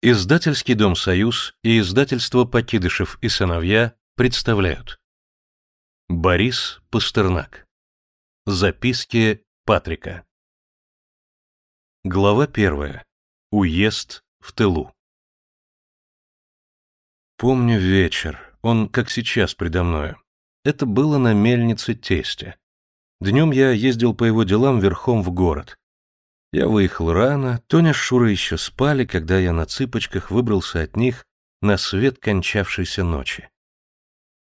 Издательский дом «Союз» и издательство «Покидышев и сыновья» представляют Борис Пастернак Записки Патрика Глава первая. Уезд в тылу Помню вечер, он как сейчас предо мною. Это было на мельнице тесте. Днем я ездил по его делам верхом в город. Я выехал рано, Тоня с Шурой еще спали, когда я на цыпочках выбрался от них на свет кончавшейся ночи.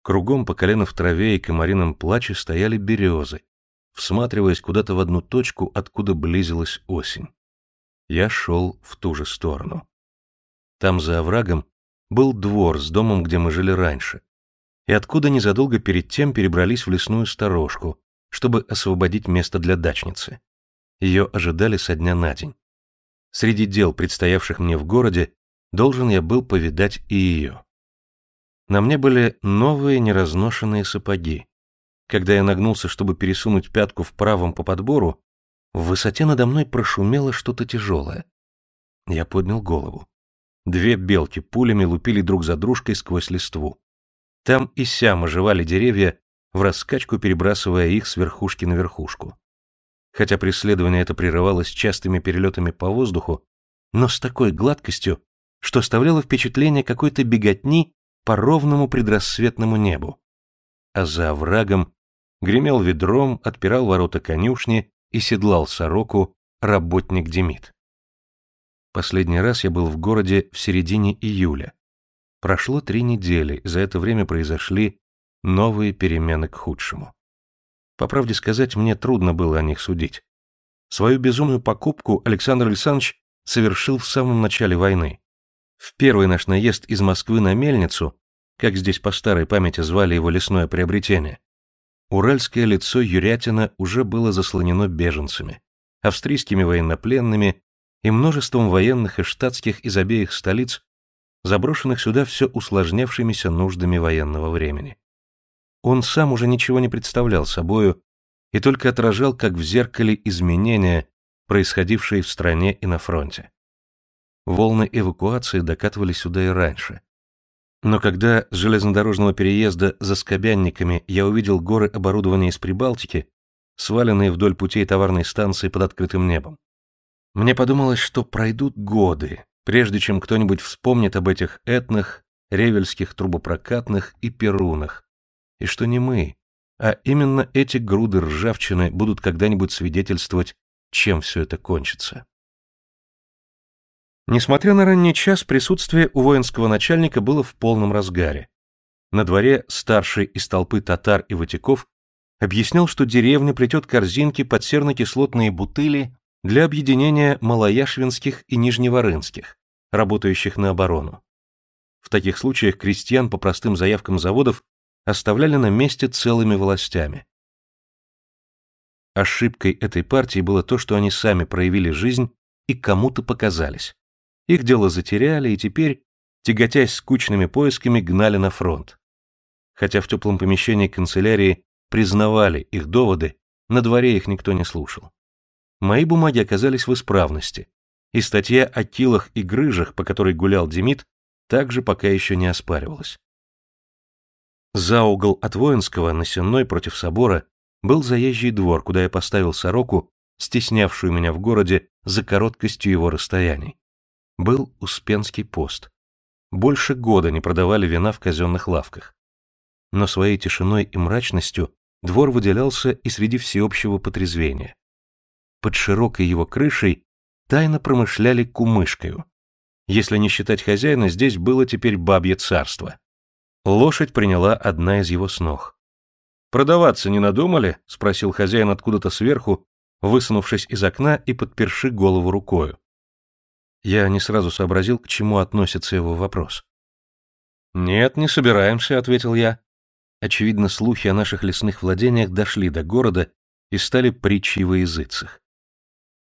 Кругом по колено в траве и комарином плаче стояли березы, всматриваясь куда-то в одну точку, откуда близилась осень. Я шел в ту же сторону. Там за оврагом был двор с домом, где мы жили раньше, и откуда незадолго перед тем перебрались в лесную сторожку, чтобы освободить место для дачницы. Ее ожидали со дня на день. Среди дел, предстоявших мне в городе, должен я был повидать и ее. На мне были новые неразношенные сапоги. Когда я нагнулся, чтобы пересунуть пятку в правом по подбору, в высоте надо мной прошумело что-то тяжелое. Я поднял голову. Две белки пулями лупили друг за дружкой сквозь листву. Там и сям оживали деревья, в раскачку перебрасывая их с верхушки на верхушку хотя преследование это прерывалось частыми перелетами по воздуху, но с такой гладкостью, что оставляло впечатление какой-то беготни по ровному предрассветному небу. А за оврагом гремел ведром, отпирал ворота конюшни и седлал сороку работник Демид. Последний раз я был в городе в середине июля. Прошло три недели, за это время произошли новые перемены к худшему. По правде сказать, мне трудно было о них судить. Свою безумную покупку Александр Александрович совершил в самом начале войны. В первый наш наезд из Москвы на мельницу, как здесь по старой памяти звали его лесное приобретение, уральское лицо Юрятина уже было заслонено беженцами, австрийскими военнопленными и множеством военных и штатских из обеих столиц, заброшенных сюда все усложнявшимися нуждами военного времени. Он сам уже ничего не представлял собою и только отражал, как в зеркале, изменения, происходившие в стране и на фронте. Волны эвакуации докатывали сюда и раньше. Но когда с железнодорожного переезда за Скобянниками я увидел горы оборудования из Прибалтики, сваленные вдоль путей товарной станции под открытым небом, мне подумалось, что пройдут годы, прежде чем кто-нибудь вспомнит об этих этных, ревельских трубопрокатных и перунах, и что не мы, а именно эти груды ржавчины будут когда-нибудь свидетельствовать, чем все это кончится. Несмотря на ранний час, присутствие у воинского начальника было в полном разгаре. На дворе старший из толпы татар и ватиков объяснял, что деревня плетет корзинки под серно-кислотные бутыли для объединения малояшвинских и нижневорынских, работающих на оборону. В таких случаях крестьян по простым заявкам заводов оставляли на месте целыми властями. Ошибкой этой партии было то, что они сами проявили жизнь и кому-то показались. Их дело затеряли и теперь, тяготясь скучными поисками, гнали на фронт. Хотя в теплом помещении канцелярии признавали их доводы, на дворе их никто не слушал. Мои бумаги оказались в исправности, и статья о килах и грыжах, по которой гулял Демид, также пока еще не оспаривалась. За угол от воинского, на Сенной против собора, был заезжий двор, куда я поставил сороку, стеснявшую меня в городе за короткостью его расстояний. Был Успенский пост. Больше года не продавали вина в казенных лавках. Но своей тишиной и мрачностью двор выделялся и среди всеобщего потрезвения. Под широкой его крышей тайно промышляли кумышкою. Если не считать хозяина, здесь было теперь бабье царство. Лошадь приняла одна из его снох. «Продаваться не надумали?» — спросил хозяин откуда-то сверху, высунувшись из окна и подперши голову рукою. Я не сразу сообразил, к чему относится его вопрос. «Нет, не собираемся», — ответил я. Очевидно, слухи о наших лесных владениях дошли до города и стали притчей во языцах.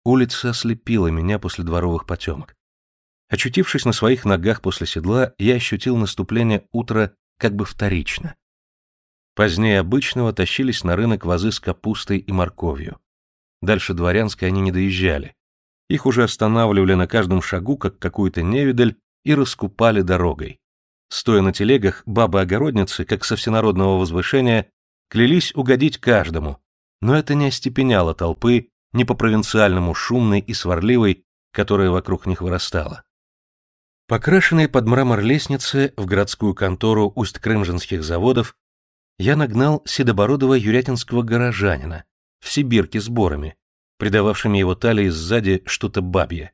Улица ослепила меня после дворовых потемок. Очутившись на своих ногах после седла, я ощутил наступление утра как бы вторично. Позднее обычного тащились на рынок вазы с капустой и морковью. Дальше дворянской они не доезжали. Их уже останавливали на каждом шагу, как какую-то невидаль, и раскупали дорогой. Стоя на телегах, бабы-огородницы, как со всенародного возвышения, клялись угодить каждому, но это не остепеняло толпы, не по-провинциальному шумной и сварливой, которая вокруг них вырастала. Покрашенной под мрамор лестницы в городскую контору Усть-Крымжинских заводов я нагнал седобородого юрятинского горожанина в сибирке с борами, придававшими его талии сзади что-то бабье.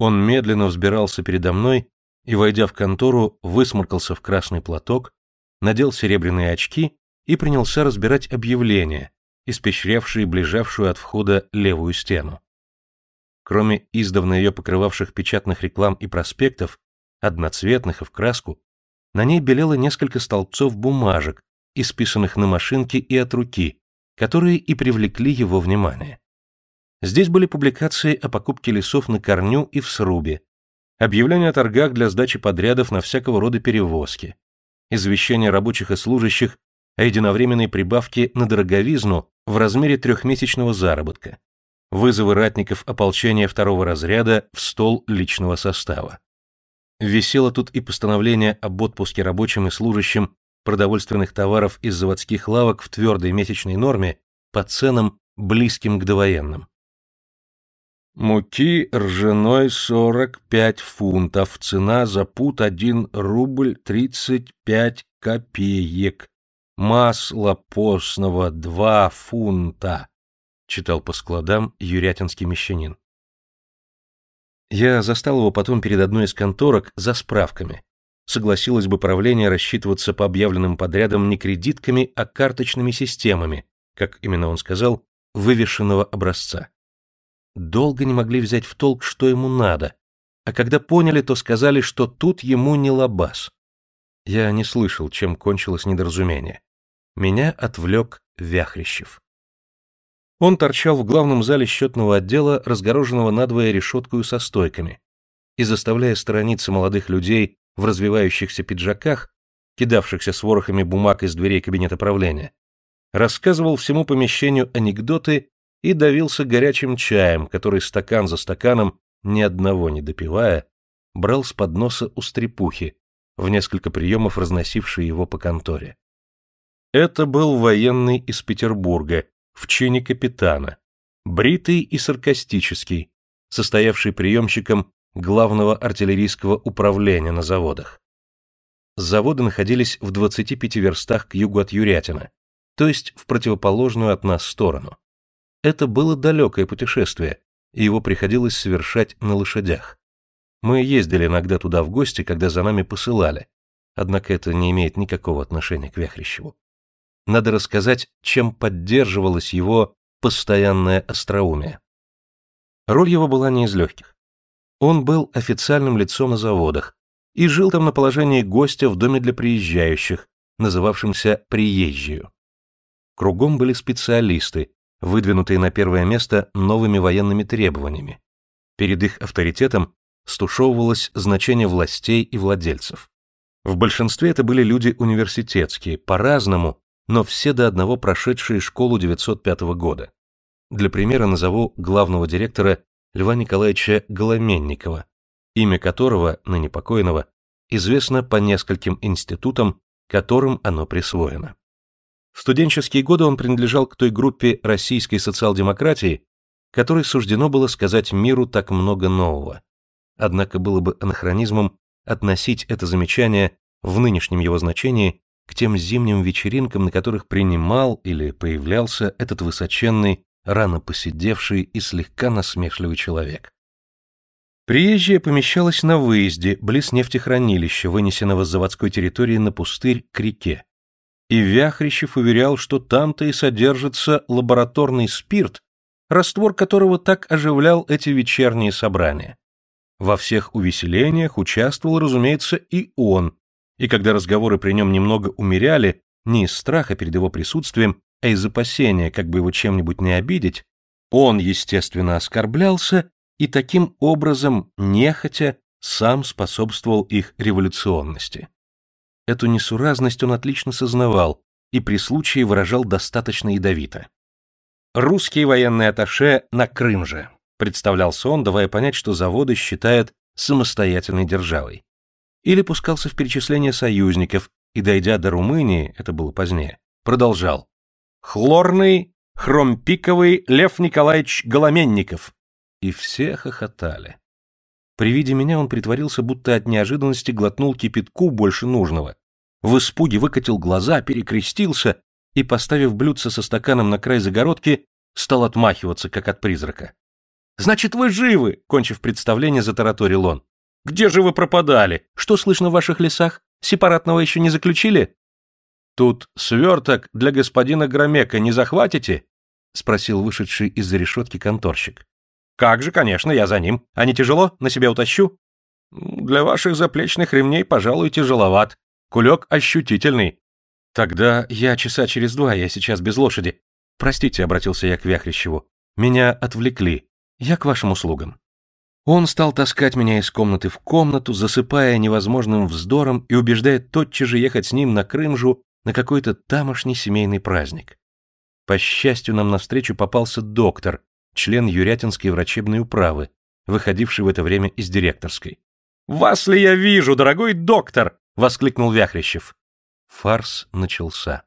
Он медленно взбирался передо мной и, войдя в контору, высморкался в красный платок, надел серебряные очки и принялся разбирать объявления, испещрявшие ближавшую от входа левую стену. Кроме издавна ее покрывавших печатных реклам и проспектов, одноцветных и в краску, на ней белело несколько столбцов бумажек, исписанных на машинке и от руки, которые и привлекли его внимание. Здесь были публикации о покупке лесов на корню и в срубе, объявления о торгах для сдачи подрядов на всякого рода перевозки, извещения рабочих и служащих о единовременной прибавке на дороговизну в размере трехмесячного заработка, вызовы ратников ополчения второго разряда в стол личного состава. Висело тут и постановление об отпуске рабочим и служащим продовольственных товаров из заводских лавок в твердой месячной норме по ценам, близким к довоенным. Муки ржаной 45 фунтов, цена за пуд 1 рубль 35 копеек, масло постного 2 фунта, читал по складам юрятинский мещанин. Я застал его потом перед одной из конторок за справками. Согласилось бы правление рассчитываться по объявленным подрядам не кредитками, а карточными системами, как именно он сказал, вывешенного образца. Долго не могли взять в толк, что ему надо, а когда поняли, то сказали, что тут ему не лабаз. Я не слышал, чем кончилось недоразумение. Меня отвлек Вяхрищев. Он торчал в главном зале счетного отдела, разгороженного надвое решеткою со стойками, и, заставляя сторониться молодых людей в развивающихся пиджаках, кидавшихся с ворохами бумаг из дверей кабинета правления, рассказывал всему помещению анекдоты и давился горячим чаем, который стакан за стаканом, ни одного не допивая, брал с подноса у стрепухи, в несколько приемов разносившие его по конторе. Это был военный из Петербурга, в чине капитана, бритый и саркастический, состоявший приемщиком главного артиллерийского управления на заводах. Заводы находились в 25 верстах к югу от Юрятина, то есть в противоположную от нас сторону. Это было далекое путешествие, и его приходилось совершать на лошадях. Мы ездили иногда туда в гости, когда за нами посылали, однако это не имеет никакого отношения к Вяхрищеву надо рассказать, чем поддерживалось его постоянное остроумие. Роль его была не из легких. Он был официальным лицом на заводах и жил там на положении гостя в доме для приезжающих, называвшемся «приезжию». Кругом были специалисты, выдвинутые на первое место новыми военными требованиями. Перед их авторитетом стушевывалось значение властей и владельцев. В большинстве это были люди университетские, по-разному, но все до одного прошедшие школу 905 года. Для примера назову главного директора Льва Николаевича Голоменникова, имя которого, ныне покойного, известно по нескольким институтам, которым оно присвоено. В студенческие годы он принадлежал к той группе российской социал-демократии, которой суждено было сказать миру так много нового. Однако было бы анахронизмом относить это замечание в нынешнем его значении к тем зимним вечеринкам, на которых принимал или появлялся этот высоченный, рано посидевший и слегка насмешливый человек. Приезжая помещалась на выезде, близ нефтехранилища, вынесенного с заводской территории на пустырь к реке. И Вяхрищев уверял, что там-то и содержится лабораторный спирт, раствор которого так оживлял эти вечерние собрания. Во всех увеселениях участвовал, разумеется, и он, и когда разговоры при нем немного умеряли, не из страха перед его присутствием, а из опасения, как бы его чем-нибудь не обидеть, он, естественно, оскорблялся и таким образом, нехотя, сам способствовал их революционности. Эту несуразность он отлично сознавал и при случае выражал достаточно ядовито. «Русский военный атташе на Крым же», представлялся он, давая понять, что заводы считает самостоятельной державой. Или пускался в перечисление союзников и, дойдя до Румынии, это было позднее, продолжал. «Хлорный, хромпиковый Лев Николаевич Голоменников». И все хохотали. При виде меня он притворился, будто от неожиданности глотнул кипятку больше нужного. В испуге выкатил глаза, перекрестился и, поставив блюдце со стаканом на край загородки, стал отмахиваться, как от призрака. «Значит, вы живы!» — кончив представление, затараторил он. «Где же вы пропадали? Что слышно в ваших лесах? Сепаратного еще не заключили?» «Тут сверток для господина Громека не захватите?» — спросил вышедший из-за решетки конторщик. «Как же, конечно, я за ним. А не тяжело? На себя утащу?» «Для ваших заплечных ремней, пожалуй, тяжеловат. Кулек ощутительный». «Тогда я часа через два, я сейчас без лошади. Простите», — обратился я к Вяхрищеву. «Меня отвлекли. Я к вашим услугам». Он стал таскать меня из комнаты в комнату, засыпая невозможным вздором и убеждая тотчас же ехать с ним на Крымжу на какой-то тамошний семейный праздник. По счастью, нам навстречу попался доктор, член Юрятинской врачебной управы, выходивший в это время из директорской. «Вас ли я вижу, дорогой доктор!» — воскликнул Вяхрищев. Фарс начался.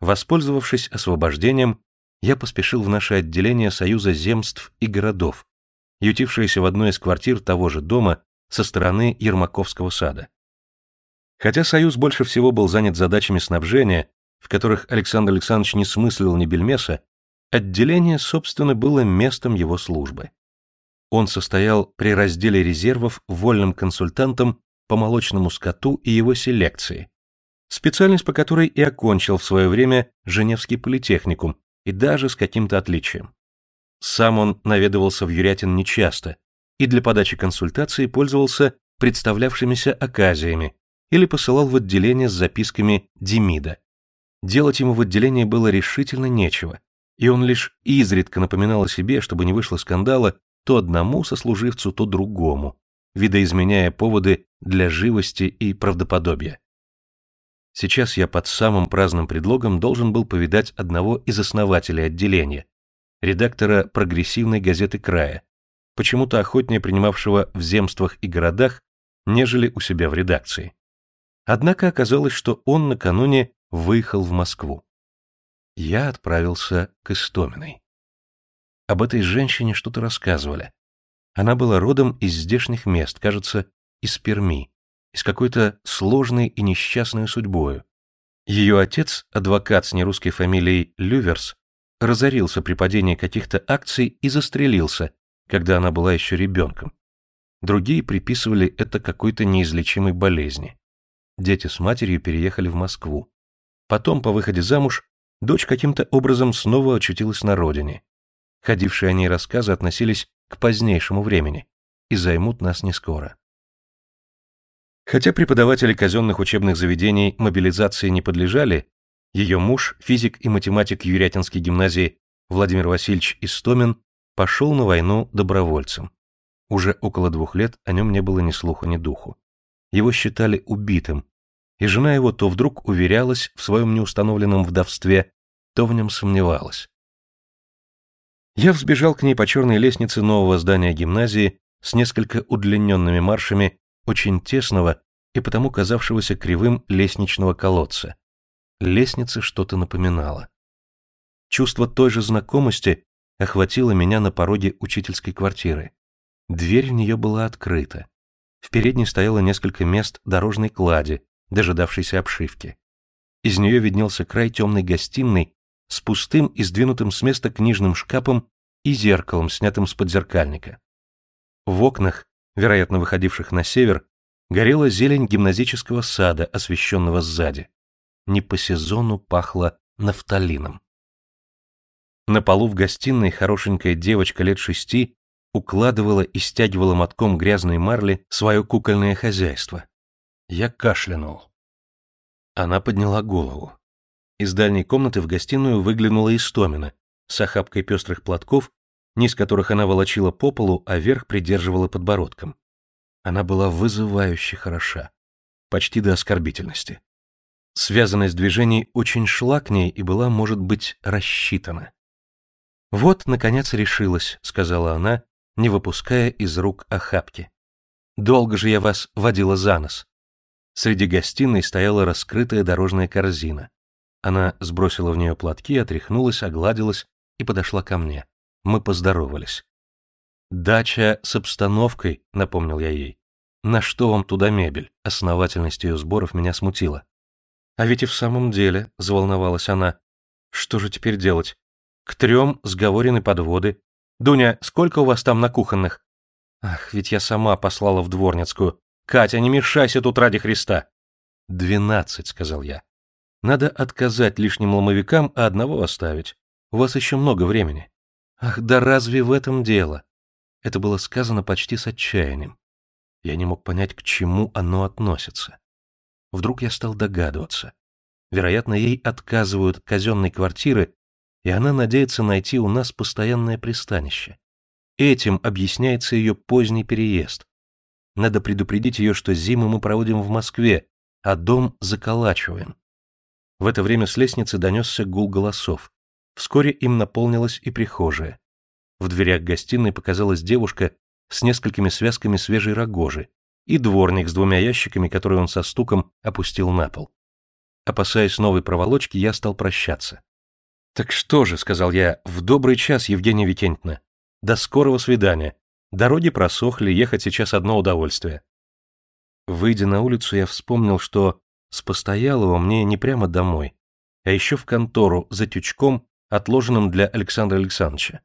Воспользовавшись освобождением, я поспешил в наше отделение Союза земств и городов, ютившееся в одной из квартир того же дома со стороны Ермаковского сада. Хотя Союз больше всего был занят задачами снабжения, в которых Александр Александрович не смыслил ни бельмеса, отделение, собственно, было местом его службы. Он состоял при разделе резервов вольным консультантом по молочному скоту и его селекции, специальность по которой и окончил в свое время Женевский политехникум, и даже с каким-то отличием. Сам он наведывался в Юрятин нечасто и для подачи консультаций пользовался представлявшимися оказиями или посылал в отделение с записками Демида. Делать ему в отделении было решительно нечего, и он лишь изредка напоминал о себе, чтобы не вышло скандала то одному сослуживцу, то другому, видоизменяя поводы для живости и правдоподобия. Сейчас я под самым праздным предлогом должен был повидать одного из основателей отделения, редактора прогрессивной газеты «Края», почему-то охотнее принимавшего в земствах и городах, нежели у себя в редакции. Однако оказалось, что он накануне выехал в Москву. Я отправился к Истоминой. Об этой женщине что-то рассказывали. Она была родом из здешних мест, кажется, из Перми и с какой-то сложной и несчастной судьбою. Ее отец, адвокат с нерусской фамилией Люверс, разорился при падении каких-то акций и застрелился, когда она была еще ребенком. Другие приписывали это какой-то неизлечимой болезни. Дети с матерью переехали в Москву. Потом, по выходе замуж, дочь каким-то образом снова очутилась на родине. Ходившие о ней рассказы относились к позднейшему времени и займут нас не скоро. Хотя преподаватели казенных учебных заведений мобилизации не подлежали, ее муж, физик и математик Юрятинской гимназии Владимир Васильевич Истомин, пошел на войну добровольцем. Уже около двух лет о нем не было ни слуха, ни духу. Его считали убитым, и жена его то вдруг уверялась в своем неустановленном вдовстве, то в нем сомневалась. Я взбежал к ней по черной лестнице нового здания гимназии с несколько удлиненными маршами очень тесного и потому казавшегося кривым лестничного колодца. Лестница что-то напоминала. Чувство той же знакомости охватило меня на пороге учительской квартиры. Дверь в нее была открыта. В передней стояло несколько мест дорожной клади, дожидавшейся обшивки. Из нее виднелся край темной гостиной с пустым и сдвинутым с места книжным шкафом и зеркалом, снятым с подзеркальника. В окнах вероятно, выходивших на север, горела зелень гимназического сада, освещенного сзади. Не по сезону пахло нафталином. На полу в гостиной хорошенькая девочка лет шести укладывала и стягивала мотком грязной марли свое кукольное хозяйство. Я кашлянул. Она подняла голову. Из дальней комнаты в гостиную выглянула Истомина с охапкой пестрых платков низ которых она волочила по полу, а верх придерживала подбородком. Она была вызывающе хороша, почти до оскорбительности. Связанность движений очень шла к ней и была, может быть, рассчитана. «Вот, наконец, решилась», — сказала она, не выпуская из рук охапки. Долго же я вас водила за нос. Среди гостиной стояла раскрытая дорожная корзина. Она сбросила в нее платки, отряхнулась, огладилась и подошла ко мне. Мы поздоровались. «Дача с обстановкой», — напомнил я ей. «На что вам туда мебель?» Основательность ее сборов меня смутила. «А ведь и в самом деле», — заволновалась она. «Что же теперь делать? К трем сговорены подводы. Дуня, сколько у вас там на кухонных?» «Ах, ведь я сама послала в дворницкую. Катя, не мешайся тут ради Христа!» «Двенадцать», — сказал я. «Надо отказать лишним ломовикам, а одного оставить. У вас еще много времени». «Ах, да разве в этом дело?» Это было сказано почти с отчаянием. Я не мог понять, к чему оно относится. Вдруг я стал догадываться. Вероятно, ей отказывают от казенной квартиры, и она надеется найти у нас постоянное пристанище. Этим объясняется ее поздний переезд. Надо предупредить ее, что зиму мы проводим в Москве, а дом заколачиваем. В это время с лестницы донесся гул голосов. Вскоре им наполнилась и прихожая. В дверях гостиной показалась девушка с несколькими связками свежей рогожи и дворник с двумя ящиками, которые он со стуком опустил на пол. Опасаясь новой проволочки, я стал прощаться. «Так что же», — сказал я, — «в добрый час, Евгения Викентьевна. До скорого свидания. Дороги просохли, ехать сейчас одно удовольствие». Выйдя на улицу, я вспомнил, что с постоялого мне не прямо домой, а еще в контору за тючком, отложенным для Александра Александровича.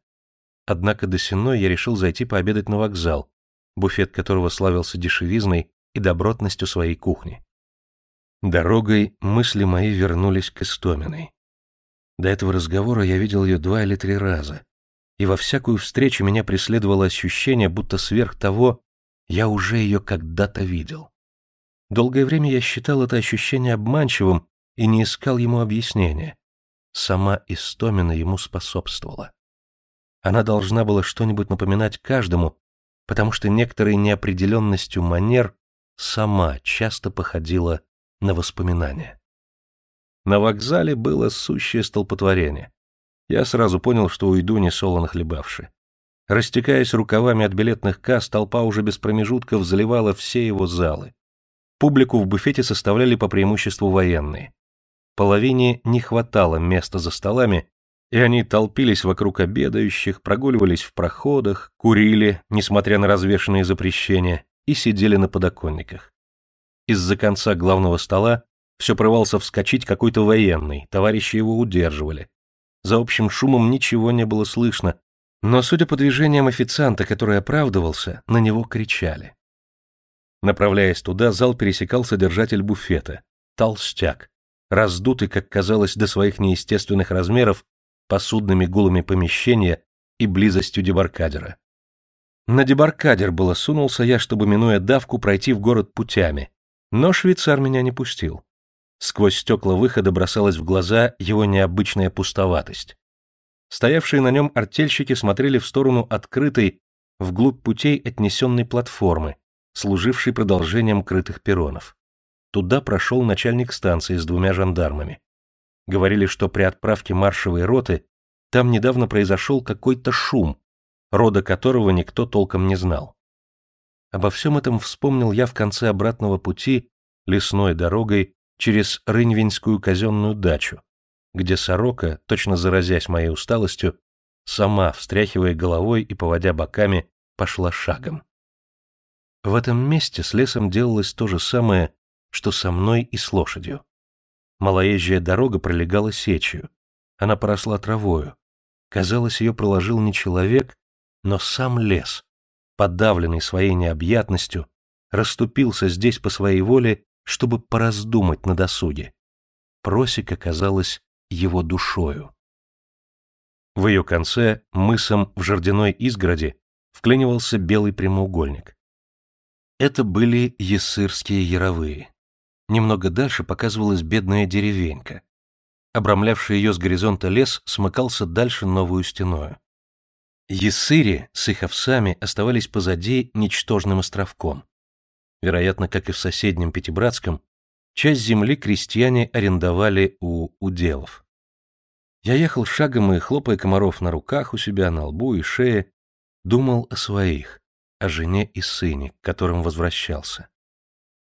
Однако до сенной я решил зайти пообедать на вокзал, буфет которого славился дешевизной и добротностью своей кухни. Дорогой мысли мои вернулись к Истоминой. До этого разговора я видел ее два или три раза, и во всякую встречу меня преследовало ощущение, будто сверх того я уже ее когда-то видел. Долгое время я считал это ощущение обманчивым и не искал ему объяснения. Сама Истомина ему способствовала. Она должна была что-нибудь напоминать каждому, потому что некоторой неопределенностью манер сама часто походила на воспоминания. На вокзале было сущее столпотворение. Я сразу понял, что уйду не солоно хлебавши. Растекаясь рукавами от билетных касс, толпа уже без промежутков заливала все его залы. Публику в буфете составляли по преимуществу военные. Половине не хватало места за столами, и они толпились вокруг обедающих, прогуливались в проходах, курили, несмотря на развешанные запрещения, и сидели на подоконниках. Из-за конца главного стола все прорывался вскочить какой-то военный, товарищи его удерживали. За общим шумом ничего не было слышно, но, судя по движениям официанта, который оправдывался, на него кричали. Направляясь туда, зал пересекал содержатель буфета, толстяк, раздутый, как казалось, до своих неестественных размеров, посудными гулами помещения и близостью дебаркадера. На дебаркадер было сунулся я, чтобы, минуя давку, пройти в город путями, но швейцар меня не пустил. Сквозь стекла выхода бросалась в глаза его необычная пустоватость. Стоявшие на нем артельщики смотрели в сторону открытой, вглубь путей отнесенной платформы, служившей продолжением крытых перронов. Туда прошел начальник станции с двумя жандармами. Говорили, что при отправке маршевой роты там недавно произошел какой-то шум, рода которого никто толком не знал. Обо всем этом вспомнил я в конце обратного пути лесной дорогой через Рыньвинскую казенную дачу, где сорока, точно заразясь моей усталостью, сама, встряхивая головой и поводя боками, пошла шагом. В этом месте с лесом делалось то же самое, что со мной и с лошадью. Малоезжая дорога пролегала сечью. Она поросла травою. Казалось, ее проложил не человек, но сам лес, подавленный своей необъятностью, расступился здесь по своей воле, чтобы пораздумать на досуге. Просека казалась его душою. В ее конце, мысом в жердяной изгороди, вклинивался белый прямоугольник. Это были Ессырские яровые. Немного дальше показывалась бедная деревенька. Обрамлявший ее с горизонта лес смыкался дальше новую стеною. Ессыри с их овсами оставались позади ничтожным островком. Вероятно, как и в соседнем Пятибратском, часть земли крестьяне арендовали у уделов. Я ехал шагом и, хлопая комаров на руках у себя, на лбу и шее, думал о своих. о жене и сыне, к которым возвращался.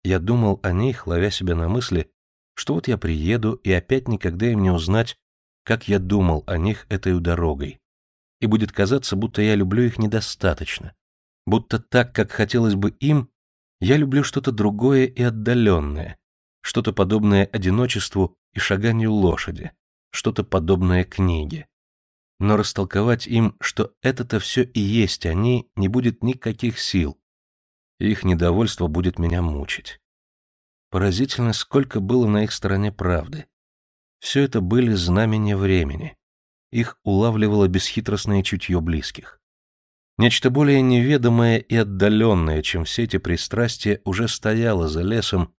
Я думал о них, ловя себя на мысли, что вот я приеду, и опять никогда им не узнать, как я думал о них этой дорогой. И будет казаться, будто я люблю их недостаточно, будто так, как хотелось бы им, я люблю что-то другое и отдаленное, что-то подобное одиночеству и шаганию лошади, что-то подобное книге. Но растолковать им, что это-то все и есть они, не будет никаких сил. Их недовольство будет меня мучить. Поразительно, сколько было на их стороне правды. Все это были знамения времени. Их улавливало бесхитростное чутье близких. Нечто более неведомое и отдаленное, чем все эти пристрастия, уже стояло за лесом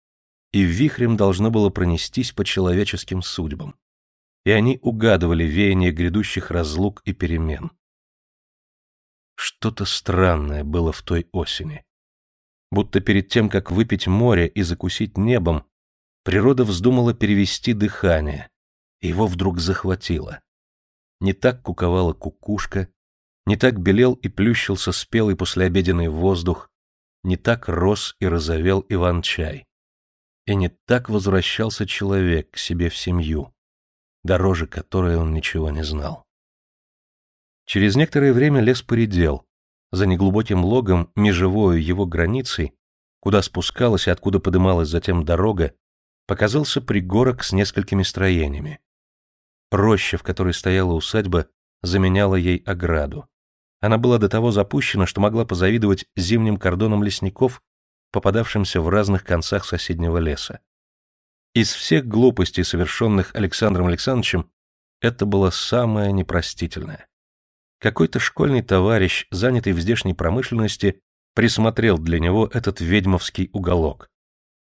и вихрем должно было пронестись по человеческим судьбам. И они угадывали веяние грядущих разлук и перемен. Что-то странное было в той осени. Будто перед тем, как выпить море и закусить небом, природа вздумала перевести дыхание, и его вдруг захватило. Не так куковала кукушка, не так белел и плющился спелый послеобеденный воздух, не так рос и розовел Иван-чай. И не так возвращался человек к себе в семью, дороже которой он ничего не знал. Через некоторое время лес поредел, за неглубоким логом, межевою его границей, куда спускалась и откуда подымалась затем дорога, показался пригорок с несколькими строениями. Роща, в которой стояла усадьба, заменяла ей ограду. Она была до того запущена, что могла позавидовать зимним кордонам лесников, попадавшимся в разных концах соседнего леса. Из всех глупостей, совершенных Александром Александровичем, это было самое непростительное. Какой-то школьный товарищ, занятый в здешней промышленности, присмотрел для него этот ведьмовский уголок.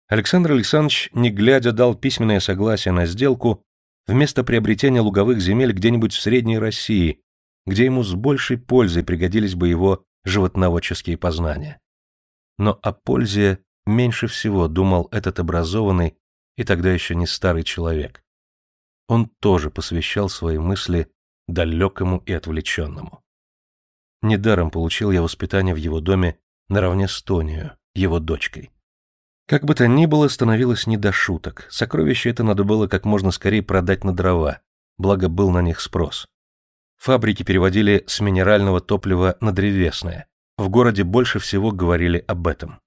Александр Александрович, не глядя, дал письменное согласие на сделку вместо приобретения луговых земель где-нибудь в Средней России, где ему с большей пользой пригодились бы его животноводческие познания. Но о пользе меньше всего думал этот образованный и тогда еще не старый человек. Он тоже посвящал свои мысли далекому и отвлеченному. Недаром получил я воспитание в его доме наравне с Тонию, его дочкой. Как бы то ни было, становилось не до шуток. Сокровище это надо было как можно скорее продать на дрова, благо был на них спрос. Фабрики переводили с минерального топлива на древесное. В городе больше всего говорили об этом.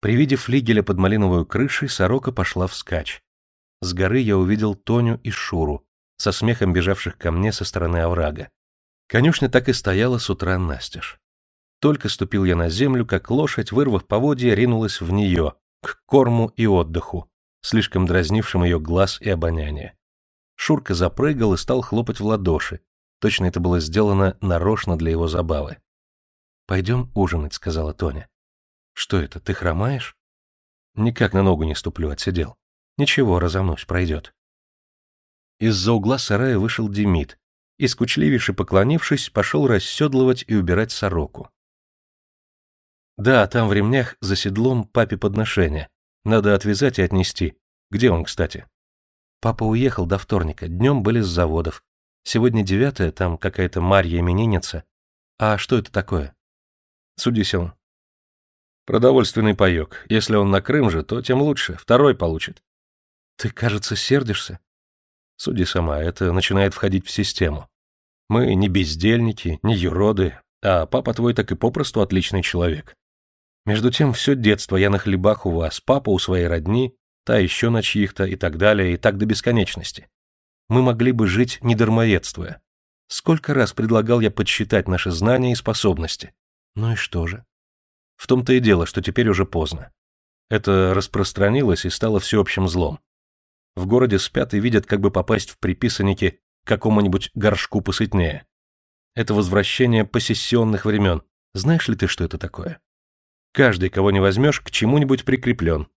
При виде флигеля под малиновой крышей сорока пошла вскачь. С горы я увидел Тоню и Шуру, со смехом бежавших ко мне со стороны оврага. Конюшня так и стояла с утра настежь. Только ступил я на землю, как лошадь, вырвав поводья, ринулась в нее, к корму и отдыху, слишком дразнившим ее глаз и обоняние. Шурка запрыгал и стал хлопать в ладоши. Точно это было сделано нарочно для его забавы. «Пойдем ужинать», — сказала Тоня. «Что это, ты хромаешь?» «Никак на ногу не ступлю, отсидел. Ничего, разомнусь, пройдет». Из-за угла сарая вышел Демид и, скучливейше поклонившись, пошел расседлывать и убирать сороку. Да, там в ремнях за седлом папе подношение. Надо отвязать и отнести. Где он, кстати? Папа уехал до вторника, днем были с заводов. Сегодня девятое, там какая-то Марья именинница. А что это такое? Судись он. Продовольственный паёк. Если он на Крым же, то тем лучше, второй получит. Ты, кажется, сердишься? Суди сама, это начинает входить в систему. Мы не бездельники, не юроды, а папа твой так и попросту отличный человек. Между тем, все детство я на хлебах у вас, папа у своей родни, та еще на чьих-то и так далее, и так до бесконечности. Мы могли бы жить не дармоедствуя. Сколько раз предлагал я подсчитать наши знания и способности. Ну и что же? В том-то и дело, что теперь уже поздно. Это распространилось и стало всеобщим злом. В городе спят и видят, как бы попасть в приписанники к какому-нибудь горшку посытнее. Это возвращение посессионных времен. Знаешь ли ты, что это такое? Каждый, кого не возьмешь, к чему-нибудь прикреплен.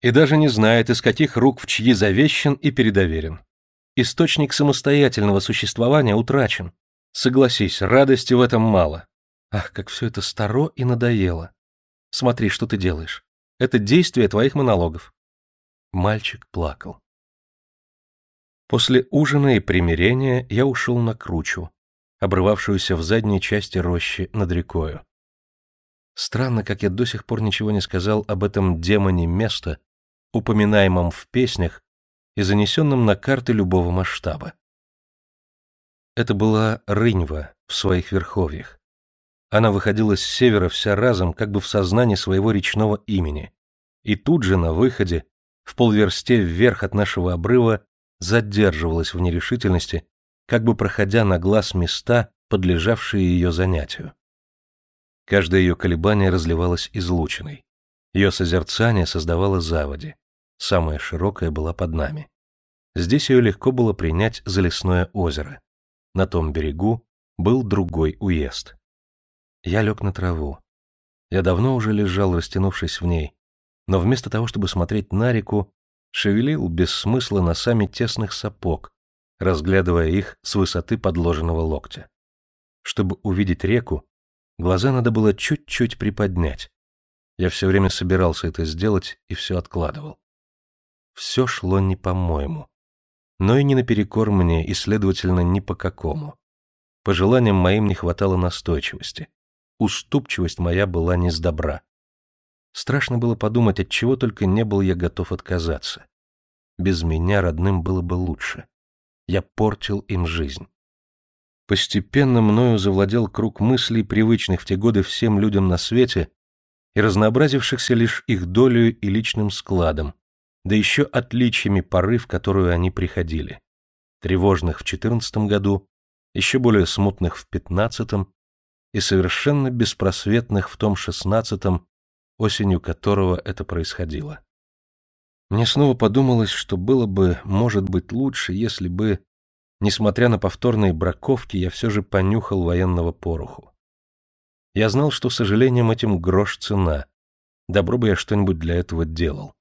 И даже не знает, из каких рук в чьи завещен и передоверен. Источник самостоятельного существования утрачен. Согласись, радости в этом мало. Ах, как все это старо и надоело. Смотри, что ты делаешь. Это действие твоих монологов. Мальчик плакал. После ужина и примирения я ушел на кручу, обрывавшуюся в задней части рощи над рекою. Странно, как я до сих пор ничего не сказал об этом демоне места, упоминаемом в песнях и занесенном на карты любого масштаба. Это была Рыньва в своих верховьях. Она выходила с севера вся разом, как бы в сознании своего речного имени, и тут же на выходе, в полверсте вверх от нашего обрыва, задерживалась в нерешительности, как бы проходя на глаз места, подлежавшие ее занятию. Каждое ее колебание разливалось излучиной. Ее созерцание создавало заводи. Самая широкая была под нами. Здесь ее легко было принять за лесное озеро. На том берегу был другой уезд. Я лег на траву. Я давно уже лежал, растянувшись в ней, но вместо того, чтобы смотреть на реку, шевелил без смысла носами тесных сапог, разглядывая их с высоты подложенного локтя. Чтобы увидеть реку, глаза надо было чуть-чуть приподнять. Я все время собирался это сделать и все откладывал. Все шло не по-моему, но и не наперекор мне, и, следовательно, ни по какому. По желаниям моим не хватало настойчивости. Уступчивость моя была не с добра. Страшно было подумать, от чего только не был я готов отказаться. Без меня родным было бы лучше. Я портил им жизнь. Постепенно мною завладел круг мыслей, привычных в те годы всем людям на свете и разнообразившихся лишь их долю и личным складом, да еще отличиями поры, в которую они приходили. Тревожных в четырнадцатом году, еще более смутных в пятнадцатом и совершенно беспросветных в том шестнадцатом, осенью которого это происходило. Мне снова подумалось, что было бы, может быть, лучше, если бы, несмотря на повторные браковки, я все же понюхал военного пороху. Я знал, что, сожалением, этим грош цена. Добро бы я что-нибудь для этого делал.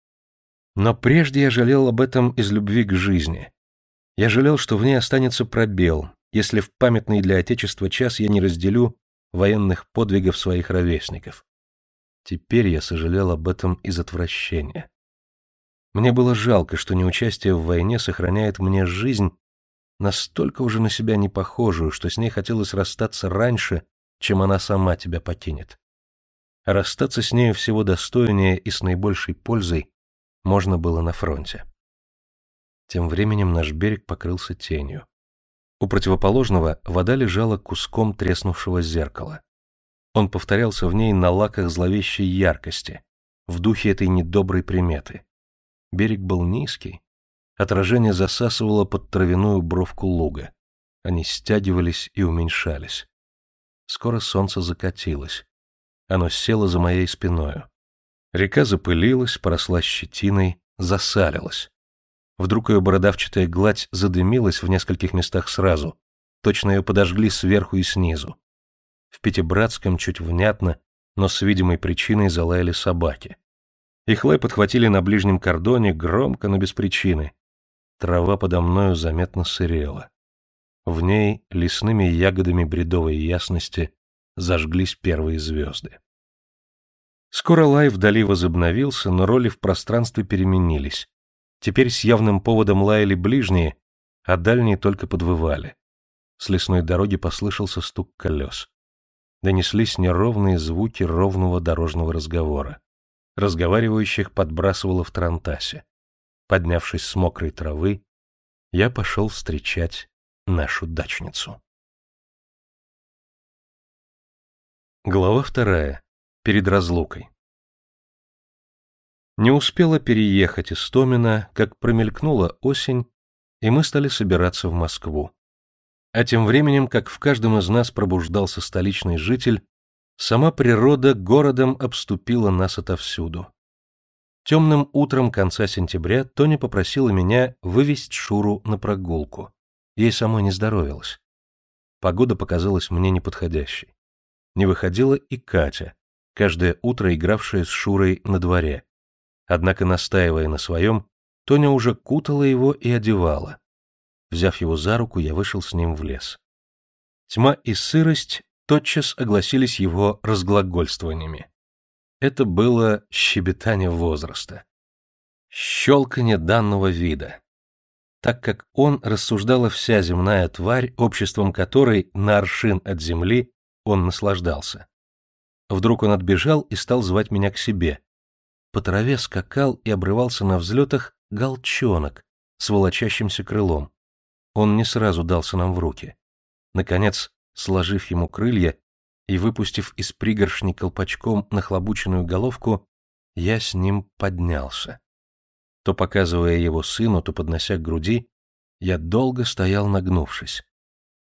Но прежде я жалел об этом из любви к жизни. Я жалел, что в ней останется пробел, если в памятный для Отечества час я не разделю военных подвигов своих ровесников. Теперь я сожалел об этом из отвращения. Мне было жалко, что неучастие в войне сохраняет мне жизнь, настолько уже на себя не похожую, что с ней хотелось расстаться раньше, чем она сама тебя покинет. А расстаться с нею всего достойнее и с наибольшей пользой можно было на фронте. Тем временем наш берег покрылся тенью. У противоположного вода лежала куском треснувшего зеркала. Он повторялся в ней на лаках зловещей яркости, в духе этой недоброй приметы. Берег был низкий. Отражение засасывало под травяную бровку луга. Они стягивались и уменьшались. Скоро солнце закатилось. Оно село за моей спиною. Река запылилась, поросла щетиной, засалилась. Вдруг ее бородавчатая гладь задымилась в нескольких местах сразу. Точно ее подожгли сверху и снизу. В Пятибратском чуть внятно, но с видимой причиной залаяли собаки. Их лай подхватили на ближнем кордоне громко, но без причины. Трава подо мною заметно сырела. В ней лесными ягодами бредовой ясности зажглись первые звезды. Скоро лай вдали возобновился, но роли в пространстве переменились. Теперь с явным поводом лаяли ближние, а дальние только подвывали. С лесной дороги послышался стук колес. Донеслись неровные звуки ровного дорожного разговора разговаривающих подбрасывало в Тарантасе. Поднявшись с мокрой травы, я пошел встречать нашу дачницу. Глава вторая. Перед разлукой. Не успела переехать из Томина, как промелькнула осень, и мы стали собираться в Москву. А тем временем, как в каждом из нас пробуждался столичный житель, Сама природа городом обступила нас отовсюду. Темным утром конца сентября Тоня попросила меня вывести Шуру на прогулку. Ей самой не здоровилось. Погода показалась мне неподходящей. Не выходила и Катя, каждое утро игравшая с Шурой на дворе. Однако, настаивая на своем, Тоня уже кутала его и одевала. Взяв его за руку, я вышел с ним в лес. Тьма и сырость тотчас огласились его разглагольствованиями. Это было щебетание возраста. Щелканье данного вида. Так как он рассуждала вся земная тварь, обществом которой на аршин от земли он наслаждался. Вдруг он отбежал и стал звать меня к себе. По траве скакал и обрывался на взлетах галчонок с волочащимся крылом. Он не сразу дался нам в руки. Наконец, сложив ему крылья и выпустив из пригоршни колпачком нахлобученную головку, я с ним поднялся. То показывая его сыну, то поднося к груди, я долго стоял нагнувшись.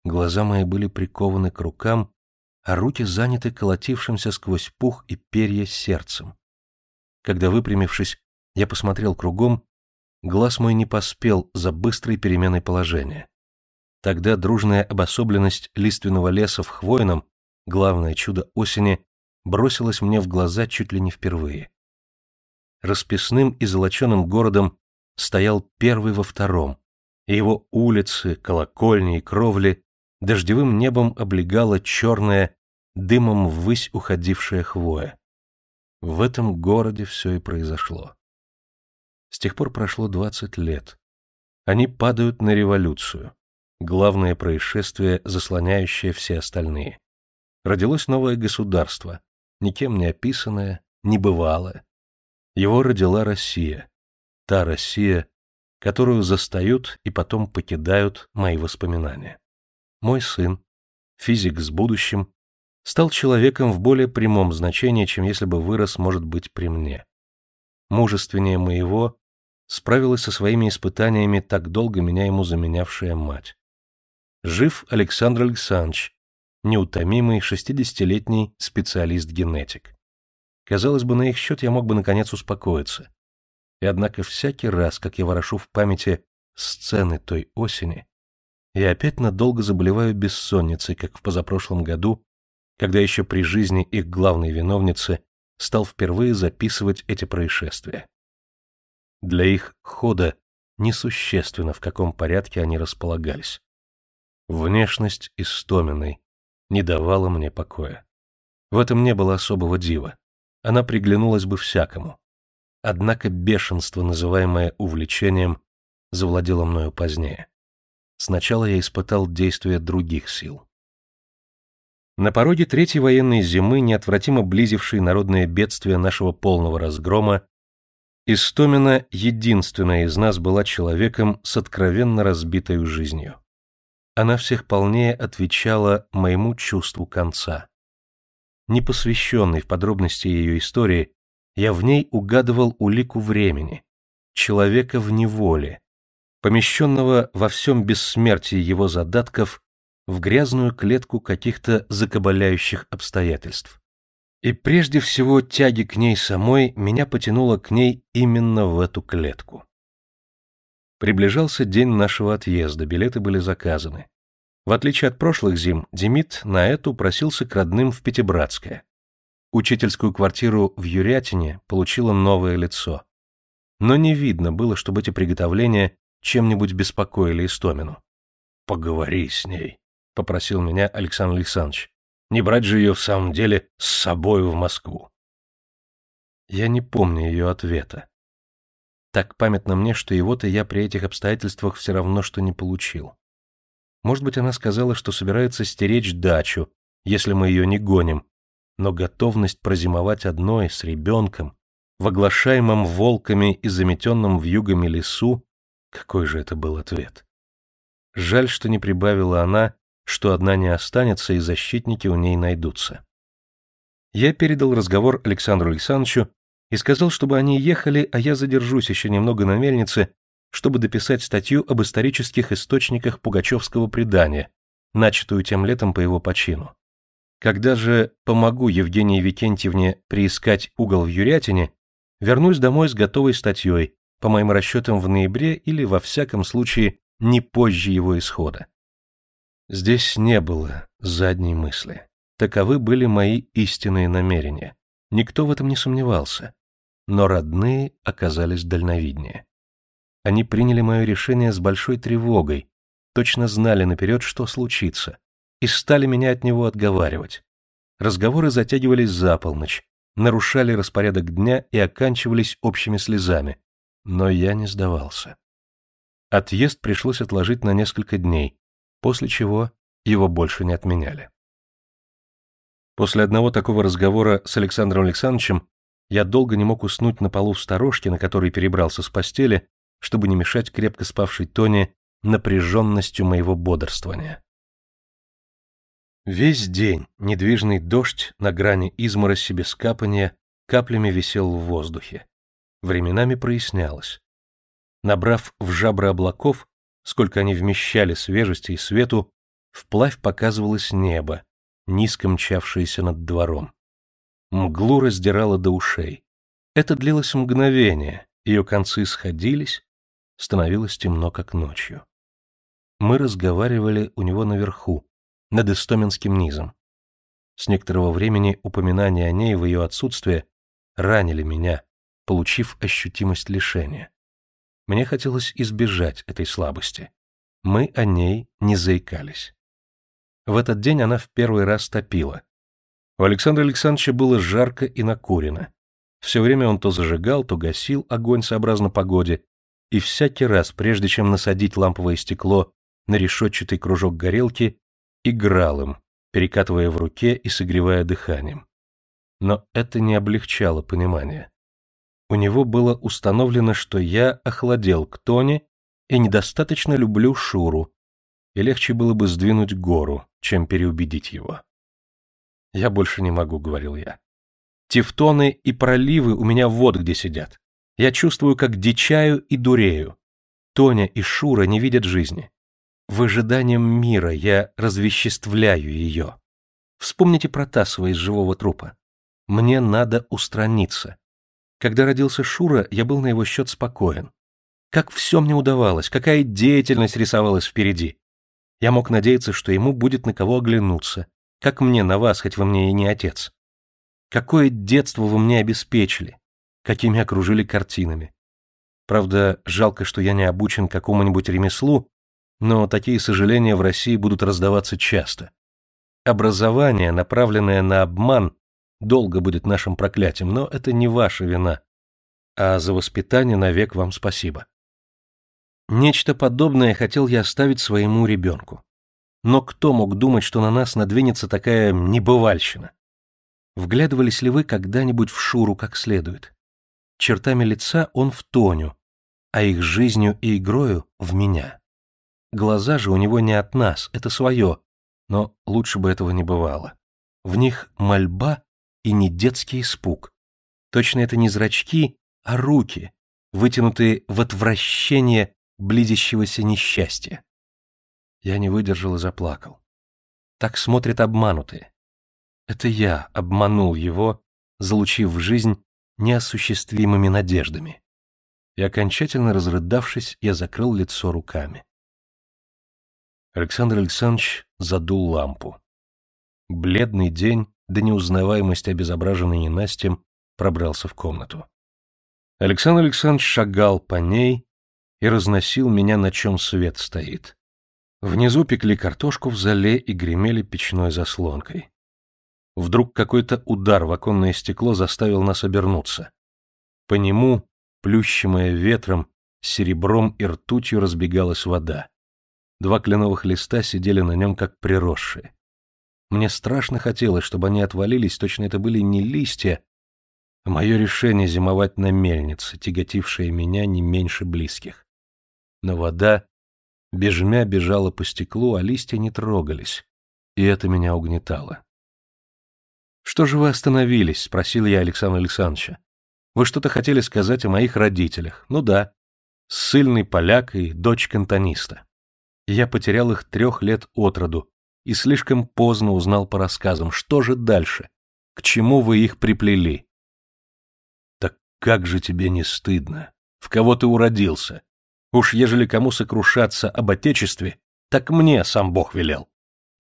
Глаза мои были прикованы к рукам, а руки заняты колотившимся сквозь пух и перья сердцем. Когда, выпрямившись, я посмотрел кругом, глаз мой не поспел за быстрой переменой положения. Тогда дружная обособленность лиственного леса в Хвойном, главное чудо осени, бросилась мне в глаза чуть ли не впервые. Расписным и золоченым городом стоял первый во втором, и его улицы, колокольни и кровли дождевым небом облегала черная, дымом ввысь уходившая хвоя. В этом городе все и произошло. С тех пор прошло двадцать лет. Они падают на революцию. Главное происшествие, заслоняющее все остальные. Родилось новое государство, никем не описанное, небывалое. Его родила Россия. Та Россия, которую застают и потом покидают мои воспоминания. Мой сын, физик с будущим, стал человеком в более прямом значении, чем если бы вырос, может быть, при мне. Мужественнее моего справилась со своими испытаниями так долго меня ему заменявшая мать. Жив Александр Александрович, неутомимый шестидесятилетний специалист-генетик. Казалось бы, на их счет я мог бы наконец успокоиться. И однако всякий раз, как я ворошу в памяти сцены той осени, я опять надолго заболеваю бессонницей, как в позапрошлом году, когда еще при жизни их главной виновницы стал впервые записывать эти происшествия. Для их хода несущественно, в каком порядке они располагались. Внешность Истоминой не давала мне покоя. В этом не было особого дива. Она приглянулась бы всякому. Однако бешенство, называемое увлечением, завладело мною позднее. Сначала я испытал действие других сил. На пороге третьей военной зимы, неотвратимо близившей народное бедствие нашего полного разгрома, Истомина, единственная из нас, была человеком с откровенно разбитой жизнью. Она всех полнее отвечала моему чувству конца. Непосвященный в подробности ее истории, я в ней угадывал улику времени, человека в неволе, помещенного во всем бессмертии его задатков в грязную клетку каких-то закабаляющих обстоятельств. И прежде всего тяги к ней самой меня потянуло к ней именно в эту клетку. Приближался день нашего отъезда, билеты были заказаны. В отличие от прошлых зим, Демид на эту просился к родным в Пятибратское. Учительскую квартиру в Юрятине получила новое лицо. Но не видно было, чтобы эти приготовления чем-нибудь беспокоили Истомину. «Поговори с ней», — попросил меня Александр Александрович. «Не брать же ее в самом деле с собою в Москву». Я не помню ее ответа. Так памятно мне, что его-то я при этих обстоятельствах все равно что не получил. Может быть, она сказала, что собирается стеречь дачу, если мы ее не гоним, но готовность прозимовать одной с ребенком, в оглашаемом волками и заметенном вьюгами лесу, какой же это был ответ? Жаль, что не прибавила она что одна не останется и защитники у ней найдутся. Я передал разговор Александру Александровичу и сказал, чтобы они ехали, а я задержусь еще немного на мельнице, чтобы дописать статью об исторических источниках пугачевского предания, начатую тем летом по его почину. Когда же помогу Евгении Викентьевне приискать угол в Юрятине, вернусь домой с готовой статьей, по моим расчетам в ноябре или, во всяком случае, не позже его исхода. Здесь не было задней мысли. Таковы были мои истинные намерения. Никто в этом не сомневался. Но родные оказались дальновиднее. Они приняли мое решение с большой тревогой, точно знали наперед, что случится, и стали меня от него отговаривать. Разговоры затягивались за полночь, нарушали распорядок дня и оканчивались общими слезами. Но я не сдавался. Отъезд пришлось отложить на несколько дней, после чего его больше не отменяли. После одного такого разговора с Александром Александровичем я долго не мог уснуть на полу в сторожке, на которой перебрался с постели, чтобы не мешать крепко спавшей Тоне напряженностью моего бодрствования. Весь день недвижный дождь на грани измороси без капания каплями висел в воздухе. Временами прояснялось. Набрав в жабры облаков, сколько они вмещали свежести и свету, вплавь показывалось небо, низко мчавшееся над двором. Мглу раздирало до ушей. Это длилось мгновение, ее концы сходились, становилось темно, как ночью. Мы разговаривали у него наверху, над Истоминским низом. С некоторого времени упоминания о ней в ее отсутствие ранили меня, получив ощутимость лишения. Мне хотелось избежать этой слабости. Мы о ней не заикались. В этот день она в первый раз топила. У Александра Александровича было жарко и накурено. Все время он то зажигал, то гасил огонь сообразно погоде, и всякий раз, прежде чем насадить ламповое стекло на решетчатый кружок горелки, играл им, перекатывая в руке и согревая дыханием. Но это не облегчало понимание. У него было установлено, что я охладел к Тоне и недостаточно люблю Шуру, и легче было бы сдвинуть гору, чем переубедить его. «Я больше не могу», — говорил я. «Тевтоны и проливы у меня вот где сидят. Я чувствую, как дичаю и дурею. Тоня и Шура не видят жизни. В ожиданием мира я развеществляю ее. Вспомните Протасова из живого трупа. Мне надо устраниться. Когда родился Шура, я был на его счет спокоен. Как все мне удавалось, какая деятельность рисовалась впереди. Я мог надеяться, что ему будет на кого оглянуться, как мне на вас, хоть вы мне и не отец. Какое детство вы мне обеспечили, какими окружили картинами. Правда, жалко, что я не обучен какому-нибудь ремеслу, но такие сожаления в России будут раздаваться часто. Образование, направленное на обман, долго будет нашим проклятием, но это не ваша вина. А за воспитание навек вам спасибо. Нечто подобное хотел я оставить своему ребенку. Но кто мог думать, что на нас надвинется такая небывальщина? Вглядывались ли вы когда-нибудь в Шуру как следует? Чертами лица он в Тоню, а их жизнью и игрою в меня. Глаза же у него не от нас, это свое, но лучше бы этого не бывало. В них мольба и не детский испуг. Точно это не зрачки, а руки, вытянутые в отвращение близящегося несчастья. Я не выдержал и заплакал. Так смотрят обманутые. Это я обманул его, залучив в жизнь неосуществимыми надеждами. И окончательно разрыдавшись, я закрыл лицо руками. Александр Александрович задул лампу. Бледный день, до неузнаваемости обезображенный ненастьем, пробрался в комнату. Александр Александрович шагал по ней, и разносил меня, на чем свет стоит. Внизу пекли картошку в зале и гремели печной заслонкой. Вдруг какой-то удар в оконное стекло заставил нас обернуться. По нему, плющимая ветром, серебром и ртутью разбегалась вода. Два кленовых листа сидели на нем как приросшие. Мне страшно хотелось, чтобы они отвалились, точно это были не листья, а мое решение зимовать на мельнице, тяготившее меня не меньше близких но вода бежмя бежала по стеклу, а листья не трогались, и это меня угнетало. «Что же вы остановились?» — спросил я Александра Александровича. «Вы что-то хотели сказать о моих родителях?» «Ну да. Ссыльный поляк и дочь кантониста. Я потерял их трех лет от роду и слишком поздно узнал по рассказам, что же дальше, к чему вы их приплели». «Так как же тебе не стыдно? В кого ты уродился? Уж ежели кому сокрушаться об отечестве, так мне сам Бог велел.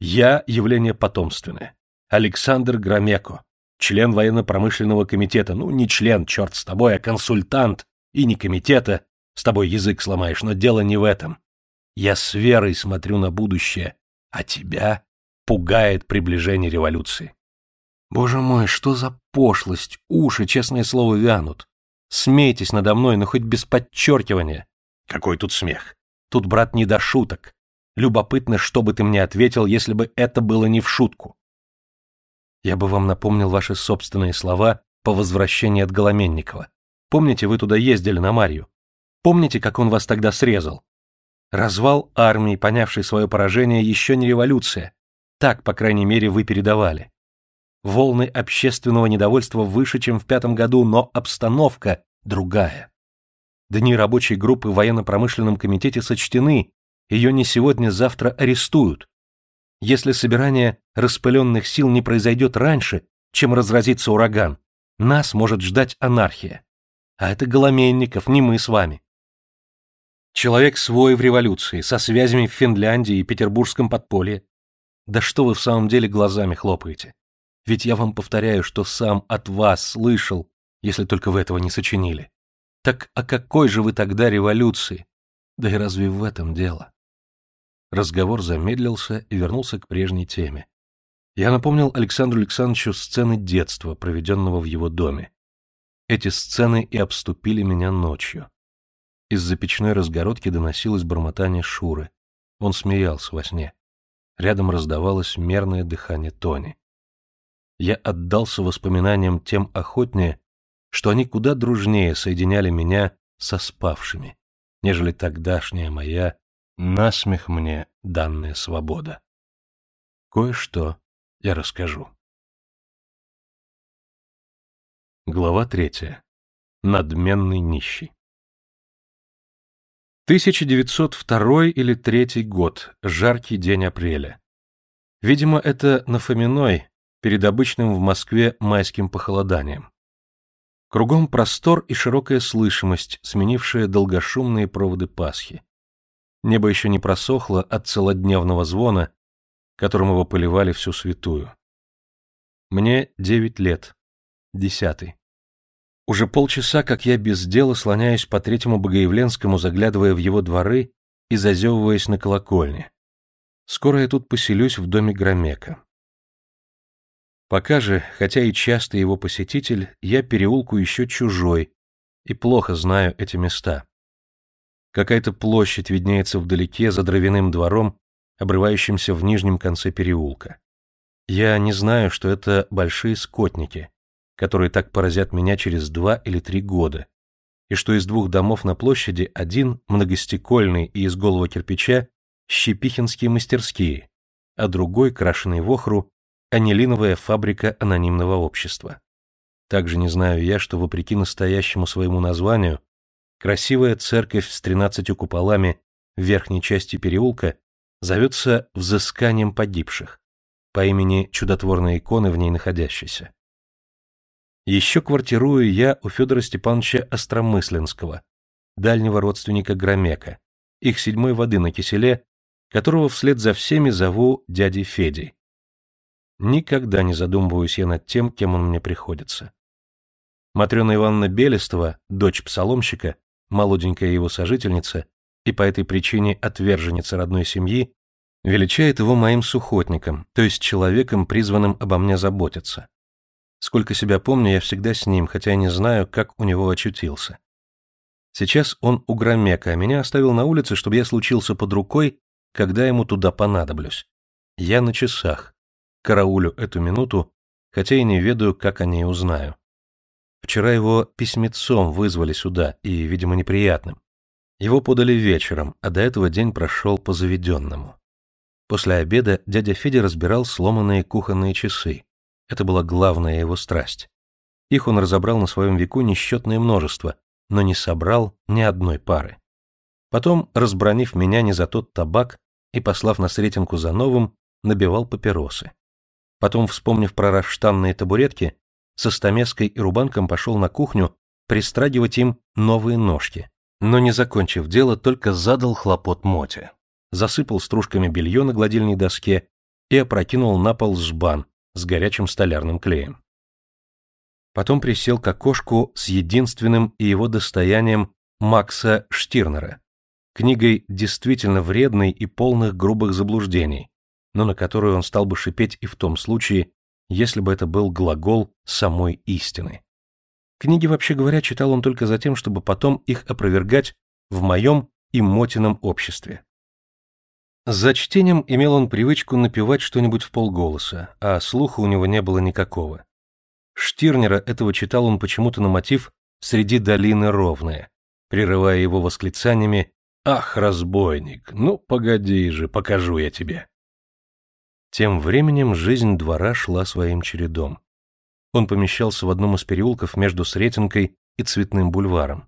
Я явление потомственное. Александр Громеко, член военно-промышленного комитета, ну, не член, черт с тобой, а консультант, и не комитета, с тобой язык сломаешь, но дело не в этом. Я с верой смотрю на будущее, а тебя пугает приближение революции. Боже мой, что за пошлость, уши, честное слово, вянут. Смейтесь надо мной, но хоть без подчеркивания. Какой тут смех? Тут, брат, не до шуток. Любопытно, что бы ты мне ответил, если бы это было не в шутку. Я бы вам напомнил ваши собственные слова по возвращении от Голоменникова. Помните, вы туда ездили на Марью? Помните, как он вас тогда срезал? Развал армии, понявший свое поражение, еще не революция. Так, по крайней мере, вы передавали. Волны общественного недовольства выше, чем в пятом году, но обстановка другая. Дни рабочей группы в военно-промышленном комитете сочтены, ее не сегодня-завтра арестуют. Если собирание распыленных сил не произойдет раньше, чем разразится ураган, нас может ждать анархия. А это Голоменников, не мы с вами. Человек свой в революции, со связями в Финляндии и петербургском подполье. Да что вы в самом деле глазами хлопаете? Ведь я вам повторяю, что сам от вас слышал, если только вы этого не сочинили. Так о какой же вы тогда революции? Да и разве в этом дело? Разговор замедлился и вернулся к прежней теме. Я напомнил Александру Александровичу сцены детства, проведенного в его доме. Эти сцены и обступили меня ночью. Из-за печной разгородки доносилось бормотание Шуры. Он смеялся во сне. Рядом раздавалось мерное дыхание Тони. Я отдался воспоминаниям тем охотнее, что они куда дружнее соединяли меня со спавшими, нежели тогдашняя моя, насмех мне данная свобода. Кое-что я расскажу. Глава третья. Надменный нищий. 1902 или 3 год, жаркий день апреля. Видимо, это на Фоминой, перед обычным в Москве майским похолоданием. Кругом простор и широкая слышимость, сменившая долгошумные проводы Пасхи. Небо еще не просохло от целодневного звона, которым его поливали всю святую. Мне девять лет. Десятый. Уже полчаса, как я без дела слоняюсь по третьему Богоявленскому, заглядывая в его дворы и зазевываясь на колокольне. Скоро я тут поселюсь в доме Громека. Пока же, хотя и часто его посетитель, я переулку еще чужой и плохо знаю эти места. Какая-то площадь виднеется вдалеке за дровяным двором, обрывающимся в нижнем конце переулка. Я не знаю, что это большие скотники, которые так поразят меня через два или три года, и что из двух домов на площади один многостекольный и из голого кирпича щепихинские мастерские, а другой, крашеный в охру, анилиновая фабрика анонимного общества. Также не знаю я, что вопреки настоящему своему названию, красивая церковь с тринадцатью куполами в верхней части переулка зовется «Взысканием погибших» по имени чудотворной иконы в ней находящейся. Еще квартирую я у Федора Степановича Остромысленского, дальнего родственника Громека, их седьмой воды на киселе, которого вслед за всеми зову дядей Федей. Никогда не задумываюсь я над тем, кем он мне приходится. Матрена Ивановна Белестова, дочь псаломщика, молоденькая его сожительница и по этой причине отверженница родной семьи, величает его моим сухотником, то есть человеком, призванным обо мне заботиться. Сколько себя помню, я всегда с ним, хотя не знаю, как у него очутился. Сейчас он у Громека, а меня оставил на улице, чтобы я случился под рукой, когда ему туда понадоблюсь. Я на часах. Караулю эту минуту, хотя и не ведаю, как о ней узнаю. Вчера его письмецом вызвали сюда, и, видимо, неприятным. Его подали вечером, а до этого день прошел по заведенному. После обеда дядя Федя разбирал сломанные кухонные часы. Это была главная его страсть. Их он разобрал на своем веку несчетное множество, но не собрал ни одной пары. Потом, разбронив меня не за тот табак и послав на Сретенку за новым, набивал папиросы. Потом, вспомнив про раштанные табуретки, со стамеской и рубанком пошел на кухню пристрагивать им новые ножки, но, не закончив дело, только задал хлопот моте. Засыпал стружками белье на гладильной доске и опрокинул на пол жбан, с горячим столярным клеем. Потом присел к окошку с единственным и его достоянием Макса Штирнера, книгой действительно вредной и полных грубых заблуждений, но на которую он стал бы шипеть и в том случае, если бы это был глагол самой истины. Книги, вообще говоря, читал он только за тем, чтобы потом их опровергать в моем и Мотином обществе. За чтением имел он привычку напевать что-нибудь в полголоса, а слуха у него не было никакого. Штирнера этого читал он почему-то на мотив «Среди долины ровные», прерывая его восклицаниями «Ах, разбойник, ну погоди же, покажу я тебе». Тем временем жизнь двора шла своим чередом. Он помещался в одном из переулков между Сретенкой и Цветным бульваром.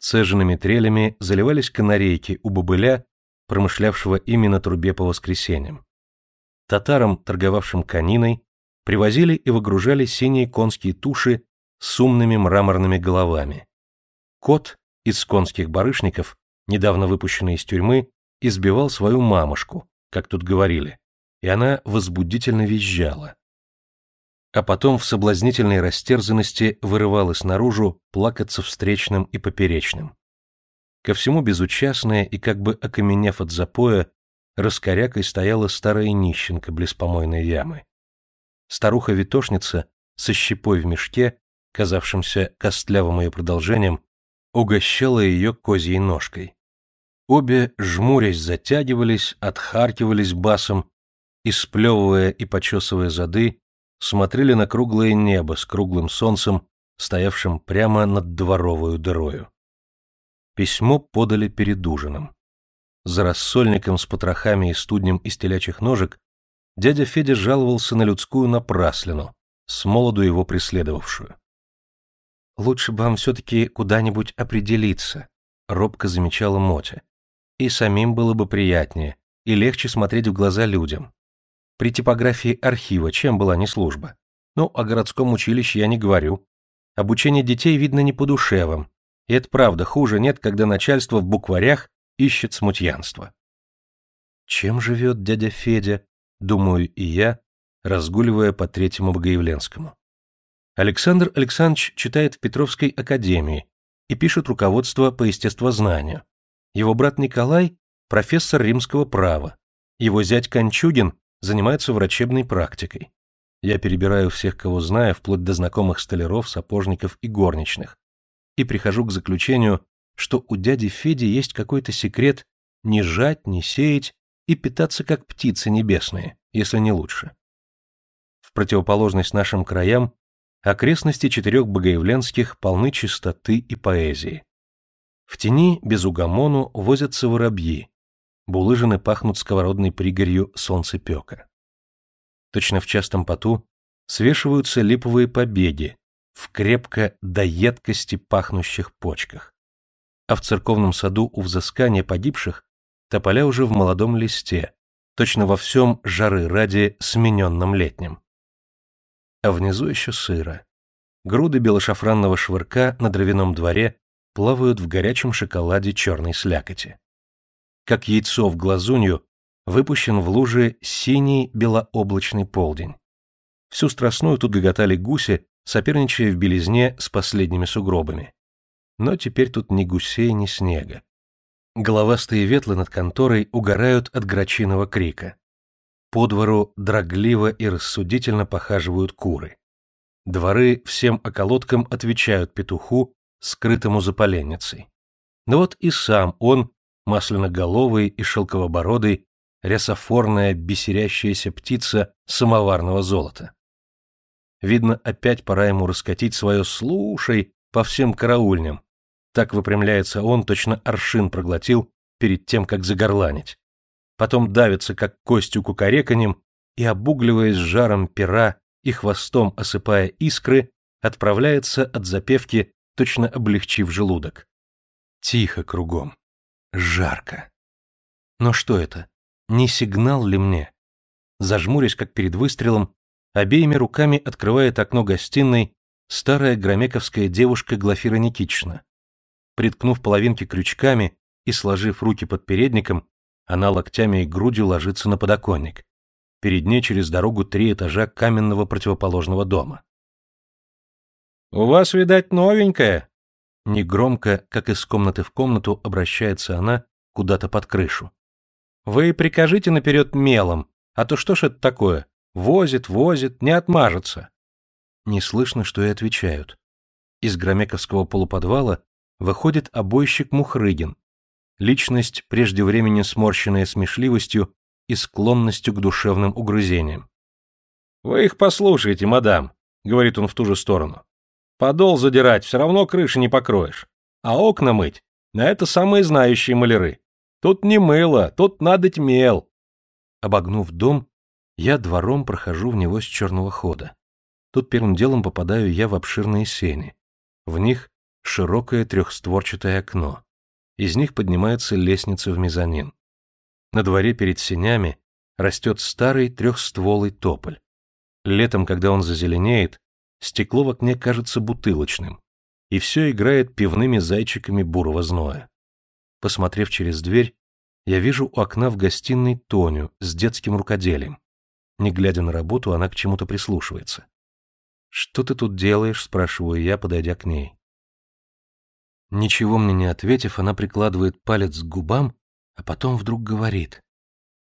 Цеженными трелями заливались канарейки у бобыля промышлявшего именно трубе по воскресеньям. Татарам, торговавшим кониной, привозили и выгружали синие конские туши с умными мраморными головами. Кот из конских барышников, недавно выпущенный из тюрьмы, избивал свою мамушку, как тут говорили, и она возбудительно визжала. А потом в соблазнительной растерзанности вырывалась наружу плакаться встречным и поперечным. Ко всему безучастная и как бы окаменев от запоя, раскорякой стояла старая нищенка близ помойной ямы. Старуха-витошница со щепой в мешке, казавшимся костлявым ее продолжением, угощала ее козьей ножкой. Обе, жмурясь, затягивались, отхаркивались басом и, сплевывая и почесывая зады, смотрели на круглое небо с круглым солнцем, стоявшим прямо над дворовую дырою. Письмо подали перед ужином. За рассольником с потрохами и студнем из телячьих ножек дядя Федя жаловался на людскую напраслину, с молоду его преследовавшую. «Лучше бы вам все-таки куда-нибудь определиться», — робко замечала Мотя. «И самим было бы приятнее, и легче смотреть в глаза людям. При типографии архива чем была не служба? Ну, о городском училище я не говорю. Обучение детей, видно, не по душе вам, и это правда, хуже нет, когда начальство в букварях ищет смутьянство. Чем живет дядя Федя, думаю и я, разгуливая по Третьему Богоявленскому. Александр Александрович читает в Петровской академии и пишет руководство по естествознанию. Его брат Николай – профессор римского права. Его зять Кончугин занимается врачебной практикой. Я перебираю всех, кого знаю, вплоть до знакомых столяров, сапожников и горничных и прихожу к заключению, что у дяди Феди есть какой-то секрет не жать, не сеять и питаться как птицы небесные, если не лучше. В противоположность нашим краям, окрестности четырех богоявленских полны чистоты и поэзии. В тени без угомону возятся воробьи, булыжины пахнут сковородной пригорью солнцепека. Точно в частом поту свешиваются липовые побеги, в крепко до едкости пахнущих почках. А в церковном саду у взыскания погибших тополя уже в молодом листе, точно во всем жары ради смененном летнем. А внизу еще сыро. Груды белошафранного швырка на дровяном дворе плавают в горячем шоколаде черной слякоти. Как яйцо в глазунью выпущен в луже синий белооблачный полдень. Всю страстную тут гоготали гуси, соперничая в белизне с последними сугробами. Но теперь тут ни гусей, ни снега. Головастые ветлы над конторой угорают от грачиного крика. По двору дрогливо и рассудительно похаживают куры. Дворы всем околоткам отвечают петуху, скрытому за поленницей. Но вот и сам он, масляноголовый и шелковобородый, рясофорная бесерящаяся птица самоварного золота. Видно, опять пора ему раскатить свое «слушай» по всем караульням. Так выпрямляется он, точно аршин проглотил перед тем, как загорланить. Потом давится, как костью кукареканем, и, обугливаясь жаром пера и хвостом осыпая искры, отправляется от запевки, точно облегчив желудок. Тихо кругом. Жарко. Но что это? Не сигнал ли мне? Зажмурясь, как перед выстрелом, обеими руками открывает окно гостиной старая громековская девушка Глафира Никитична. Приткнув половинки крючками и сложив руки под передником, она локтями и грудью ложится на подоконник. Перед ней через дорогу три этажа каменного противоположного дома. «У вас, видать, новенькая?» Негромко, как из комнаты в комнату, обращается она куда-то под крышу. «Вы прикажите наперед мелом, а то что ж это такое? Возит, возит, не отмажется. Не слышно, что и отвечают. Из громековского полуподвала выходит обойщик Мухрыгин. личность, прежде времени сморщенная смешливостью и склонностью к душевным угрызениям. «Вы их послушайте, мадам», — говорит он в ту же сторону. «Подол задирать, все равно крыши не покроешь. А окна мыть — на это самые знающие маляры. Тут не мыло, тут надо мел». Обогнув дом, я двором прохожу в него с черного хода. Тут первым делом попадаю я в обширные сени. В них широкое трехстворчатое окно. Из них поднимается лестница в мезонин. На дворе перед сенями растет старый трехстволый тополь. Летом, когда он зазеленеет, стекло в окне кажется бутылочным, и все играет пивными зайчиками бурого зноя. Посмотрев через дверь, я вижу у окна в гостиной Тоню с детским рукоделием. Не глядя на работу, она к чему-то прислушивается. «Что ты тут делаешь?» — спрашиваю я, подойдя к ней. Ничего мне не ответив, она прикладывает палец к губам, а потом вдруг говорит.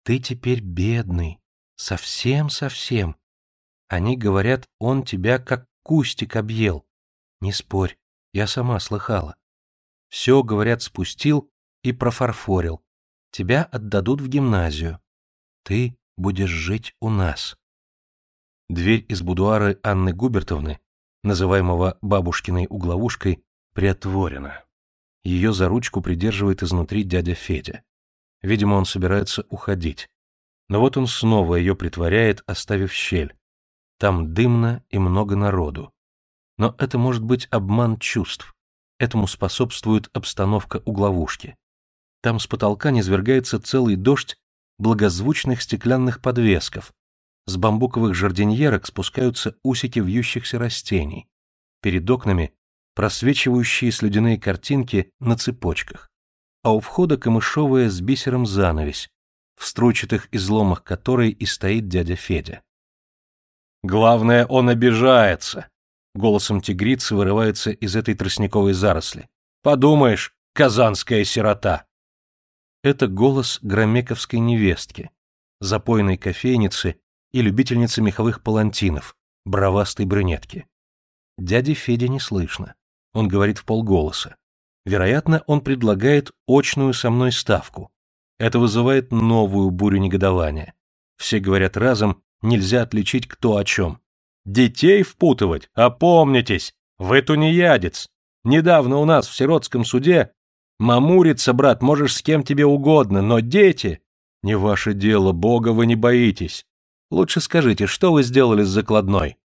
«Ты теперь бедный. Совсем-совсем. Они говорят, он тебя как кустик объел. Не спорь, я сама слыхала. Все, говорят, спустил и профарфорил. Тебя отдадут в гимназию. Ты будешь жить у нас». Дверь из будуара Анны Губертовны, называемого бабушкиной угловушкой, приотворена. Ее за ручку придерживает изнутри дядя Федя. Видимо, он собирается уходить. Но вот он снова ее притворяет, оставив щель. Там дымно и много народу. Но это может быть обман чувств. Этому способствует обстановка угловушки. Там с потолка низвергается целый дождь благозвучных стеклянных подвесков. С бамбуковых жардиньерок спускаются усики вьющихся растений. Перед окнами просвечивающие слюдяные картинки на цепочках, а у входа камышовая с бисером занавесь, в стручатых изломах которой и стоит дядя Федя. «Главное, он обижается!» Голосом тигрицы вырывается из этой тростниковой заросли. «Подумаешь, казанская сирота!» Это голос громековской невестки, запойной кофейницы и любительницы меховых палантинов, бровастой брюнетки. Дяди Феди не слышно. Он говорит в полголоса. Вероятно, он предлагает очную со мной ставку. Это вызывает новую бурю негодования. Все говорят разом, нельзя отличить кто о чем. Детей впутывать? Опомнитесь! Вы тунеядец! Недавно у нас в сиротском суде мамуриться, брат, можешь с кем тебе угодно, но дети... Не ваше дело, Бога вы не боитесь. Лучше скажите, что вы сделали с закладной?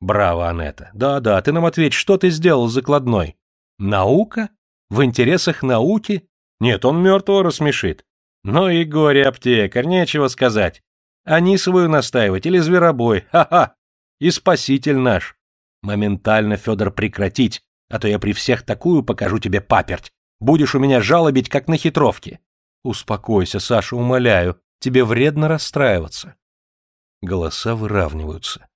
Браво, Анетта. Да-да, ты нам ответь, что ты сделал с закладной? Наука? В интересах науки? Нет, он мертвого рассмешит. Ну и горе, аптекарь, нечего сказать. Они свою настаивать или зверобой? Ха-ха! И спаситель наш. Моментально, Федор, прекратить, а то я при всех такую покажу тебе паперть. Будешь у меня жалобить, как на хитровке. Успокойся, Саша, умоляю, тебе вредно расстраиваться. Голоса выравниваются.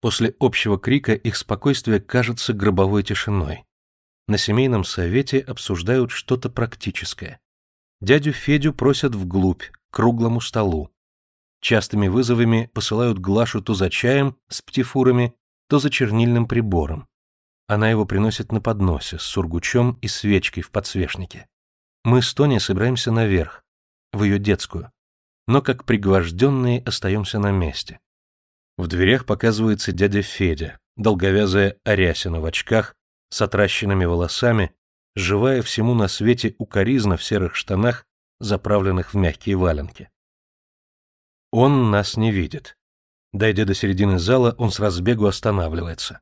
После общего крика их спокойствие кажется гробовой тишиной. На семейном совете обсуждают что-то практическое. Дядю Федю просят вглубь, к круглому столу. Частыми вызовами посылают Глашу то за чаем с птифурами, то за чернильным прибором. Она его приносит на подносе с сургучом и свечкой в подсвечнике. Мы с Тони собираемся наверх, в ее детскую, но как пригвожденные остаемся на месте. В дверях показывается дядя Федя, долговязая Арясина в очках, с отращенными волосами, живая всему на свете укоризна в серых штанах, заправленных в мягкие валенки. Он нас не видит. Дойдя до середины зала, он с разбегу останавливается.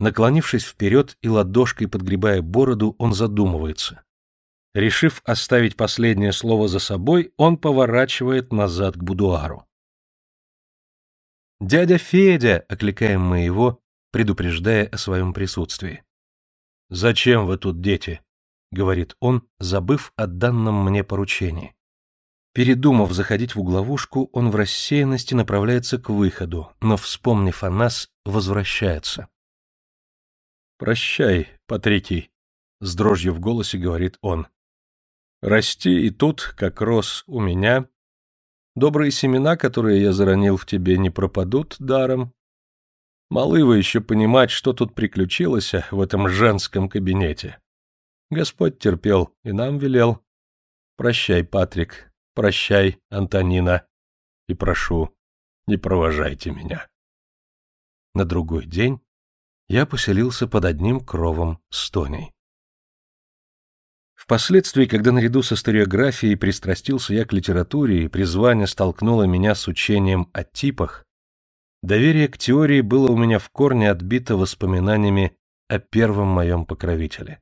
Наклонившись вперед и ладошкой подгребая бороду, он задумывается. Решив оставить последнее слово за собой, он поворачивает назад к будуару. «Дядя Федя!» — окликаем мы его, предупреждая о своем присутствии. «Зачем вы тут, дети?» — говорит он, забыв о данном мне поручении. Передумав заходить в угловушку, он в рассеянности направляется к выходу, но, вспомнив о нас, возвращается. «Прощай, Патрикий», — с дрожью в голосе говорит он. «Расти и тут, как рос у меня, Добрые семена, которые я заронил в тебе, не пропадут даром. Малы вы еще понимать, что тут приключилось в этом женском кабинете. Господь терпел и нам велел. Прощай, Патрик, прощай, Антонина, и прошу, не провожайте меня. На другой день я поселился под одним кровом с Тоней. Впоследствии, когда наряду с историографией пристрастился я к литературе и призвание столкнуло меня с учением о типах, доверие к теории было у меня в корне отбито воспоминаниями о первом моем покровителе.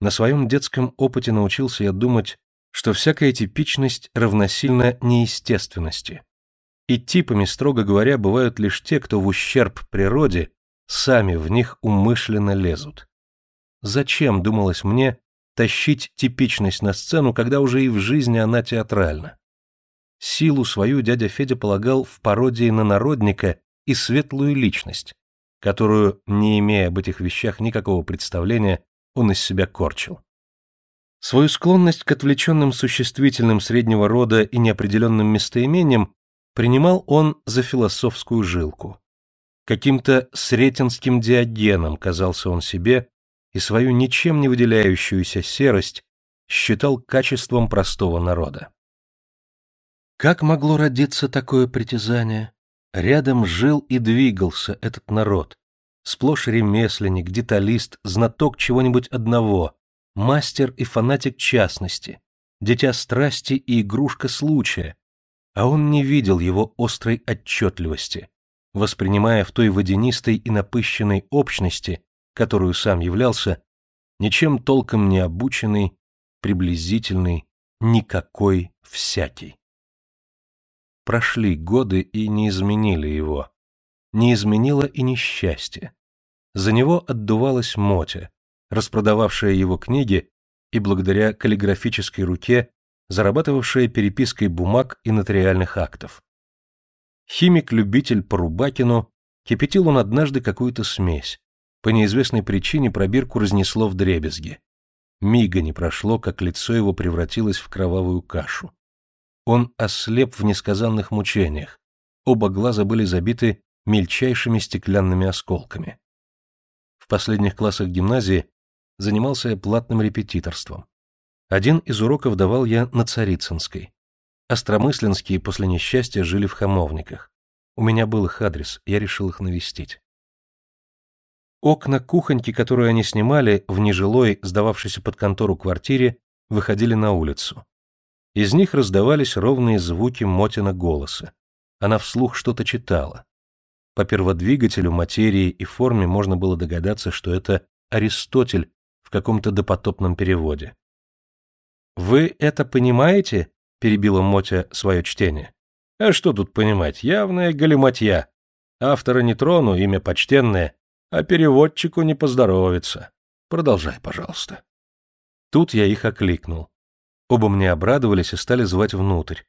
На своем детском опыте научился я думать, что всякая типичность равносильна неестественности. И типами, строго говоря, бывают лишь те, кто в ущерб природе сами в них умышленно лезут. Зачем, думалось мне, тащить типичность на сцену, когда уже и в жизни она театральна. Силу свою дядя Федя полагал в пародии на народника и светлую личность, которую, не имея об этих вещах никакого представления, он из себя корчил. Свою склонность к отвлеченным существительным среднего рода и неопределенным местоимениям принимал он за философскую жилку. Каким-то сретенским диогеном казался он себе и свою ничем не выделяющуюся серость считал качеством простого народа. Как могло родиться такое притязание? Рядом жил и двигался этот народ. Сплошь ремесленник, деталист, знаток чего-нибудь одного, мастер и фанатик частности, дитя страсти и игрушка случая, а он не видел его острой отчетливости, воспринимая в той водянистой и напыщенной общности, которую сам являлся, ничем толком не обученный, приблизительный, никакой всякий. Прошли годы и не изменили его. Не изменило и несчастье. За него отдувалась Мотя, распродававшая его книги и благодаря каллиграфической руке зарабатывавшая перепиской бумаг и нотариальных актов. Химик-любитель по Рубакину кипятил он однажды какую-то смесь, по неизвестной причине пробирку разнесло в дребезги. Мига не прошло, как лицо его превратилось в кровавую кашу. Он ослеп в несказанных мучениях. Оба глаза были забиты мельчайшими стеклянными осколками. В последних классах гимназии занимался я платным репетиторством. Один из уроков давал я на Царицынской. Остромысленские после несчастья жили в Хамовниках. У меня был их адрес, я решил их навестить. Окна кухоньки, которую они снимали, в нежилой, сдававшейся под контору квартире, выходили на улицу. Из них раздавались ровные звуки Мотина голоса. Она вслух что-то читала. По перводвигателю, материи и форме можно было догадаться, что это Аристотель в каком-то допотопном переводе. «Вы это понимаете?» — перебила Мотя свое чтение. «А что тут понимать? Явная галиматья. Автора не трону, имя почтенное, а переводчику не поздоровится. Продолжай, пожалуйста. Тут я их окликнул. Оба мне обрадовались и стали звать внутрь.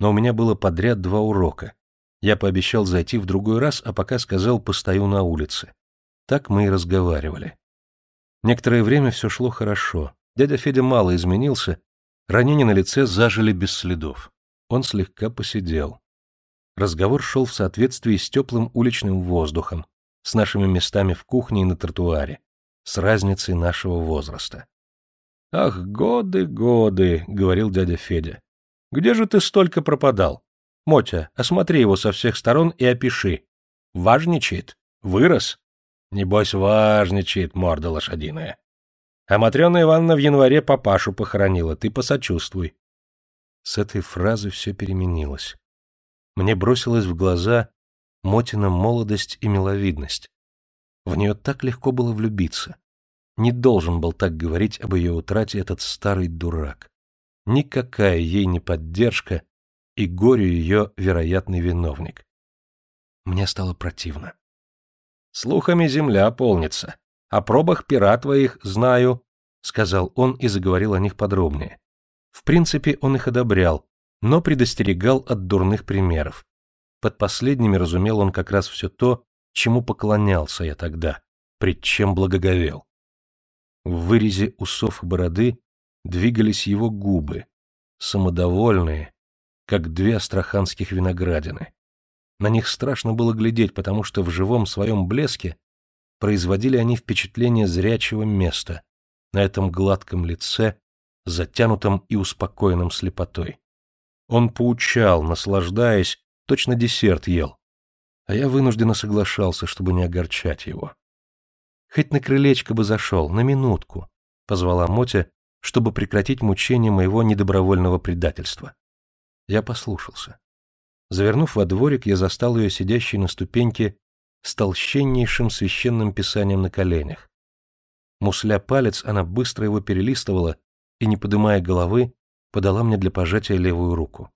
Но у меня было подряд два урока. Я пообещал зайти в другой раз, а пока сказал «постою на улице». Так мы и разговаривали. Некоторое время все шло хорошо. Дядя Федя мало изменился, ранения на лице зажили без следов. Он слегка посидел. Разговор шел в соответствии с теплым уличным воздухом, с нашими местами в кухне и на тротуаре, с разницей нашего возраста. «Ах, годы, годы!» — говорил дядя Федя. «Где же ты столько пропадал? Мотя, осмотри его со всех сторон и опиши. Важничает? Вырос? Небось, важничает, морда лошадиная. А Матрена Ивановна в январе папашу похоронила, ты посочувствуй». С этой фразы все переменилось. Мне бросилось в глаза Мотина молодость и миловидность. В нее так легко было влюбиться. Не должен был так говорить об ее утрате этот старый дурак. Никакая ей не поддержка, и горю ее вероятный виновник. Мне стало противно. «Слухами земля полнится. О пробах пера твоих знаю», — сказал он и заговорил о них подробнее. В принципе, он их одобрял, но предостерегал от дурных примеров. Под последними разумел он как раз все то, чему поклонялся я тогда, пред чем благоговел. В вырезе усов и бороды двигались его губы, самодовольные, как две астраханских виноградины. На них страшно было глядеть, потому что в живом своем блеске производили они впечатление зрячего места на этом гладком лице затянутым и успокоенным слепотой. Он поучал, наслаждаясь, точно десерт ел. А я вынужденно соглашался, чтобы не огорчать его. Хоть на крылечко бы зашел, на минутку, позвала Мотя, чтобы прекратить мучение моего недобровольного предательства. Я послушался. Завернув во дворик, я застал ее сидящей на ступеньке с толщеннейшим священным писанием на коленях. Мусля палец, она быстро его перелистывала и, не подымая головы, подала мне для пожатия левую руку.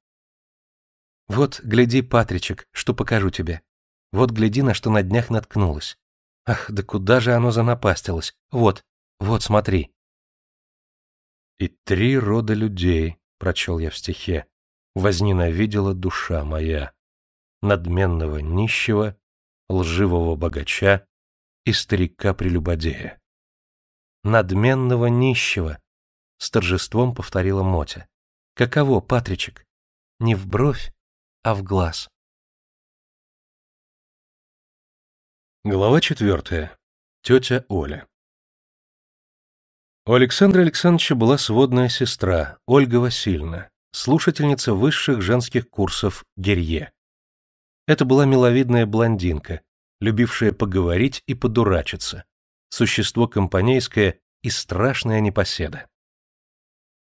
«Вот, гляди, Патричек, что покажу тебе. Вот, гляди, на что на днях наткнулась. Ах, да куда же оно занапастилось? Вот, вот, смотри». «И три рода людей», — прочел я в стихе, — «возненавидела душа моя, надменного нищего, лживого богача и старика-прелюбодея». «Надменного нищего», — с торжеством повторила Мотя. «Каково, Патричек? Не в бровь, а в глаз». Глава четвертая. Тетя Оля. У Александра Александровича была сводная сестра, Ольга Васильевна, слушательница высших женских курсов Герье. Это была миловидная блондинка, любившая поговорить и подурачиться, существо компанейское и страшная непоседа.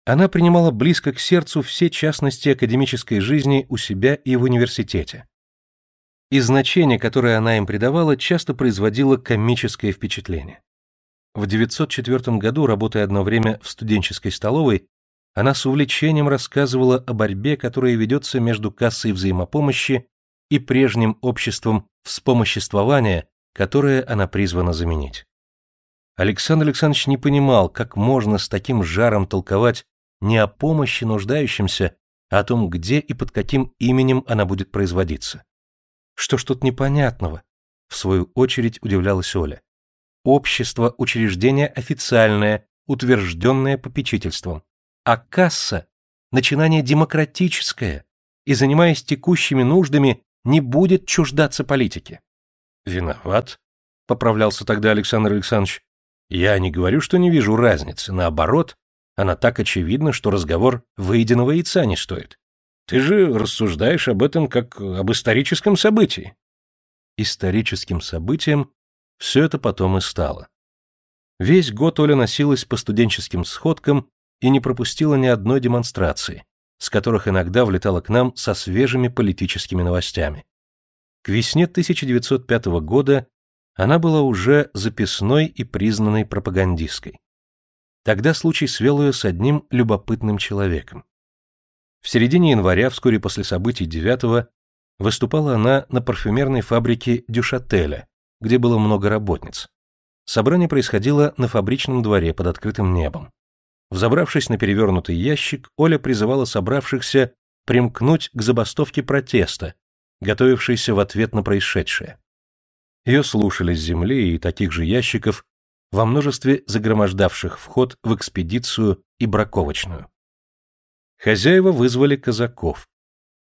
Она принимала близко к сердцу все частности академической жизни у себя и в университете. И значение, которое она им придавала, часто производило комическое впечатление. В 904 году, работая одно время в студенческой столовой, она с увлечением рассказывала о борьбе, которая ведется между кассой взаимопомощи и прежним обществом вспомоществования, которое она призвана заменить. Александр Александрович не понимал, как можно с таким жаром толковать не о помощи нуждающимся, а о том, где и под каким именем она будет производиться. Что ж тут непонятного? В свою очередь удивлялась Оля. Общество – учреждение официальное, утвержденное попечительством. А касса – начинание демократическое и, занимаясь текущими нуждами, не будет чуждаться политики. «Виноват», — поправлялся тогда Александр Александрович. Я не говорю, что не вижу разницы, наоборот, она так очевидна, что разговор выеденного яйца не стоит. Ты же рассуждаешь об этом как об историческом событии. Историческим событием все это потом и стало. Весь год Оля носилась по студенческим сходкам и не пропустила ни одной демонстрации, с которых иногда влетала к нам со свежими политическими новостями. К весне 1905 года она была уже записной и признанной пропагандисткой. Тогда случай свел ее с одним любопытным человеком. В середине января, вскоре после событий 9 выступала она на парфюмерной фабрике Дюшателя, где было много работниц. Собрание происходило на фабричном дворе под открытым небом. Взобравшись на перевернутый ящик, Оля призывала собравшихся примкнуть к забастовке протеста, готовившейся в ответ на происшедшее. Ее слушали с земли и таких же ящиков, во множестве загромождавших вход в экспедицию и браковочную. Хозяева вызвали казаков.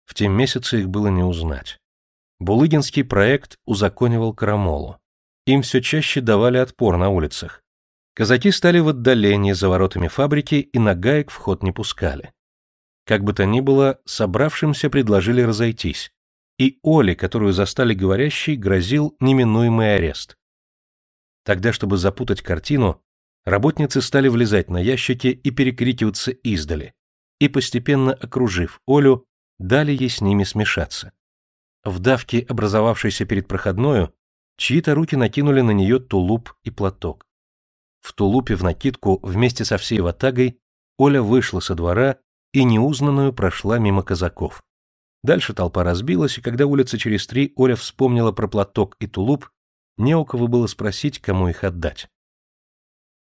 В те месяцы их было не узнать. Булыгинский проект узаконивал крамолу. Им все чаще давали отпор на улицах. Казаки стали в отдалении за воротами фабрики и на гаек вход не пускали. Как бы то ни было, собравшимся предложили разойтись, и Оле, которую застали говорящей, грозил неминуемый арест. Тогда, чтобы запутать картину, работницы стали влезать на ящики и перекрикиваться издали, и, постепенно окружив Олю, дали ей с ними смешаться. В давке, образовавшейся перед проходною, чьи-то руки накинули на нее тулуп и платок. В тулупе в накидку вместе со всей ватагой Оля вышла со двора и неузнанную прошла мимо казаков. Дальше толпа разбилась, и когда улица через три Оля вспомнила про платок и тулуп, не у кого было спросить, кому их отдать.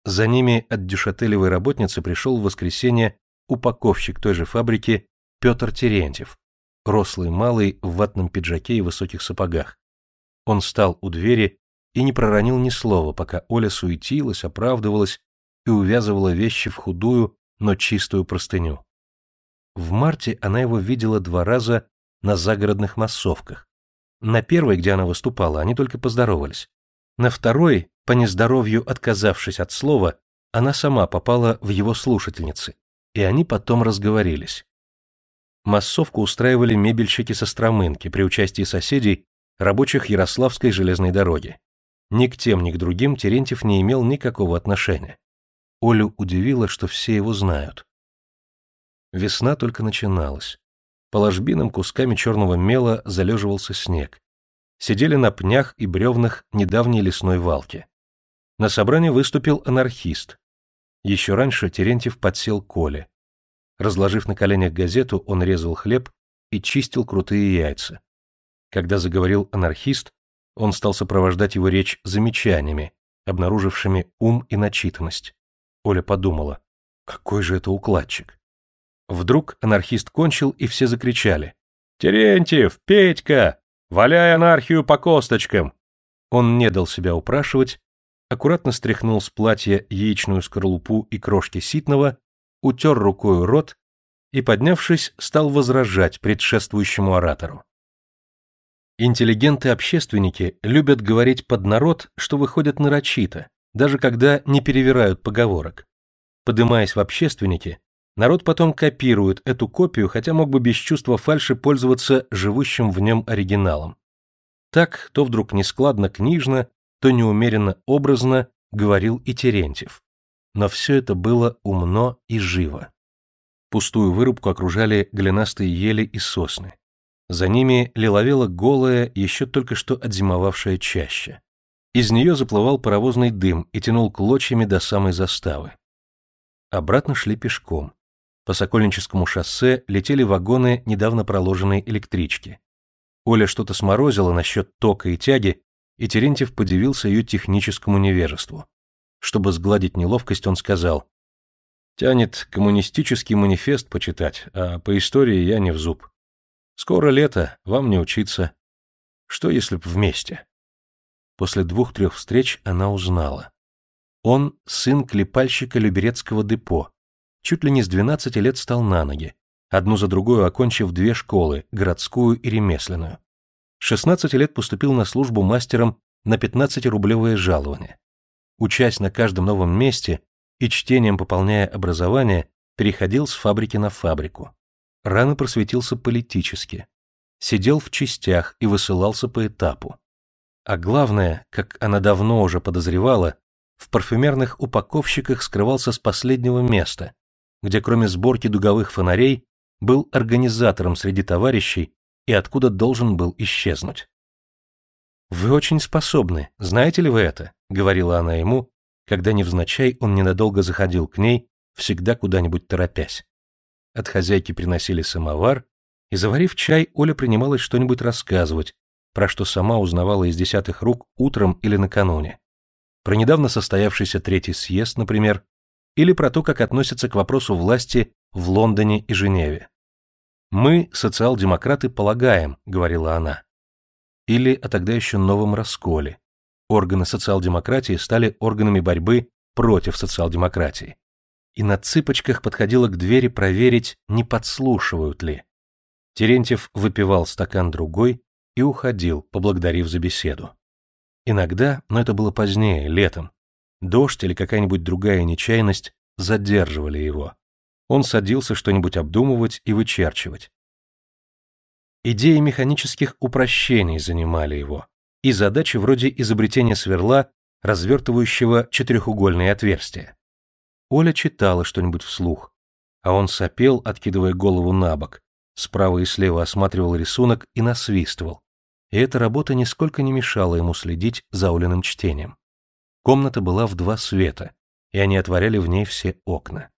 За ними от дюшателевой работницы пришел в воскресенье упаковщик той же фабрики Петр Терентьев, рослый малый в ватном пиджаке и высоких сапогах. Он стал у двери и не проронил ни слова, пока Оля суетилась, оправдывалась и увязывала вещи в худую, но чистую простыню. В марте она его видела два раза на загородных массовках. На первой, где она выступала, они только поздоровались. На второй, по нездоровью отказавшись от слова, она сама попала в его слушательницы и они потом разговорились. Массовку устраивали мебельщики со Стромынки при участии соседей, рабочих Ярославской железной дороги. Ни к тем, ни к другим Терентьев не имел никакого отношения. Олю удивило, что все его знают. Весна только начиналась. По ложбинам кусками черного мела залеживался снег. Сидели на пнях и бревнах недавней лесной валки. На собрании выступил анархист. Еще раньше Терентьев подсел Коле. Разложив на коленях газету, он резал хлеб и чистил крутые яйца. Когда заговорил анархист, он стал сопровождать его речь замечаниями, обнаружившими ум и начитанность. Оля подумала, какой же это укладчик. Вдруг анархист кончил, и все закричали. «Терентьев! Петька! Валяй анархию по косточкам!» Он не дал себя упрашивать, аккуратно стряхнул с платья яичную скорлупу и крошки ситного, утер рукой рот и, поднявшись, стал возражать предшествующему оратору. Интеллигенты-общественники любят говорить под народ, что выходят нарочито, даже когда не перевирают поговорок. Подымаясь в общественники, народ потом копирует эту копию, хотя мог бы без чувства фальши пользоваться живущим в нем оригиналом. Так, то вдруг нескладно книжно, то неумеренно образно говорил и Терентьев. Но все это было умно и живо. Пустую вырубку окружали голенастые ели и сосны. За ними лиловела голая, еще только что отзимовавшая чаща. Из нее заплывал паровозный дым и тянул клочьями до самой заставы. Обратно шли пешком. По Сокольническому шоссе летели вагоны недавно проложенной электрички. Оля что-то сморозила насчет тока и тяги, и Терентьев подивился ее техническому невежеству. Чтобы сгладить неловкость, он сказал, «Тянет коммунистический манифест почитать, а по истории я не в зуб. Скоро лето, вам не учиться. Что, если б вместе? После двух-трех встреч она узнала. Он сын клепальщика Люберецкого депо. Чуть ли не с 12 лет стал на ноги, одну за другой окончив две школы, городскую и ремесленную. 16 лет поступил на службу мастером на 15-рублевое жалование. Учась на каждом новом месте и чтением пополняя образование, переходил с фабрики на фабрику рано просветился политически, сидел в частях и высылался по этапу. А главное, как она давно уже подозревала, в парфюмерных упаковщиках скрывался с последнего места, где кроме сборки дуговых фонарей был организатором среди товарищей и откуда должен был исчезнуть. «Вы очень способны, знаете ли вы это?» — говорила она ему, когда невзначай он ненадолго заходил к ней, всегда куда-нибудь торопясь. От хозяйки приносили самовар, и, заварив чай, Оля принималась что-нибудь рассказывать, про что сама узнавала из десятых рук утром или накануне. Про недавно состоявшийся третий съезд, например, или про то, как относятся к вопросу власти в Лондоне и Женеве. «Мы, социал-демократы, полагаем», — говорила она. Или о тогда еще новом расколе. Органы социал-демократии стали органами борьбы против социал-демократии и на цыпочках подходила к двери проверить, не подслушивают ли. Терентьев выпивал стакан другой и уходил, поблагодарив за беседу. Иногда, но это было позднее, летом, дождь или какая-нибудь другая нечаянность задерживали его. Он садился что-нибудь обдумывать и вычерчивать. Идеи механических упрощений занимали его, и задачи вроде изобретения сверла, развертывающего четырехугольные отверстия. Оля читала что-нибудь вслух, а он сопел, откидывая голову на бок, справа и слева осматривал рисунок и насвистывал. И эта работа нисколько не мешала ему следить за Олиным чтением. Комната была в два света, и они отворяли в ней все окна.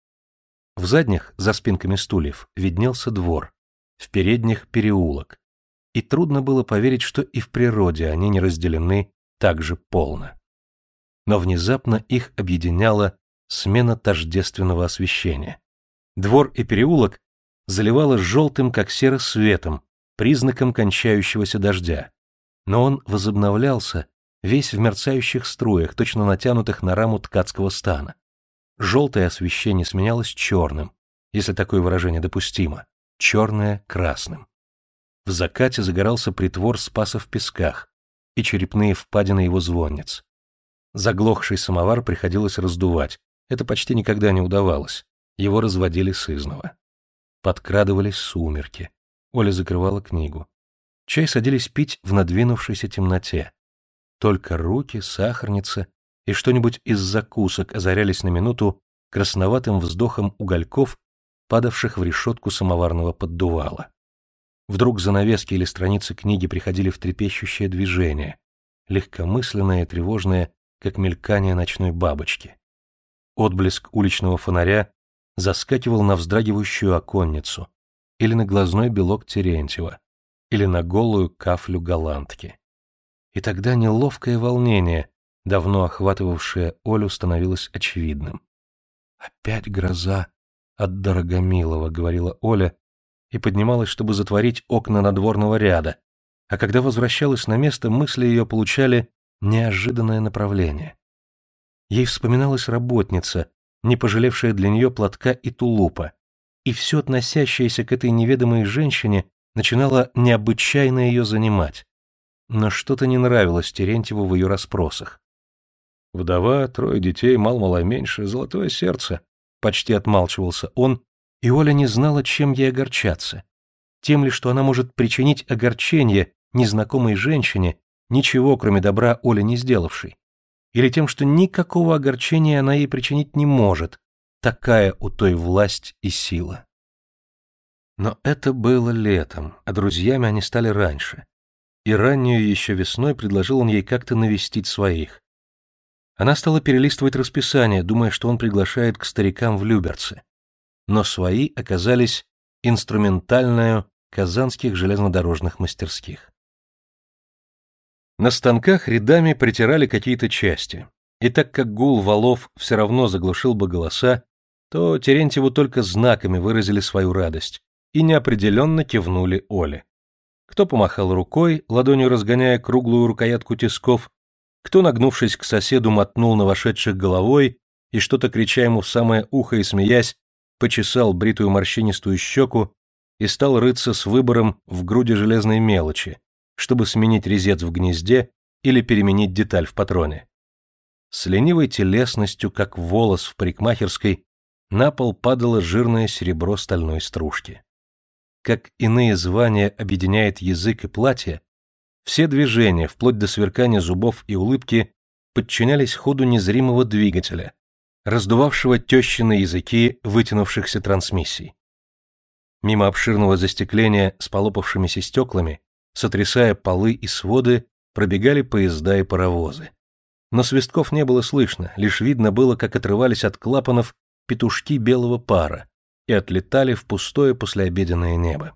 В задних, за спинками стульев, виднелся двор, в передних — переулок. И трудно было поверить, что и в природе они не разделены так же полно. Но внезапно их объединяла смена тождественного освещения. Двор и переулок заливало желтым, как сера светом, признаком кончающегося дождя. Но он возобновлялся, весь в мерцающих струях, точно натянутых на раму ткацкого стана. Желтое освещение сменялось черным, если такое выражение допустимо, черное — красным. В закате загорался притвор Спаса в песках и черепные впадины его звонниц. Заглохший самовар приходилось раздувать, это почти никогда не удавалось. Его разводили сызново. Подкрадывались сумерки. Оля закрывала книгу. Чай садились пить в надвинувшейся темноте. Только руки, сахарница и что-нибудь из закусок озарялись на минуту красноватым вздохом угольков, падавших в решетку самоварного поддувала. Вдруг занавески или страницы книги приходили в трепещущее движение, легкомысленное и тревожное, как мелькание ночной бабочки. Отблеск уличного фонаря заскакивал на вздрагивающую оконницу или на глазной белок Терентьева, или на голую кафлю голландки. И тогда неловкое волнение, давно охватывавшее Олю, становилось очевидным. «Опять гроза от Дорогомилова», — говорила Оля, и поднималась, чтобы затворить окна надворного ряда, а когда возвращалась на место, мысли ее получали неожиданное направление. Ей вспоминалась работница, не пожалевшая для нее платка и тулупа, и все относящееся к этой неведомой женщине начинало необычайно ее занимать. Но что-то не нравилось Терентьеву в ее расспросах. Вдова, трое детей, мал-мало меньше, золотое сердце. Почти отмалчивался он, и Оля не знала, чем ей огорчаться. Тем ли, что она может причинить огорчение незнакомой женщине, ничего, кроме добра Оля не сделавшей или тем, что никакого огорчения она ей причинить не может, такая у той власть и сила. Но это было летом, а друзьями они стали раньше. И раннюю еще весной предложил он ей как-то навестить своих. Она стала перелистывать расписание, думая, что он приглашает к старикам в Люберцы. Но свои оказались инструментальную казанских железнодорожных мастерских. На станках рядами притирали какие-то части, и так как гул валов все равно заглушил бы голоса, то Терентьеву только знаками выразили свою радость и неопределенно кивнули Оле. Кто помахал рукой, ладонью разгоняя круглую рукоятку тисков, кто, нагнувшись к соседу, мотнул на вошедших головой и что-то крича ему в самое ухо и смеясь, почесал бритую морщинистую щеку и стал рыться с выбором в груди железной мелочи, чтобы сменить резец в гнезде или переменить деталь в патроне. С ленивой телесностью, как волос в парикмахерской, на пол падало жирное серебро стальной стружки. Как иные звания объединяет язык и платье, все движения, вплоть до сверкания зубов и улыбки, подчинялись ходу незримого двигателя, раздувавшего тещины языки вытянувшихся трансмиссий. Мимо обширного застекления с полопавшимися стеклами Сотрясая полы и своды, пробегали поезда и паровозы. Но свистков не было слышно, лишь видно было, как отрывались от клапанов петушки белого пара и отлетали в пустое послеобеденное небо.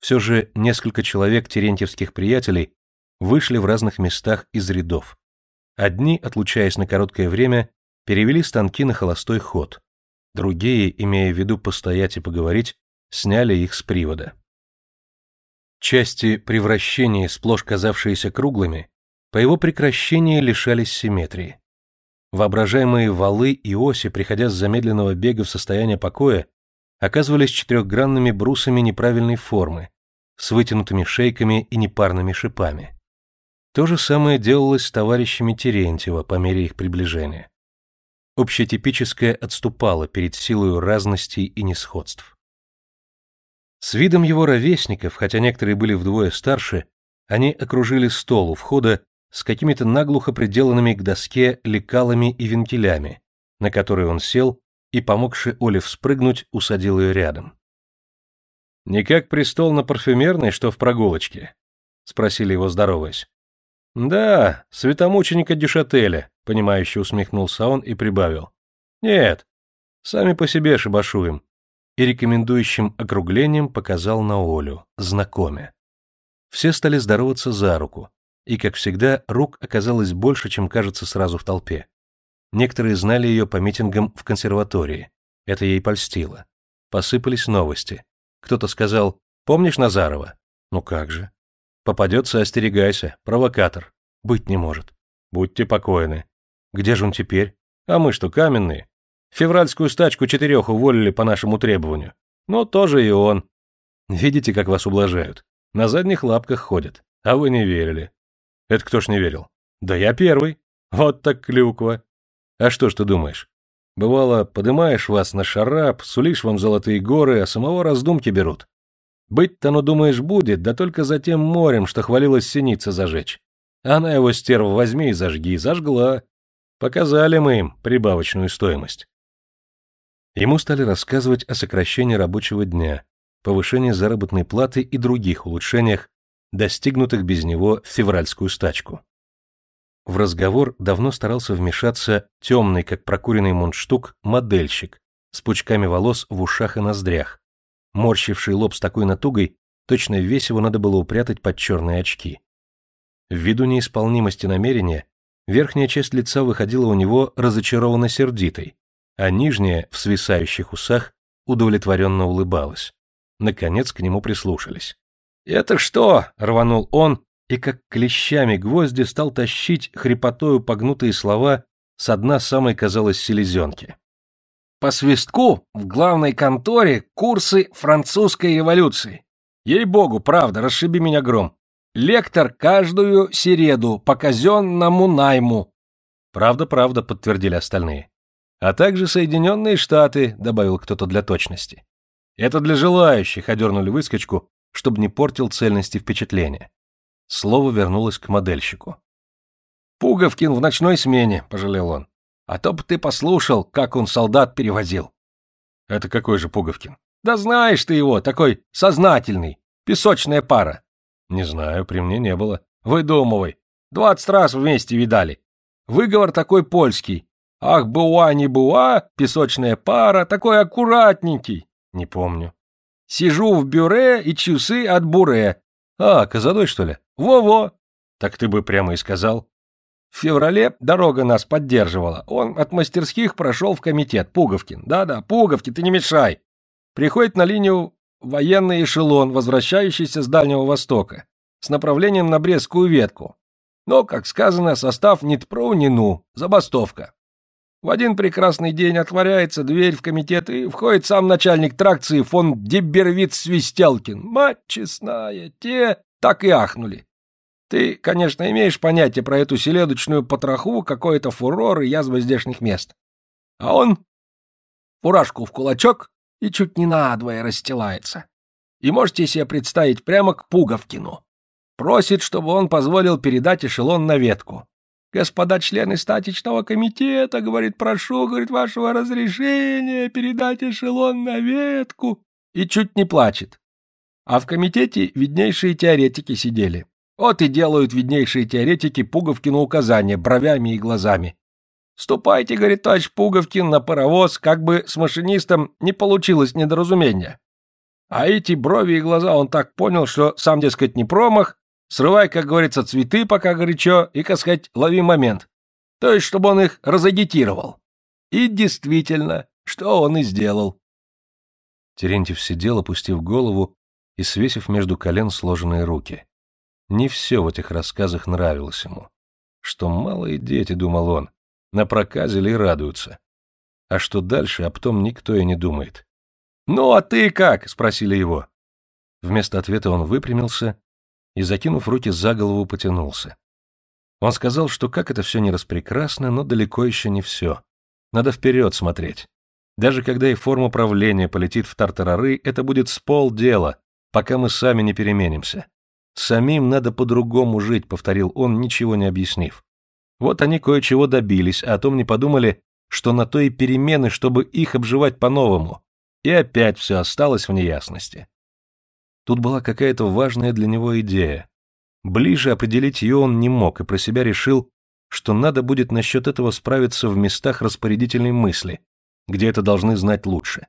Все же несколько человек терентьевских приятелей вышли в разных местах из рядов. Одни, отлучаясь на короткое время, перевели станки на холостой ход. Другие, имея в виду постоять и поговорить, сняли их с привода. Части превращения, сплошь казавшиеся круглыми, по его прекращении лишались симметрии. Воображаемые валы и оси, приходя с замедленного бега в состояние покоя, оказывались четырехгранными брусами неправильной формы, с вытянутыми шейками и непарными шипами. То же самое делалось с товарищами Терентьева по мере их приближения. Общетипическое отступало перед силой разностей и несходств. С видом его ровесников, хотя некоторые были вдвое старше, они окружили стол у входа с какими-то наглухо приделанными к доске лекалами и вентилями, на которые он сел и, помогши Оле вспрыгнуть, усадил ее рядом. «Не как престол на парфюмерной, что в прогулочке?» — спросили его, здороваясь. «Да, святомученика Дюшателя», — понимающе усмехнулся он и прибавил. «Нет, сами по себе шибашуем и рекомендующим округлением показал на Олю, знакомя. Все стали здороваться за руку, и, как всегда, рук оказалось больше, чем кажется сразу в толпе. Некоторые знали ее по митингам в консерватории. Это ей польстило. Посыпались новости. Кто-то сказал «Помнишь Назарова?» «Ну как же?» «Попадется, остерегайся, провокатор. Быть не может. Будьте покойны. Где же он теперь? А мы что, каменные? Февральскую стачку четырех уволили по нашему требованию. Но тоже и он. Видите, как вас ублажают? На задних лапках ходят. А вы не верили. Это кто ж не верил? Да я первый. Вот так клюква. А что ж ты думаешь? Бывало, подымаешь вас на шарап, сулишь вам золотые горы, а самого раздумки берут. Быть-то, ну, думаешь, будет, да только за тем морем, что хвалилась синица зажечь. Она его, стерва, возьми и зажги, зажгла. Показали мы им прибавочную стоимость. Ему стали рассказывать о сокращении рабочего дня, повышении заработной платы и других улучшениях, достигнутых без него в февральскую стачку. В разговор давно старался вмешаться темный, как прокуренный мундштук, модельщик с пучками волос в ушах и ноздрях, морщивший лоб с такой натугой, точно весь его надо было упрятать под черные очки. Ввиду неисполнимости намерения, верхняя часть лица выходила у него разочарованно сердитой, а нижняя, в свисающих усах, удовлетворенно улыбалась. Наконец к нему прислушались. «Это что?» — рванул он, и как клещами гвозди стал тащить хрипотою погнутые слова с дна самой, казалось, селезенки. «По свистку в главной конторе курсы французской революции. Ей-богу, правда, расшиби меня гром. Лектор каждую середу по казенному найму». «Правда, правда», — подтвердили остальные. «А также Соединенные Штаты», — добавил кто-то для точности. «Это для желающих», — одернули выскочку, чтобы не портил цельности впечатления. Слово вернулось к модельщику. «Пуговкин в ночной смене», — пожалел он. «А то бы ты послушал, как он солдат перевозил». «Это какой же Пуговкин?» «Да знаешь ты его, такой сознательный, песочная пара». «Не знаю, при мне не было». «Выдумывай. Двадцать раз вместе видали. Выговор такой польский. Ах, буа не буа, песочная пара, такой аккуратненький». «Не помню». «Сижу в бюре и часы от буре». «А, Казадой, что ли?» Во-во! Так ты бы прямо и сказал. В феврале дорога нас поддерживала. Он от мастерских прошел в комитет. Пуговкин. Да-да, Пуговкин, ты не мешай. Приходит на линию военный эшелон, возвращающийся с Дальнего Востока, с направлением на Брестскую ветку. Но, как сказано, состав ни тпру, ни ну, забастовка. В один прекрасный день отворяется дверь в комитет, и входит сам начальник тракции фон Диббервиц-Свистелкин. Мать честная, те так и ахнули. Ты, конечно, имеешь понятие про эту селедочную потроху, какой-то фурор и язва здешних мест. А он фуражку в кулачок и чуть не надвое расстилается. И можете себе представить прямо к Пуговкину. Просит, чтобы он позволил передать эшелон на ветку. Господа члены статичного комитета, говорит, прошу, говорит, вашего разрешения передать эшелон на ветку. И чуть не плачет. А в комитете виднейшие теоретики сидели. Вот и делают виднейшие теоретики Пуговкину указания бровями и глазами. «Ступайте, — говорит товарищ Пуговкин, — на паровоз, как бы с машинистом не получилось недоразумение». А эти брови и глаза он так понял, что сам, дескать, не промах, срывай, как говорится, цветы, пока горячо, и, как сказать, лови момент. То есть, чтобы он их разагитировал. И действительно, что он и сделал. Терентьев сидел, опустив голову и свесив между колен сложенные руки. Не все в этих рассказах нравилось ему. Что малые дети, думал он, на проказе ли радуются. А что дальше, об том никто и не думает. «Ну, а ты как?» — спросили его. Вместо ответа он выпрямился и, закинув руки за голову, потянулся. Он сказал, что как это все не распрекрасно, но далеко еще не все. Надо вперед смотреть. Даже когда и форма правления полетит в тартарары, это будет с полдела, пока мы сами не переменимся. «Самим надо по-другому жить», — повторил он, ничего не объяснив. Вот они кое-чего добились, а о том не подумали, что на то и перемены, чтобы их обживать по-новому. И опять все осталось в неясности. Тут была какая-то важная для него идея. Ближе определить ее он не мог и про себя решил, что надо будет насчет этого справиться в местах распорядительной мысли, где это должны знать лучше.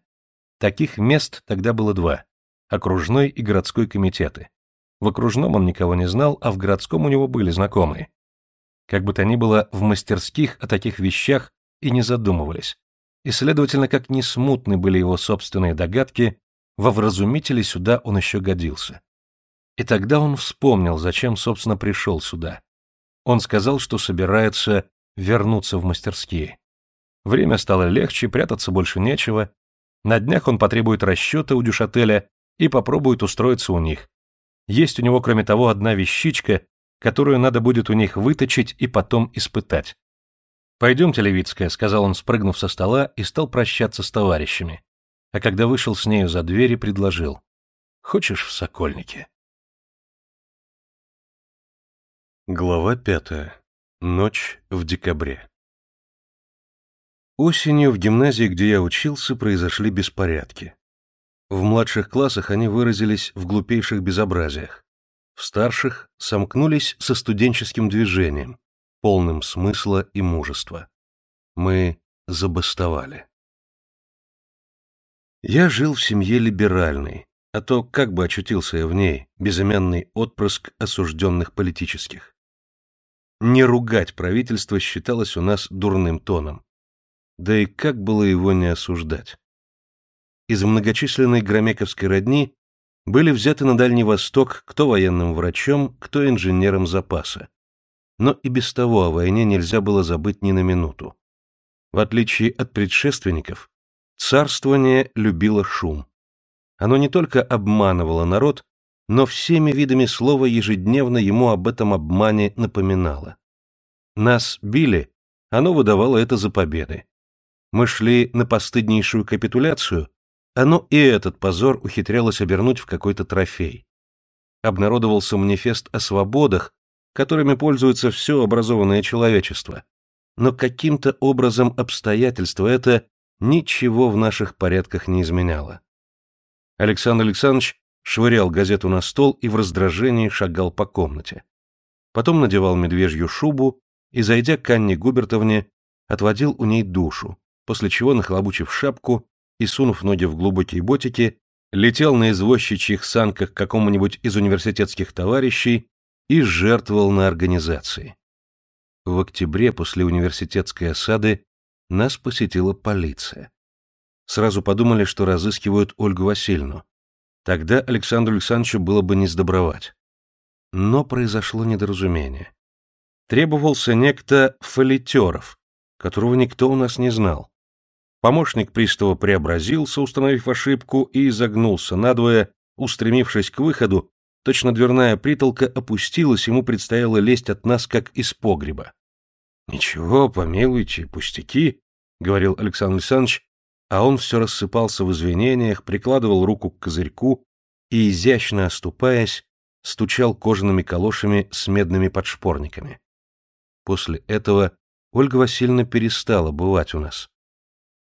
Таких мест тогда было два – окружной и городской комитеты. В окружном он никого не знал, а в городском у него были знакомые. Как бы то ни было, в мастерских о таких вещах и не задумывались. И, следовательно, как не смутны были его собственные догадки, во вразумители сюда он еще годился. И тогда он вспомнил, зачем, собственно, пришел сюда. Он сказал, что собирается вернуться в мастерские. Время стало легче, прятаться больше нечего. На днях он потребует расчета у дюшателя и попробует устроиться у них. Есть у него, кроме того, одна вещичка, которую надо будет у них выточить и потом испытать. «Пойдемте, Левицкая», — сказал он, спрыгнув со стола, и стал прощаться с товарищами. А когда вышел с нею за дверь и предложил. «Хочешь в Сокольнике?» Глава пятая. Ночь в декабре. Осенью в гимназии, где я учился, произошли беспорядки. В младших классах они выразились в глупейших безобразиях. В старших сомкнулись со студенческим движением, полным смысла и мужества. Мы забастовали. Я жил в семье либеральной, а то как бы очутился я в ней, безымянный отпрыск осужденных политических. Не ругать правительство считалось у нас дурным тоном. Да и как было его не осуждать? Из многочисленной громековской родни были взяты на Дальний Восток кто военным врачом, кто инженером запаса. Но и без того о войне нельзя было забыть ни на минуту. В отличие от предшественников, царствование любило шум. Оно не только обманывало народ, но всеми видами слова ежедневно ему об этом обмане напоминало. Нас били, оно выдавало это за победы. Мы шли на постыднейшую капитуляцию, оно и этот позор ухитрялось обернуть в какой-то трофей. Обнародовался манифест о свободах, которыми пользуется все образованное человечество. Но каким-то образом обстоятельства это ничего в наших порядках не изменяло. Александр Александрович швырял газету на стол и в раздражении шагал по комнате. Потом надевал медвежью шубу и, зайдя к Анне Губертовне, отводил у ней душу, после чего, нахлобучив шапку, и, сунув ноги в глубокие ботики, летел на извозчичьих санках к какому-нибудь из университетских товарищей и жертвовал на организации. В октябре после университетской осады нас посетила полиция. Сразу подумали, что разыскивают Ольгу Васильевну. Тогда Александру Александровичу было бы не сдобровать. Но произошло недоразумение. Требовался некто Фалитеров, которого никто у нас не знал. Помощник пристава преобразился, установив ошибку, и изогнулся надвое, устремившись к выходу, точно дверная притолка опустилась, ему предстояло лезть от нас, как из погреба. — Ничего, помилуйте, пустяки, — говорил Александр Александрович, а он все рассыпался в извинениях, прикладывал руку к козырьку и, изящно оступаясь, стучал кожаными калошами с медными подшпорниками. После этого Ольга Васильевна перестала бывать у нас.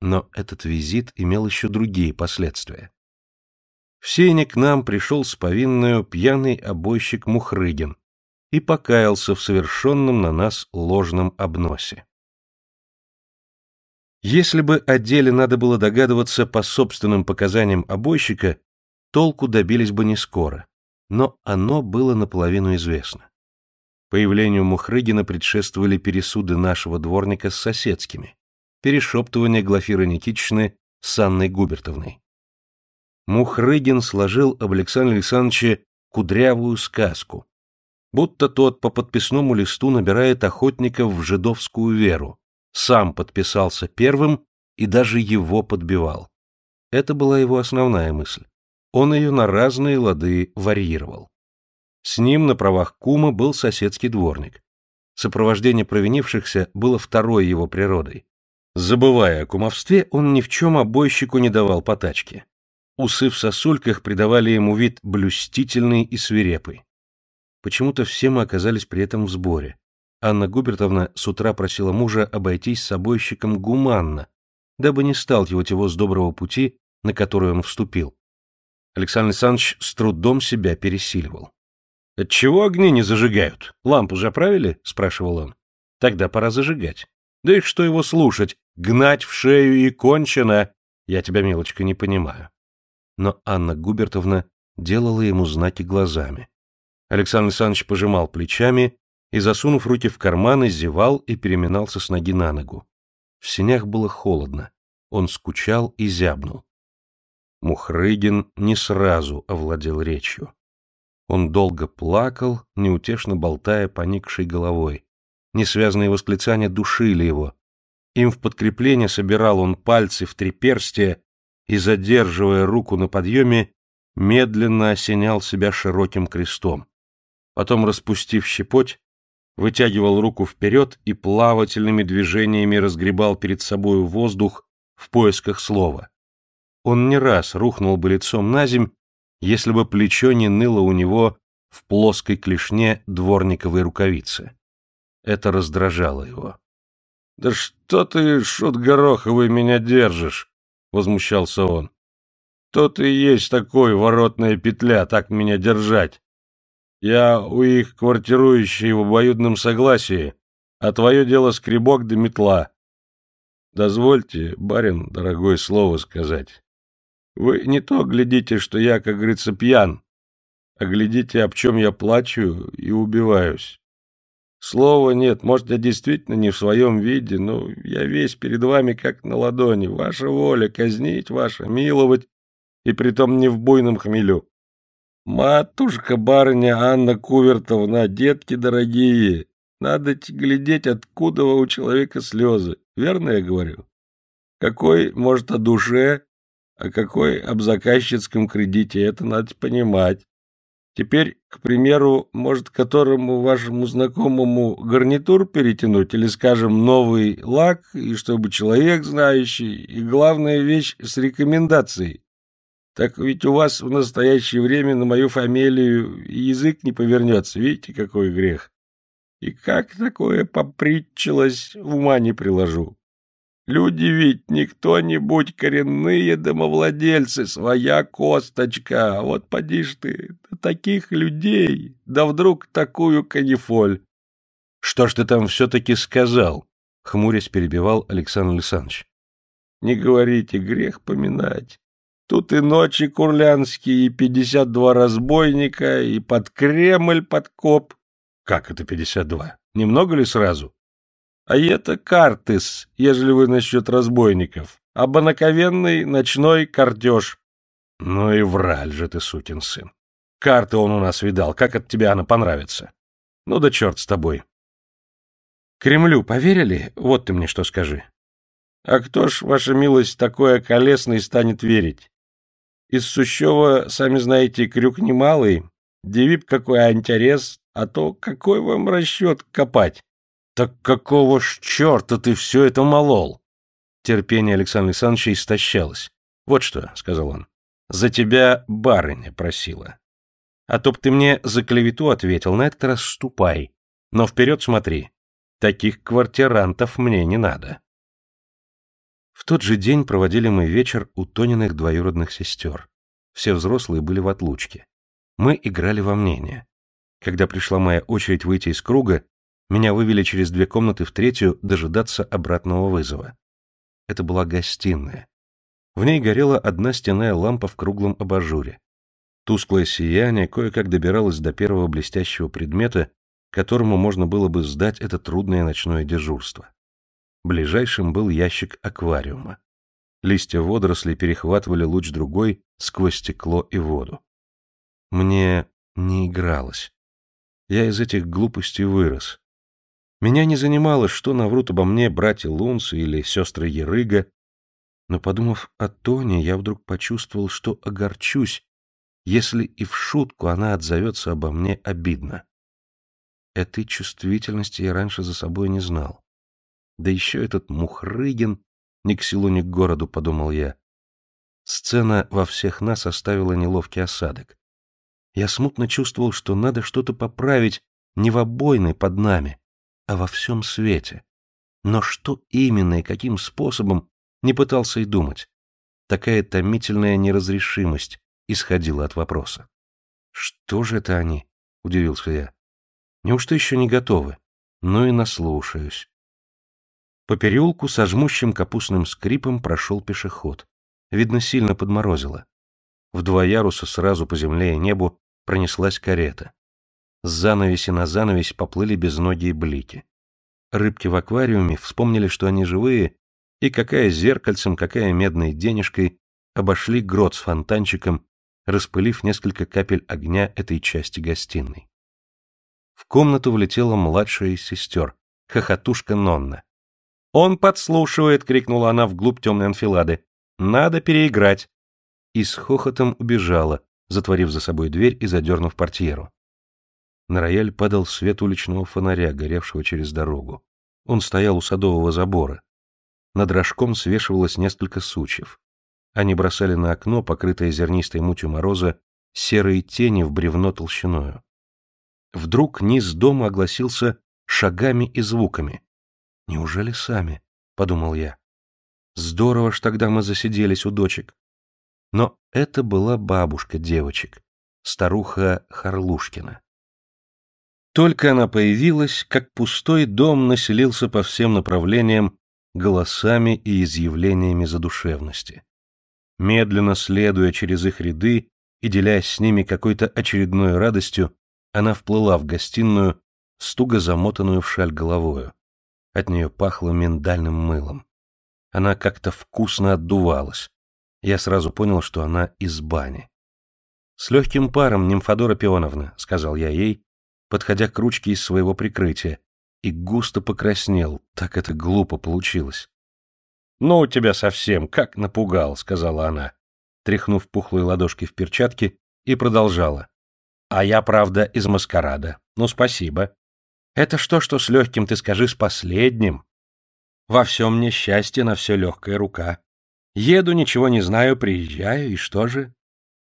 Но этот визит имел еще другие последствия. В сене к нам пришел с повинную пьяный обойщик Мухрыгин и покаялся в совершенном на нас ложном обносе. Если бы о деле надо было догадываться по собственным показаниям обойщика, толку добились бы не скоро, но оно было наполовину известно. Появлению Мухрыгина предшествовали пересуды нашего дворника с соседскими перешептывание Глафиры Никитичны с Анной Губертовной. Мухрыгин сложил об Александре Александровиче кудрявую сказку, будто тот по подписному листу набирает охотников в жидовскую веру, сам подписался первым и даже его подбивал. Это была его основная мысль. Он ее на разные лады варьировал. С ним на правах кума был соседский дворник. Сопровождение провинившихся было второй его природой. Забывая о кумовстве, он ни в чем обойщику не давал потачки. Усы в сосульках придавали ему вид блюстительный и свирепый. Почему-то все мы оказались при этом в сборе. Анна Губертовна с утра просила мужа обойтись с обойщиком гуманно, дабы не сталкивать его с доброго пути, на который он вступил. Александр Александрович с трудом себя пересиливал. «Отчего огни не зажигают? Лампу заправили?» — спрашивал он. «Тогда пора зажигать. Да и что его слушать? Гнать в шею и кончено. Я тебя, мелочка, не понимаю. Но Анна Губертовна делала ему знаки глазами. Александр Александрович пожимал плечами и, засунув руки в карманы, зевал и переминался с ноги на ногу. В сенях было холодно. Он скучал и зябнул. Мухрыгин не сразу овладел речью. Он долго плакал, неутешно болтая поникшей головой. Несвязные восклицания душили его, им в подкрепление собирал он пальцы в три перстия и, задерживая руку на подъеме, медленно осенял себя широким крестом. Потом, распустив щепоть, вытягивал руку вперед и плавательными движениями разгребал перед собою воздух в поисках слова. Он не раз рухнул бы лицом на земь, если бы плечо не ныло у него в плоской клешне дворниковой рукавицы. Это раздражало его. — Да что ты, шут гороховый, меня держишь? — возмущался он. — То ты и есть такой, воротная петля, так меня держать. Я у их квартирующий в обоюдном согласии, а твое дело скребок да метла. Дозвольте, барин, дорогое слово сказать. Вы не то глядите, что я, как говорится, пьян, а глядите, об чем я плачу и убиваюсь. Слова нет, может, я действительно не в своем виде, но я весь перед вами как на ладони. Ваша воля, казнить ваша, миловать, и притом не в буйном хмелю. Матушка, барыня Анна Кувертовна, детки дорогие, надо глядеть, откуда у человека слезы. Верно я говорю? Какой, может, о душе, а какой об заказчицком кредите, это надо понимать. Теперь, к примеру, может, которому вашему знакомому гарнитур перетянуть или, скажем, новый лак, и чтобы человек знающий, и главная вещь с рекомендацией. Так ведь у вас в настоящее время на мою фамилию язык не повернется, видите, какой грех. И как такое попритчилось, ума не приложу. Люди ведь не кто-нибудь коренные домовладельцы, своя косточка. Вот поди ж ты, таких людей, да вдруг такую канифоль. — Что ж ты там все-таки сказал? — хмурясь перебивал Александр Александрович. — Не говорите, грех поминать. Тут и ночи курлянские, и пятьдесят два разбойника, и под Кремль подкоп. — Как это пятьдесят два? Немного ли сразу? А это картыс, ежели вы насчет разбойников. Обонаковенный ночной картеж. Ну и враль же ты, сукин сын. Карты он у нас видал, как от тебя она понравится. Ну да черт с тобой. Кремлю поверили? Вот ты мне что скажи. А кто ж, ваша милость, такое колесный станет верить? Из Сущева, сами знаете, крюк немалый, девип какой антярез, а то какой вам расчет копать? «Так какого ж черта ты все это молол?» Терпение Александра Александровича истощалось. «Вот что», — сказал он, — «за тебя барыня просила. А то б ты мне за клевету ответил, на этот раз ступай. Но вперед смотри, таких квартирантов мне не надо». Тот же день проводили мы вечер у Тониных двоюродных сестер. Все взрослые были в отлучке. Мы играли во мнение. Когда пришла моя очередь выйти из круга, меня вывели через две комнаты в третью дожидаться обратного вызова. Это была гостиная. В ней горела одна стенная лампа в круглом абажуре. Тусклое сияние кое-как добиралось до первого блестящего предмета, которому можно было бы сдать это трудное ночное дежурство. Ближайшим был ящик аквариума. Листья водорослей перехватывали луч другой сквозь стекло и воду. Мне не игралось. Я из этих глупостей вырос. Меня не занимало, что наврут обо мне братья Лунцы или сестры Ерыга, но, подумав о Тоне, я вдруг почувствовал, что огорчусь, если и в шутку она отзовется обо мне обидно. Этой чувствительности я раньше за собой не знал. Да еще этот Мухрыгин ни к селу, ни к городу, подумал я. Сцена во всех нас оставила неловкий осадок. Я смутно чувствовал, что надо что-то поправить не в обойной под нами, а во всем свете. Но что именно и каким способом, не пытался и думать. Такая томительная неразрешимость исходила от вопроса. «Что же это они?» — удивился я. «Неужто еще не готовы? Ну и наслушаюсь». По переулку со жмущим капустным скрипом прошел пешеход. Видно, сильно подморозило. В два яруса сразу по земле и небу пронеслась карета. С занавеси на занавесь поплыли безногие блики. Рыбки в аквариуме вспомнили, что они живые, и какая зеркальцем, какая медной денежкой обошли грот с фонтанчиком, распылив несколько капель огня этой части гостиной. В комнату влетела младшая из сестер, хохотушка Нонна. «Он подслушивает!» — крикнула она вглубь темной анфилады. «Надо переиграть!» И с хохотом убежала, затворив за собой дверь и задернув портьеру. На рояль падал свет уличного фонаря, горевшего через дорогу. Он стоял у садового забора. Над рожком свешивалось несколько сучьев. Они бросали на окно, покрытое зернистой мутью мороза, серые тени в бревно толщиною. Вдруг низ дома огласился шагами и звуками. «Неужели сами?» — подумал я. «Здорово ж тогда мы засиделись у дочек». Но это была бабушка девочек, старуха Харлушкина. Только она появилась, как пустой дом населился по всем направлениям голосами и изъявлениями задушевности. Медленно следуя через их ряды и делясь с ними какой-то очередной радостью, она вплыла в гостиную, стуго замотанную в шаль головою. От нее пахло миндальным мылом. Она как-то вкусно отдувалась. Я сразу понял, что она из бани. «С легким паром, Нимфодора Пионовна», — сказал я ей, подходя к ручке из своего прикрытия, и густо покраснел, так это глупо получилось. «Ну, у тебя совсем, как напугал», — сказала она, тряхнув пухлые ладошки в перчатке, и продолжала. «А я, правда, из маскарада. Ну, спасибо. Это что, что с легким, ты скажи, с последним? Во всем мне счастье, на все легкая рука. Еду, ничего не знаю, приезжаю, и что же?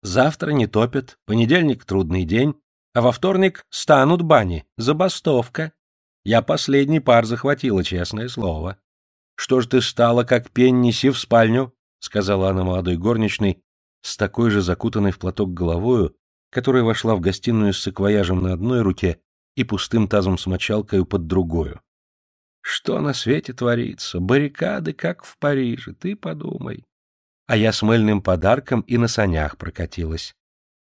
Завтра не топят, понедельник — трудный день, а во вторник станут бани, забастовка. Я последний пар захватила, честное слово. Что ж ты стала, как пень, неси в спальню, — сказала она молодой горничной, с такой же закутанной в платок головою, которая вошла в гостиную с саквояжем на одной руке и пустым тазом с мочалкой под другую. Что на свете творится? Баррикады, как в Париже, ты подумай. А я с мыльным подарком и на санях прокатилась.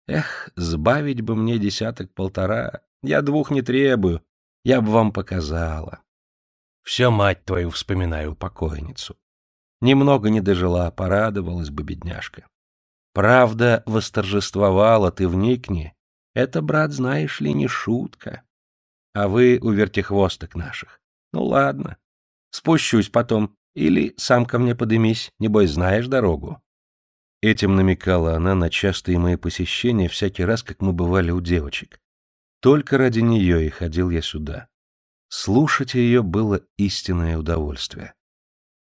Эх, сбавить бы мне десяток-полтора. Я двух не требую. Я бы вам показала. Все мать твою вспоминаю, покойницу. Немного не дожила, порадовалась бы бедняжка. Правда восторжествовала, ты вникни. Это, брат, знаешь ли, не шутка. А вы у вертихвосток наших. Ну ладно. Спущусь потом. Или сам ко мне подымись, небось знаешь дорогу. Этим намекала она на частые мои посещения всякий раз, как мы бывали у девочек. Только ради нее и ходил я сюда. Слушать ее было истинное удовольствие.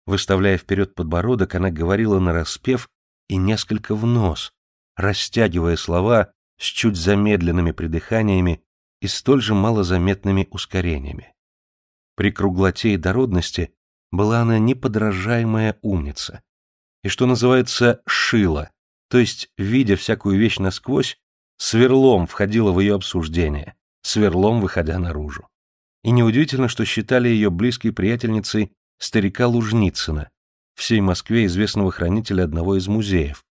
Выставляя вперед подбородок, она говорила нараспев и несколько в нос, растягивая слова с чуть замедленными придыханиями и столь же малозаметными ускорениями. При круглоте и дородности была она неподражаемая умница, и, что называется, шила, то есть, видя всякую вещь насквозь, сверлом входила в ее обсуждение, сверлом выходя наружу. И неудивительно, что считали ее близкой приятельницей старика Лужницына, всей Москве известного хранителя одного из музеев,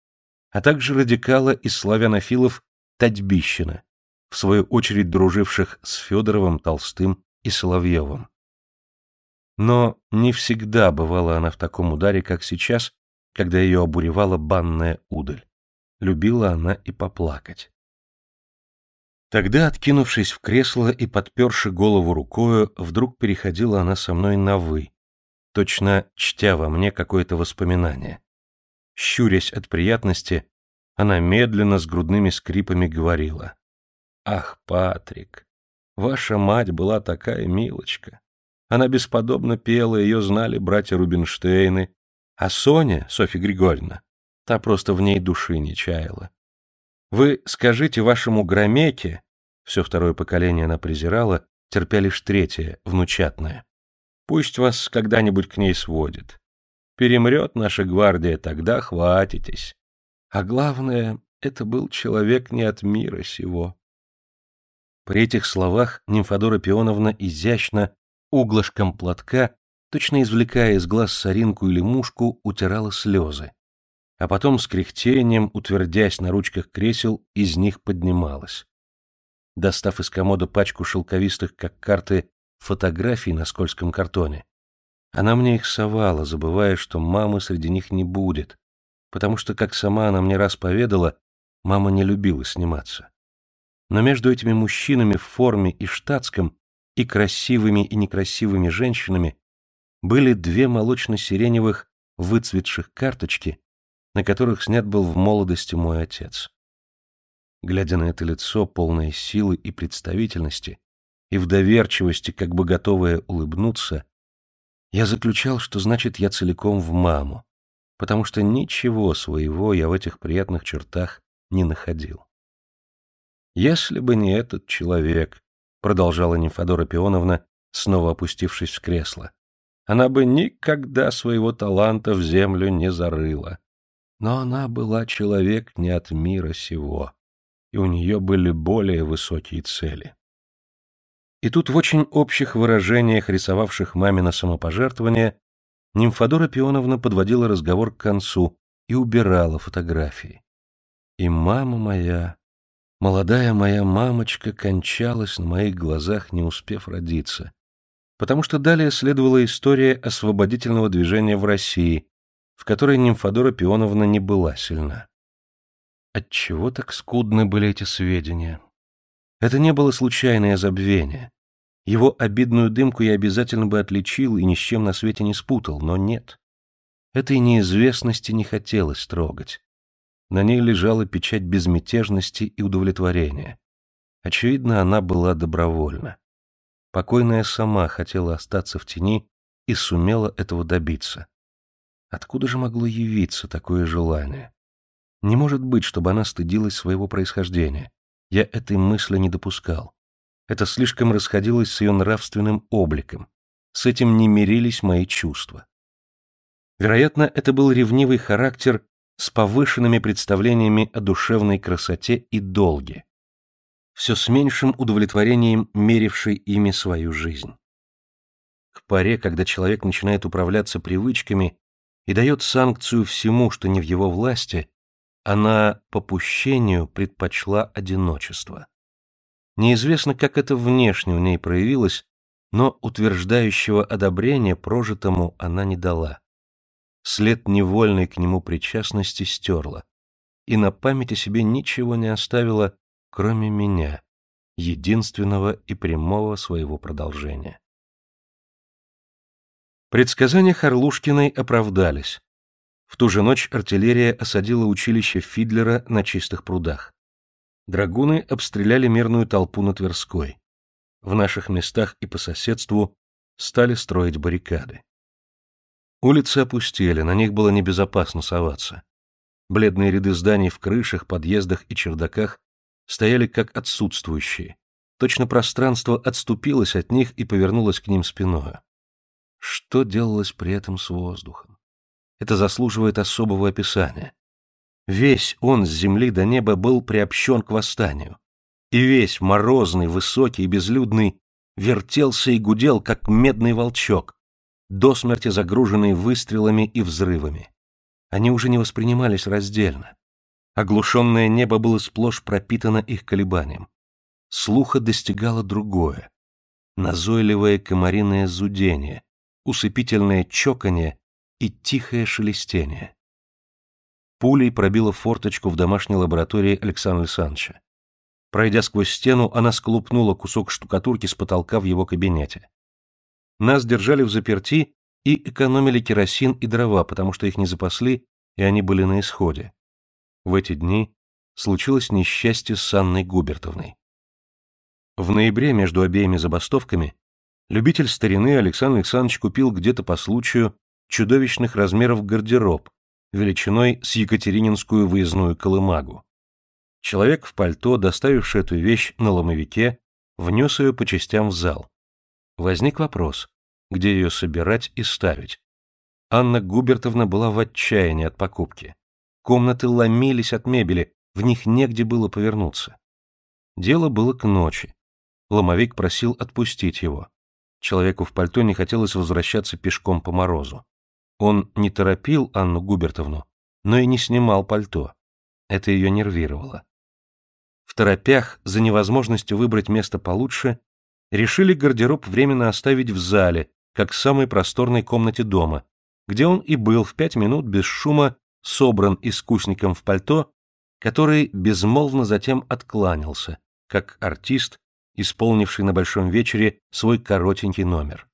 а также радикала из славянофилов Татьбищина, в свою очередь друживших с Федоровым, Толстым и Соловьевым. Но не всегда бывала она в таком ударе, как сейчас, когда ее обуревала банная удаль. Любила она и поплакать. Тогда, откинувшись в кресло и подперши голову рукою, вдруг переходила она со мной на «вы», точно чтя во мне какое-то воспоминание. Щурясь от приятности, она медленно с грудными скрипами говорила. «Ах, Патрик, ваша мать была такая милочка. Она бесподобно пела, ее знали братья Рубинштейны, а Соня, Софья Григорьевна, та просто в ней души не чаяла. Вы скажите вашему Громеке, все второе поколение она презирала, терпя лишь третье, внучатное. Пусть вас когда-нибудь к ней сводит. Перемрет наша гвардия, тогда хватитесь. А главное, это был человек не от мира сего. При этих словах Нимфодора Пионовна изящно углышком платка точно извлекая из глаз соринку или мушку, утирала слезы. А потом с кряхтением, утвердясь на ручках кресел, из них поднималась. Достав из комода пачку шелковистых, как карты, фотографий на скользком картоне, она мне их совала, забывая, что мамы среди них не будет, потому что, как сама она мне раз поведала, мама не любила сниматься. Но между этими мужчинами в форме и штатском и красивыми и некрасивыми женщинами были две молочно-сиреневых выцветших карточки, на которых снят был в молодости мой отец. Глядя на это лицо, полное силы и представительности, и в доверчивости, как бы готовое улыбнуться, я заключал, что значит я целиком в маму, потому что ничего своего я в этих приятных чертах не находил. «Если бы не этот человек», — продолжала Нимфодора Пионовна, снова опустившись в кресло, «она бы никогда своего таланта в землю не зарыла. Но она была человек не от мира сего, и у нее были более высокие цели». И тут в очень общих выражениях, рисовавших мамино самопожертвование, Нимфодора Пионовна подводила разговор к концу и убирала фотографии. И мама моя, молодая моя мамочка, кончалась на моих глазах, не успев родиться. Потому что далее следовала история освободительного движения в России, в которой Нимфодора Пионовна не была сильна. Отчего так скудны были эти сведения? Это не было случайное забвение. Его обидную дымку я обязательно бы отличил и ни с чем на свете не спутал, но нет. Этой неизвестности не хотелось трогать. На ней лежала печать безмятежности и удовлетворения. Очевидно, она была добровольна. Покойная сама хотела остаться в тени и сумела этого добиться. Откуда же могло явиться такое желание? Не может быть, чтобы она стыдилась своего происхождения. Я этой мысли не допускал. Это слишком расходилось с ее нравственным обликом. С этим не мирились мои чувства. Вероятно, это был ревнивый характер с повышенными представлениями о душевной красоте и долге, все с меньшим удовлетворением меривший ими свою жизнь. К паре, когда человек начинает управляться привычками и дает санкцию всему, что не в его власти, она попущению предпочла одиночество. Неизвестно, как это внешне у ней проявилось, но утверждающего одобрения прожитому она не дала. След невольной к нему причастности стерла, и на памяти себе ничего не оставила, кроме меня, единственного и прямого своего продолжения. Предсказания Харлушкиной оправдались. В ту же ночь артиллерия осадила училище Фидлера на чистых прудах. Драгуны обстреляли мирную толпу на Тверской. В наших местах и по соседству стали строить баррикады. Улицы опустели, на них было небезопасно соваться. Бледные ряды зданий в крышах, подъездах и чердаках стояли как отсутствующие. Точно пространство отступилось от них и повернулось к ним спиною. Что делалось при этом с воздухом? Это заслуживает особого описания. Весь он с земли до неба был приобщен к восстанию. И весь морозный, высокий и безлюдный вертелся и гудел, как медный волчок, до смерти загруженный выстрелами и взрывами. Они уже не воспринимались раздельно. Оглушенное небо было сплошь пропитано их колебанием. Слуха достигало другое. Назойливое комариное зудение, усыпительное чоканье и тихое шелестение пулей пробила форточку в домашней лаборатории Александра Александровича. Пройдя сквозь стену, она сколупнула кусок штукатурки с потолка в его кабинете. Нас держали в заперти и экономили керосин и дрова, потому что их не запасли, и они были на исходе. В эти дни случилось несчастье с Анной Губертовной. В ноябре между обеими забастовками любитель старины Александр Александрович купил где-то по случаю чудовищных размеров гардероб, величиной с Екатерининскую выездную колымагу. Человек в пальто, доставивший эту вещь на ломовике, внес ее по частям в зал. Возник вопрос, где ее собирать и ставить. Анна Губертовна была в отчаянии от покупки. Комнаты ломились от мебели, в них негде было повернуться. Дело было к ночи. Ломовик просил отпустить его. Человеку в пальто не хотелось возвращаться пешком по морозу. Он не торопил Анну Губертовну, но и не снимал пальто. Это ее нервировало. В торопях, за невозможностью выбрать место получше, решили гардероб временно оставить в зале, как в самой просторной комнате дома, где он и был в пять минут без шума собран искусником в пальто, который безмолвно затем откланялся, как артист, исполнивший на большом вечере свой коротенький номер.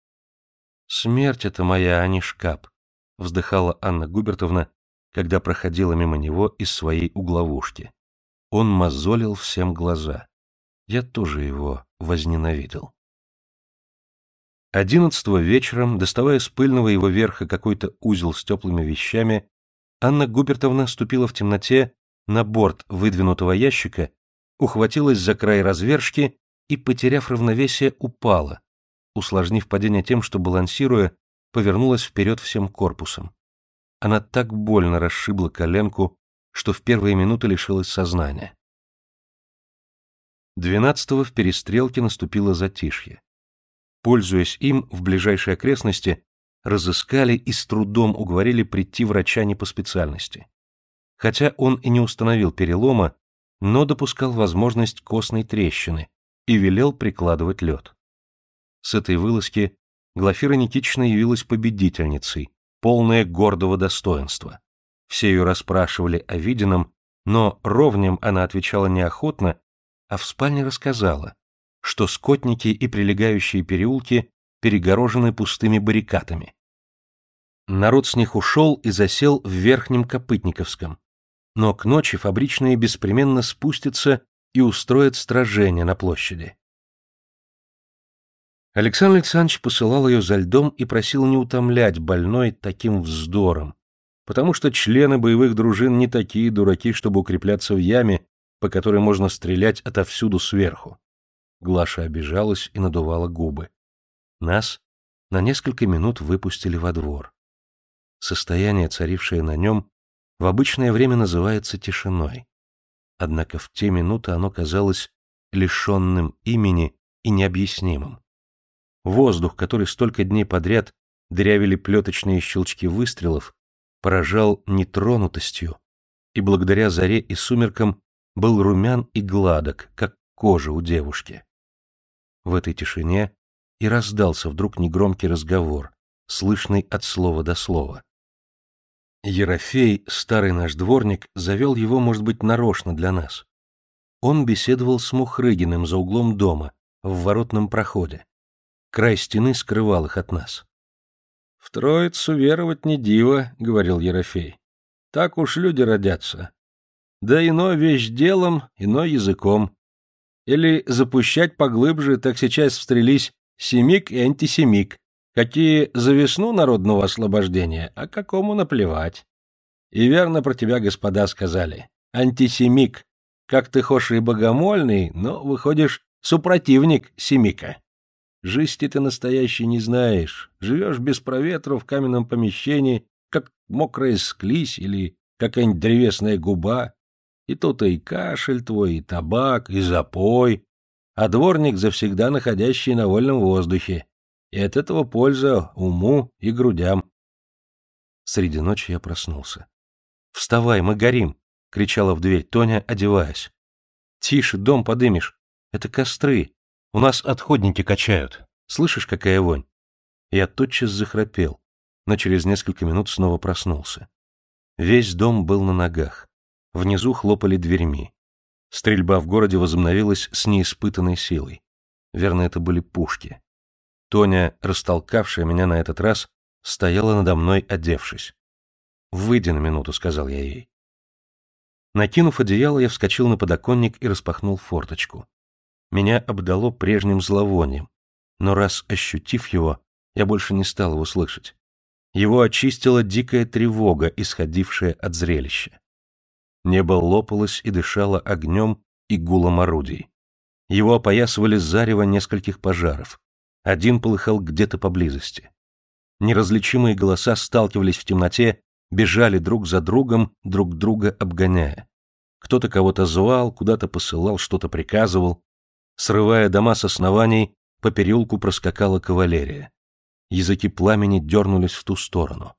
Смерть это моя, а не шкаф вздыхала Анна Губертовна, когда проходила мимо него из своей угловушки. Он мозолил всем глаза. Я тоже его возненавидел. Одиннадцатого вечером, доставая с пыльного его верха какой-то узел с теплыми вещами, Анна Губертовна ступила в темноте на борт выдвинутого ящика, ухватилась за край развержки и, потеряв равновесие, упала, усложнив падение тем, что, балансируя, повернулась вперед всем корпусом. Она так больно расшибла коленку, что в первые минуты лишилась сознания. Двенадцатого в перестрелке наступило затишье. Пользуясь им, в ближайшей окрестности разыскали и с трудом уговорили прийти врача не по специальности. Хотя он и не установил перелома, но допускал возможность костной трещины и велел прикладывать лед. С этой вылазки Глафира Никитична явилась победительницей, полная гордого достоинства. Все ее расспрашивали о виденном, но ровнем она отвечала неохотно, а в спальне рассказала, что скотники и прилегающие переулки перегорожены пустыми баррикадами. Народ с них ушел и засел в Верхнем Копытниковском. Но к ночи фабричные беспременно спустятся и устроят стражение на площади. Александр Александрович посылал ее за льдом и просил не утомлять больной таким вздором, потому что члены боевых дружин не такие дураки, чтобы укрепляться в яме, по которой можно стрелять отовсюду сверху. Глаша обижалась и надувала губы. Нас на несколько минут выпустили во двор. Состояние, царившее на нем, в обычное время называется тишиной. Однако в те минуты оно казалось лишенным имени и необъяснимым. Воздух, который столько дней подряд дырявили плеточные щелчки выстрелов, поражал нетронутостью, и благодаря заре и сумеркам был румян и гладок, как кожа у девушки. В этой тишине и раздался вдруг негромкий разговор, слышный от слова до слова. Ерофей, старый наш дворник, завел его, может быть, нарочно для нас. Он беседовал с Мухрыгиным за углом дома, в воротном проходе. Край стены скрывал их от нас. — В троицу веровать не диво, — говорил Ерофей. — Так уж люди родятся. Да ино вещь делом, ино языком. Или запущать поглубже, так сейчас встрелись семик и антисемик, какие за весну народного освобождения, а какому наплевать. И верно про тебя, господа, сказали. Антисемик, как ты хошь и богомольный, но выходишь супротивник семика. Жизни ты настоящей не знаешь, живешь без проветру в каменном помещении, как мокрая склизь или какая-нибудь древесная губа, и тут и кашель твой, и табак, и запой, а дворник завсегда находящий на вольном воздухе, и от этого польза уму и грудям. Среди ночи я проснулся. «Вставай, мы горим!» — кричала в дверь Тоня, одеваясь. «Тише, дом подымешь. Это костры. У нас отходники качают. Слышишь, какая вонь?» Я тотчас захрапел, но через несколько минут снова проснулся. Весь дом был на ногах. Внизу хлопали дверьми. Стрельба в городе возобновилась с неиспытанной силой. Верно, это были пушки. Тоня, растолкавшая меня на этот раз, стояла надо мной, одевшись. «Выйди на минуту», — сказал я ей. Накинув одеяло, я вскочил на подоконник и распахнул форточку. Меня обдало прежним зловонием, но раз ощутив его, я больше не стал его слышать. Его очистила дикая тревога, исходившая от зрелища. Небо лопалось и дышало огнем и гулом орудий. Его опоясывали зарево нескольких пожаров. Один полыхал где-то поблизости. Неразличимые голоса сталкивались в темноте, бежали друг за другом, друг друга обгоняя. Кто-то кого-то звал, куда-то посылал, что-то приказывал. Срывая дома с оснований, по переулку проскакала кавалерия. Языки пламени дернулись в ту сторону.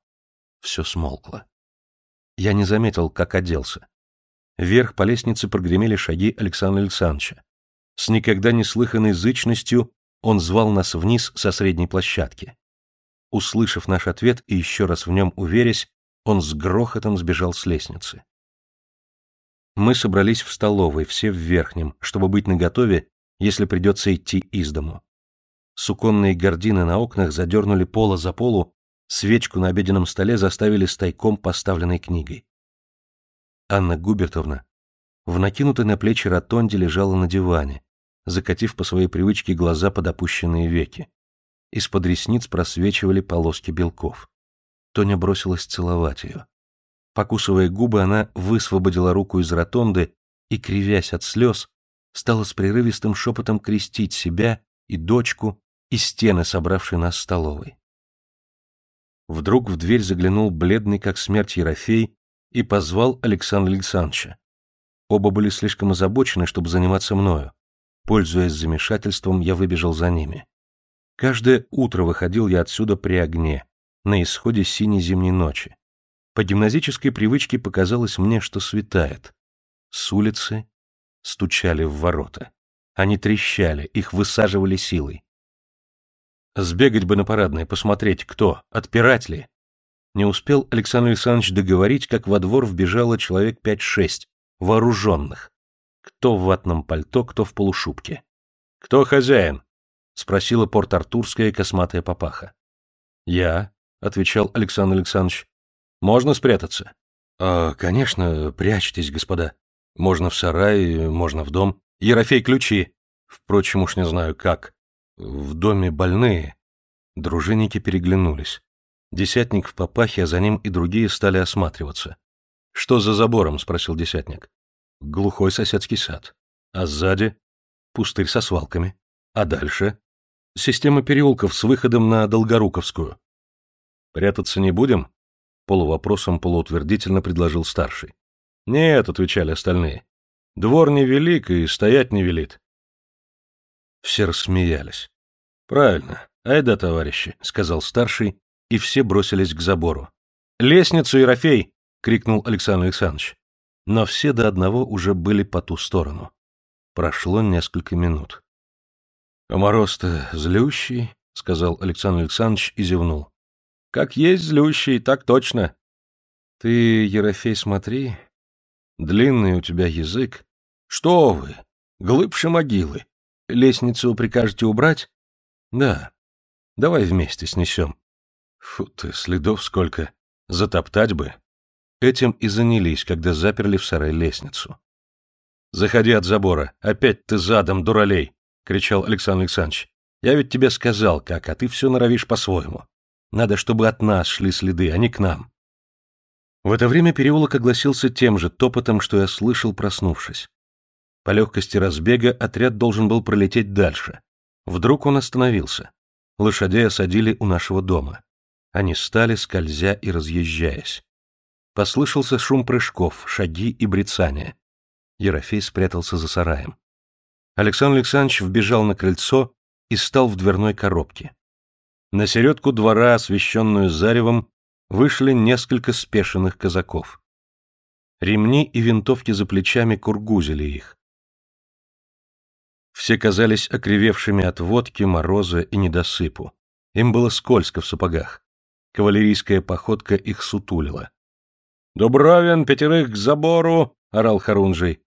Все смолкло. Я не заметил, как оделся. Вверх по лестнице прогремели шаги Александра Александровича. С никогда не слыханной зычностью он звал нас вниз со средней площадки. Услышав наш ответ и еще раз в нем уверясь, он с грохотом сбежал с лестницы. Мы собрались в столовой, все в верхнем, чтобы быть наготове, если придется идти из дому. Суконные гардины на окнах задернули пола за полу, свечку на обеденном столе заставили с тайком поставленной книгой. Анна Губертовна, в накинутой на плечи ротонде лежала на диване, закатив по своей привычке глаза под опущенные веки. Из-под ресниц просвечивали полоски белков. Тоня бросилась целовать ее. Покусывая губы, она высвободила руку из ротонды и, кривясь от слез, стала с прерывистым шепотом крестить себя и дочку и стены, собравшие нас в столовой. Вдруг в дверь заглянул бледный, как смерть, Ерофей и позвал Александра Александровича. Оба были слишком озабочены, чтобы заниматься мною. Пользуясь замешательством, я выбежал за ними. Каждое утро выходил я отсюда при огне, на исходе синей зимней ночи. По гимназической привычке показалось мне, что светает. С улицы стучали в ворота. Они трещали, их высаживали силой. Сбегать бы на парадное, посмотреть, кто, отпирать ли. Не успел Александр Александрович договорить, как во двор вбежало человек пять-шесть, вооруженных. Кто в ватном пальто, кто в полушубке. «Кто хозяин?» — спросила порт-артурская косматая папаха. «Я», — отвечал Александр Александрович. «Можно спрятаться?» «А, конечно, прячьтесь, господа. Можно в сарай, можно в дом. Ерофей, ключи. Впрочем, уж не знаю как. В доме больные. Дружинники переглянулись. Десятник в папахе, а за ним и другие стали осматриваться. «Что за забором?» — спросил десятник. «Глухой соседский сад. А сзади? Пустырь со свалками. А дальше? Система переулков с выходом на Долгоруковскую. Прятаться не будем?» Полувопросом полуутвердительно предложил старший. «Нет», — отвечали остальные. «Двор невелик и стоять не велит. Все рассмеялись. «Правильно. Айда, товарищи», — сказал старший, и все бросились к забору. «Лестницу, Ерофей!» — крикнул Александр Александрович. Но все до одного уже были по ту сторону. Прошло несколько минут. «А мороз-то злющий», — сказал Александр Александрович и зевнул. «Как есть злющий, так точно». «Ты, Ерофей, смотри. Длинный у тебя язык. Что вы, глыбше могилы. Лестницу прикажете убрать? Да. Давай вместе снесем. Фу ты, следов сколько. Затоптать бы. Этим и занялись, когда заперли в сарай лестницу. «Заходи от забора. Опять ты задом, дуралей!» — кричал Александр Александрович. «Я ведь тебе сказал, как, а ты все норовишь по-своему. Надо, чтобы от нас шли следы, а не к нам». В это время переулок огласился тем же топотом, что я слышал, проснувшись. По легкости разбега отряд должен был пролететь дальше. Вдруг он остановился. Лошадей осадили у нашего дома. Они стали, скользя и разъезжаясь. Послышался шум прыжков, шаги и брецания. Ерофей спрятался за сараем. Александр Александрович вбежал на крыльцо и стал в дверной коробке. На середку двора, освещенную заревом, вышли несколько спешенных казаков. Ремни и винтовки за плечами кургузили их. Все казались окривевшими от водки, мороза и недосыпу. Им было скользко в сапогах. Кавалерийская походка их сутулила. «Дубровин, пятерых к забору!» — орал Харунжий.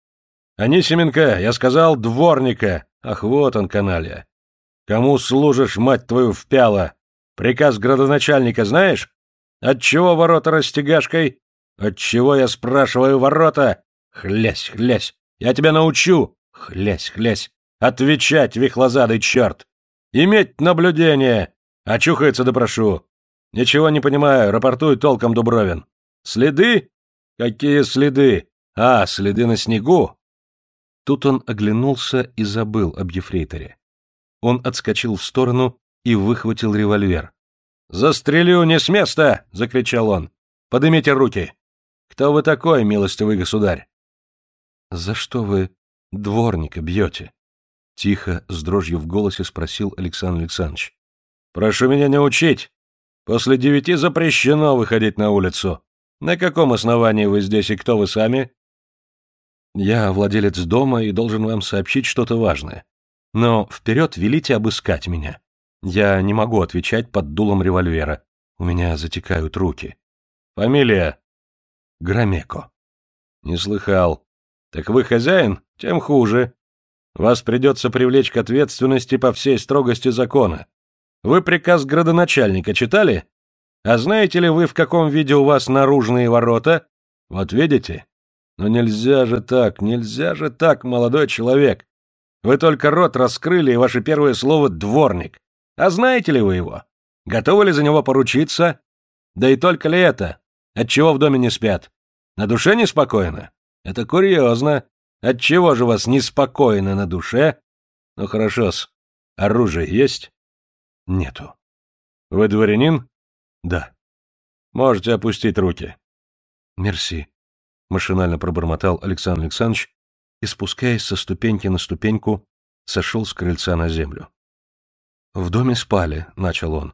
«Анисименко, я сказал, дворника! Ах, вот он, каналья! Кому служишь, мать твою, впяла? Приказ градоначальника знаешь? Отчего ворота растягашкой? Отчего, я спрашиваю, ворота? Хлясь, хлясь! Я тебя научу! Хлясь, хлясь! Отвечать, вихлозадый черт! Иметь наблюдение! Очухается допрошу. Ничего не понимаю, рапортуй толком, Дубровин. Следы? Какие следы? А, следы на снегу? Тут он оглянулся и забыл об ефрейторе. Он отскочил в сторону и выхватил револьвер. «Застрелю не с места!» — закричал он. «Подымите руки!» «Кто вы такой, милостивый государь?» «За что вы дворника бьете?» Тихо, с дрожью в голосе спросил Александр Александрович. «Прошу меня не учить. После девяти запрещено выходить на улицу. На каком основании вы здесь и кто вы сами?» «Я владелец дома и должен вам сообщить что-то важное. Но вперед велите обыскать меня. Я не могу отвечать под дулом револьвера. У меня затекают руки. Фамилия?» «Громеко». «Не слыхал. Так вы хозяин? Тем хуже. Вас придется привлечь к ответственности по всей строгости закона. Вы приказ градоначальника читали? А знаете ли вы, в каком виде у вас наружные ворота? Вот видите? Но нельзя же так, нельзя же так, молодой человек. Вы только рот раскрыли, и ваше первое слово — дворник. А знаете ли вы его? Готовы ли за него поручиться? Да и только ли это? Отчего в доме не спят? На душе неспокойно? Это курьезно. Отчего же вас неспокойно на душе? Ну хорошо-с. Оружие есть? Нету. Вы дворянин? Да. Можете опустить руки. Мерси. Машинально пробормотал Александр Александрович и, спускаясь со ступеньки на ступеньку, сошел с крыльца на землю. В доме спали, начал он.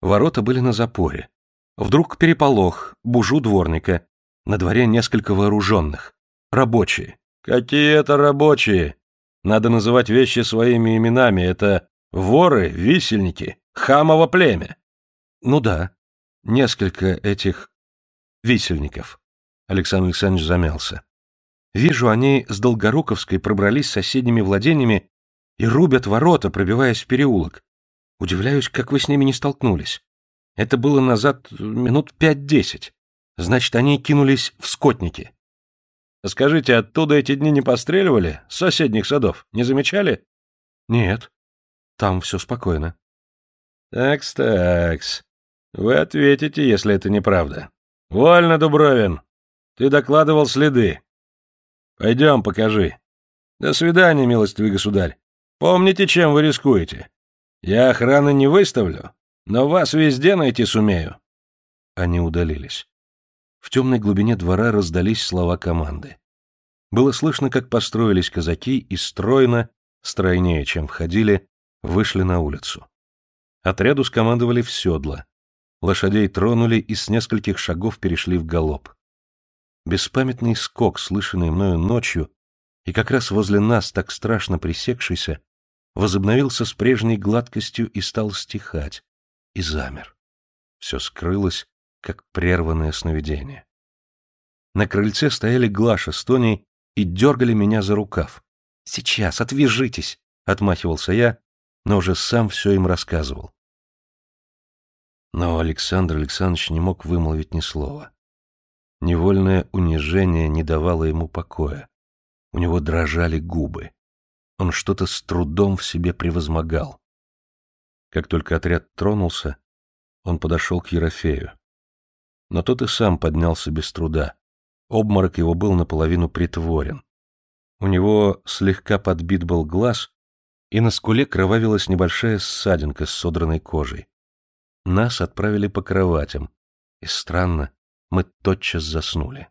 Ворота были на запоре. Вдруг переполох, бужу дворника. На дворе несколько вооруженных. Рабочие. Какие это рабочие? Надо называть вещи своими именами. Это воры, висельники, хамово племя. Ну да, несколько этих висельников. Александр Александрович замялся. Вижу, они с Долгоруковской пробрались с соседними владениями и рубят ворота, пробиваясь в переулок. Удивляюсь, как вы с ними не столкнулись. Это было назад минут пять-десять. Значит, они кинулись в скотники. Скажите, оттуда эти дни не постреливали? С соседних садов? Не замечали? Нет. Там все спокойно. Такс-такс. Вы ответите, если это неправда. Вольно, Дубровин. Ты докладывал следы. Пойдем, покажи. До свидания, милостивый государь. Помните, чем вы рискуете. Я охраны не выставлю, но вас везде найти сумею. Они удалились. В темной глубине двора раздались слова команды. Было слышно, как построились казаки и стройно, стройнее, чем входили, вышли на улицу. Отряду скомандовали в седла. Лошадей тронули и с нескольких шагов перешли в галоп. Беспамятный скок, слышанный мною ночью, и как раз возле нас так страшно пресекшийся, возобновился с прежней гладкостью и стал стихать, и замер. Все скрылось, как прерванное сновидение. На крыльце стояли Глаша с Тоней и дергали меня за рукав. «Сейчас, отвяжитесь!» — отмахивался я, но уже сам все им рассказывал. Но Александр Александрович не мог вымолвить ни слова. Невольное унижение не давало ему покоя. У него дрожали губы. Он что-то с трудом в себе превозмогал. Как только отряд тронулся, он подошел к Ерофею. Но тот и сам поднялся без труда. Обморок его был наполовину притворен. У него слегка подбит был глаз, и на скуле кровавилась небольшая ссадинка с содранной кожей. Нас отправили по кроватям, и странно, мы тотчас заснули.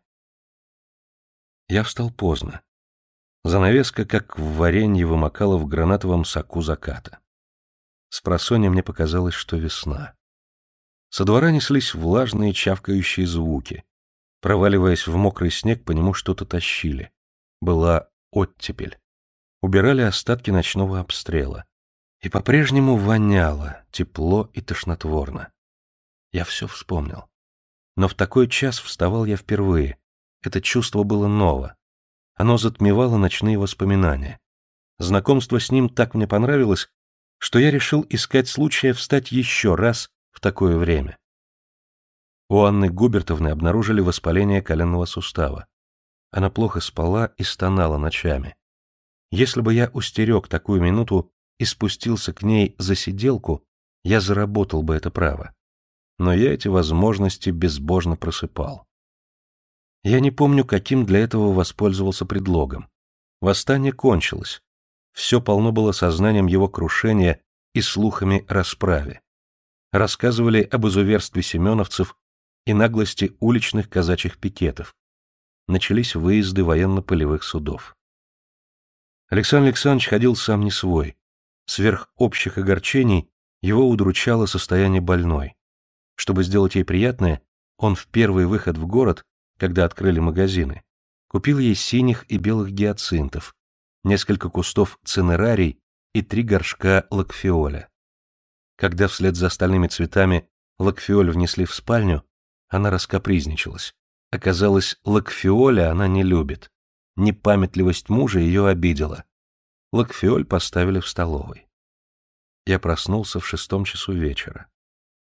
Я встал поздно. Занавеска, как в варенье, вымокала в гранатовом соку заката. С просонья мне показалось, что весна. Со двора неслись влажные чавкающие звуки. Проваливаясь в мокрый снег, по нему что-то тащили. Была оттепель. Убирали остатки ночного обстрела. И по-прежнему воняло, тепло и тошнотворно. Я все вспомнил. Но в такой час вставал я впервые. Это чувство было ново. Оно затмевало ночные воспоминания. Знакомство с ним так мне понравилось, что я решил искать случая встать еще раз в такое время. У Анны Губертовны обнаружили воспаление коленного сустава. Она плохо спала и стонала ночами. Если бы я устерег такую минуту и спустился к ней за сиделку, я заработал бы это право но я эти возможности безбожно просыпал. Я не помню, каким для этого воспользовался предлогом. Восстание кончилось. Все полно было сознанием его крушения и слухами расправе. Рассказывали об изуверстве семеновцев и наглости уличных казачьих пикетов. Начались выезды военно-полевых судов. Александр Александрович ходил сам не свой. Сверх общих огорчений его удручало состояние больной. Чтобы сделать ей приятное, он в первый выход в город, когда открыли магазины, купил ей синих и белых гиацинтов, несколько кустов цинерарий и три горшка лакфиоля. Когда вслед за остальными цветами лакфиоль внесли в спальню, она раскапризничалась. Оказалось, лакфиоля она не любит. Непамятливость мужа ее обидела. Лакфиоль поставили в столовой. Я проснулся в шестом часу вечера.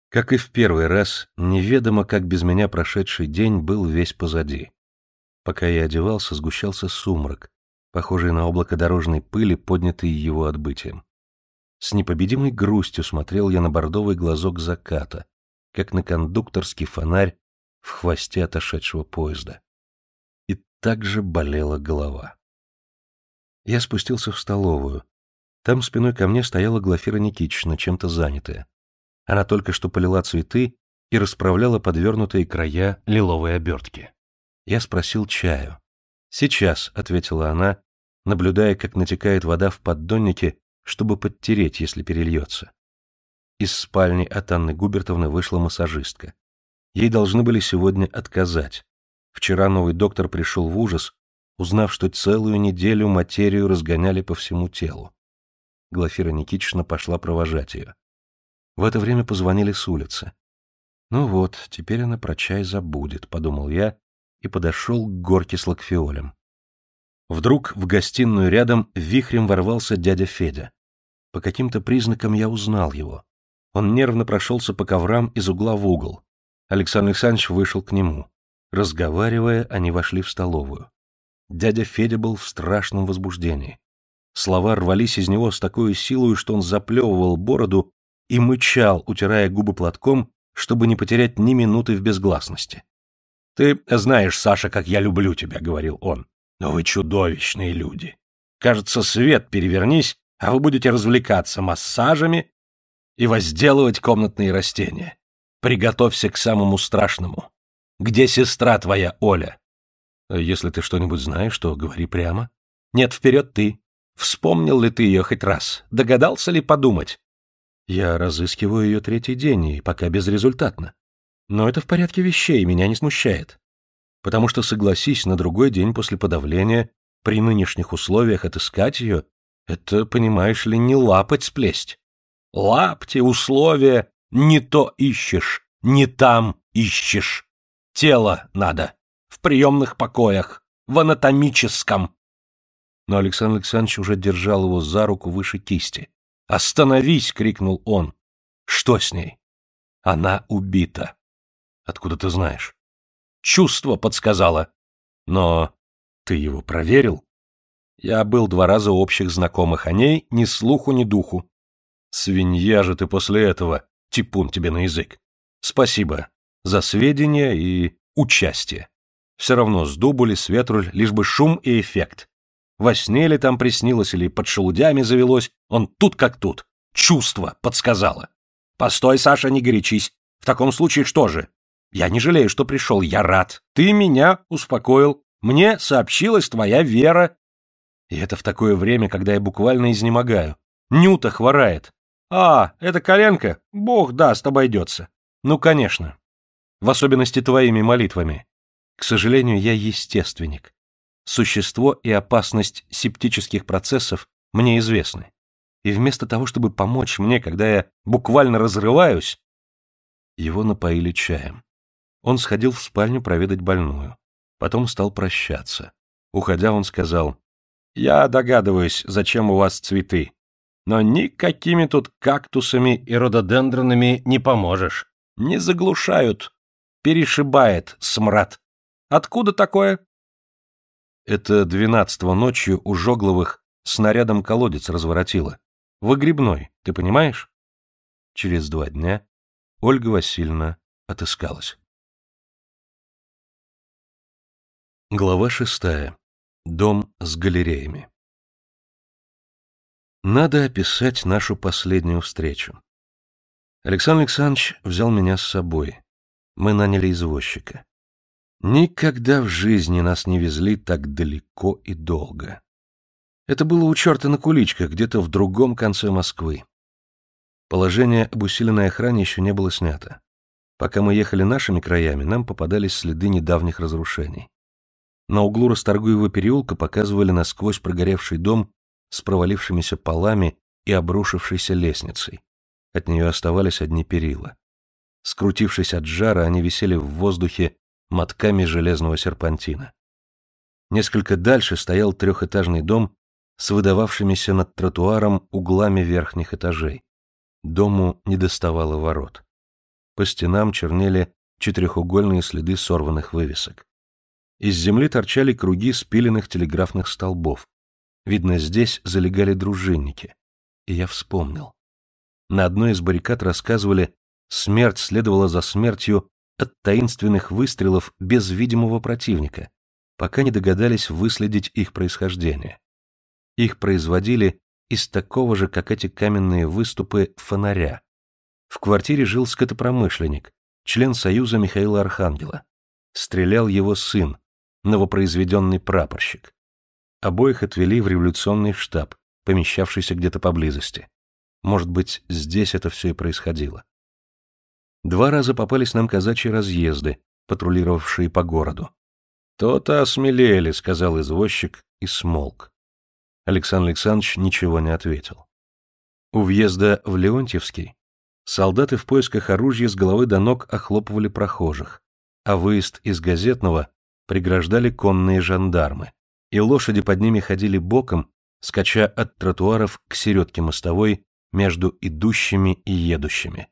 Как и в первый раз, неведомо, как без меня прошедший день был весь позади. Пока я одевался, сгущался сумрак, похожий на облако дорожной пыли, поднятый его отбытием. С непобедимой грустью смотрел я на бордовый глазок заката, как на кондукторский фонарь в хвосте отошедшего поезда. И так же болела голова. Я спустился в столовую. Там спиной ко мне стояла Глафира Никитична, чем-то занятая. Она только что полила цветы и расправляла подвернутые края лиловой обертки. Я спросил чаю. «Сейчас», — ответила она, наблюдая, как натекает вода в поддоннике, чтобы подтереть, если перельется. Из спальни от Анны Губертовны вышла массажистка. Ей должны были сегодня отказать. Вчера новый доктор пришел в ужас, узнав, что целую неделю материю разгоняли по всему телу. Глафира Никитична пошла провожать ее. В это время позвонили с улицы. «Ну вот, теперь она про чай забудет», — подумал я и подошел к горке с лакфиолем. Вдруг в гостиную рядом вихрем ворвался дядя Федя. По каким-то признакам я узнал его. Он нервно прошелся по коврам из угла в угол. Александр Александрович вышел к нему. Разговаривая, они вошли в столовую. Дядя Федя был в страшном возбуждении. Слова рвались из него с такой силой, что он заплевывал бороду и мычал, утирая губы платком, чтобы не потерять ни минуты в безгласности. «Ты знаешь, Саша, как я люблю тебя», — говорил он. «Но вы чудовищные люди. Кажется, свет перевернись, а вы будете развлекаться массажами и возделывать комнатные растения. Приготовься к самому страшному. Где сестра твоя, Оля? Если ты что-нибудь знаешь, то говори прямо. Нет, вперед ты. Вспомнил ли ты ее хоть раз? Догадался ли подумать? Я разыскиваю ее третий день, и пока безрезультатно. Но это в порядке вещей, меня не смущает. Потому что, согласись, на другой день после подавления, при нынешних условиях отыскать ее, это, понимаешь ли, не лапать сплесть. Лапти, условия, не то ищешь, не там ищешь. Тело надо. В приемных покоях. В анатомическом. Но Александр Александрович уже держал его за руку выше кисти. «Остановись!» — крикнул он. «Что с ней?» «Она убита». «Откуда ты знаешь?» «Чувство подсказало». «Но ты его проверил?» «Я был два раза общих знакомых о ней, ни слуху, ни духу». «Свинья же ты после этого!» Типун тебе на язык. Спасибо за сведения и участие. Все равно с дубу ли, с ветру, лишь бы шум и эффект. Во сне ли там приснилось или под шелудями завелось, он тут как тут. Чувство подсказало. Постой, Саша, не горячись. В таком случае что же? Я не жалею, что пришел, я рад. Ты меня успокоил. Мне сообщилась твоя вера. И это в такое время, когда я буквально изнемогаю. Нюта хворает. «А, это коленка? Бог даст, обойдется». «Ну, конечно. В особенности твоими молитвами. К сожалению, я естественник. Существо и опасность септических процессов мне известны. И вместо того, чтобы помочь мне, когда я буквально разрываюсь...» Его напоили чаем. Он сходил в спальню проведать больную. Потом стал прощаться. Уходя, он сказал, «Я догадываюсь, зачем у вас цветы но никакими тут кактусами и рододендронами не поможешь. Не заглушают. Перешибает смрад. Откуда такое? Это двенадцатого ночью у Жогловых снарядом колодец разворотило. Выгребной, ты понимаешь? Через два дня Ольга Васильевна отыскалась. Глава шестая. Дом с галереями. Надо описать нашу последнюю встречу. Александр Александрович взял меня с собой. Мы наняли извозчика. Никогда в жизни нас не везли так далеко и долго. Это было у черта на куличках, где-то в другом конце Москвы. Положение об усиленной охране еще не было снято. Пока мы ехали нашими краями, нам попадались следы недавних разрушений. На углу Расторгуева переулка показывали насквозь прогоревший дом с провалившимися полами и обрушившейся лестницей. От нее оставались одни перила. Скрутившись от жара, они висели в воздухе мотками железного серпантина. Несколько дальше стоял трехэтажный дом с выдававшимися над тротуаром углами верхних этажей. Дому не доставало ворот. По стенам чернели четырехугольные следы сорванных вывесок. Из земли торчали круги спиленных телеграфных столбов. Видно, здесь залегали дружинники. И я вспомнил. На одной из баррикад рассказывали, смерть следовала за смертью от таинственных выстрелов без видимого противника, пока не догадались выследить их происхождение. Их производили из такого же, как эти каменные выступы, фонаря. В квартире жил скотопромышленник, член Союза Михаила Архангела. Стрелял его сын, новопроизведенный прапорщик. Обоих отвели в революционный штаб, помещавшийся где-то поблизости. Может быть, здесь это все и происходило. Два раза попались нам казачьи разъезды, патрулировавшие по городу. «То-то осмелели», — сказал извозчик и смолк. Александр Александрович ничего не ответил. У въезда в Леонтьевский солдаты в поисках оружия с головы до ног охлопывали прохожих, а выезд из газетного преграждали конные жандармы, и лошади под ними ходили боком, скача от тротуаров к середке мостовой между идущими и едущими.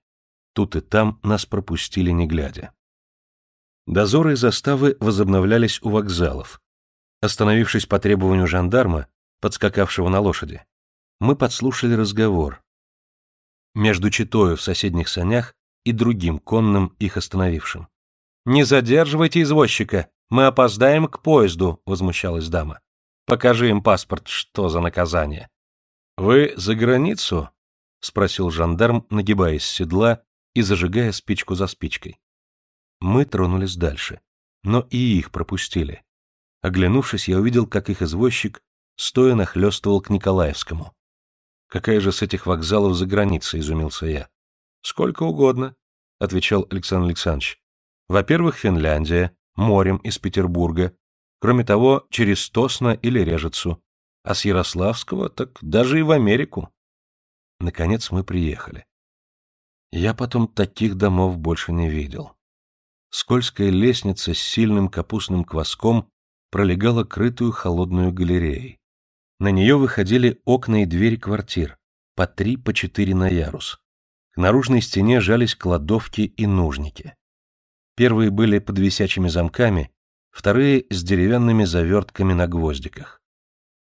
Тут и там нас пропустили не глядя. Дозоры и заставы возобновлялись у вокзалов. Остановившись по требованию жандарма, подскакавшего на лошади, мы подслушали разговор между читою в соседних санях и другим конным их остановившим. «Не задерживайте извозчика, мы опоздаем к поезду», — возмущалась дама. «Покажи им паспорт, что за наказание». «Вы за границу?» — спросил жандарм, нагибаясь с седла и зажигая спичку за спичкой. Мы тронулись дальше, но и их пропустили. Оглянувшись, я увидел, как их извозчик стоя нахлёстывал к Николаевскому. «Какая же с этих вокзалов за границей?» — изумился я. «Сколько угодно», — отвечал Александр Александрович. «Во-первых, Финляндия, морем из Петербурга. Кроме того, через Тосно или Режицу. А с Ярославского так даже и в Америку». Наконец мы приехали. Я потом таких домов больше не видел. Скользкая лестница с сильным капустным кваском пролегала крытую холодную галереей. На нее выходили окна и двери квартир, по три, по четыре на ярус. К наружной стене жались кладовки и нужники. Первые были под висячими замками, вторые — с деревянными завертками на гвоздиках.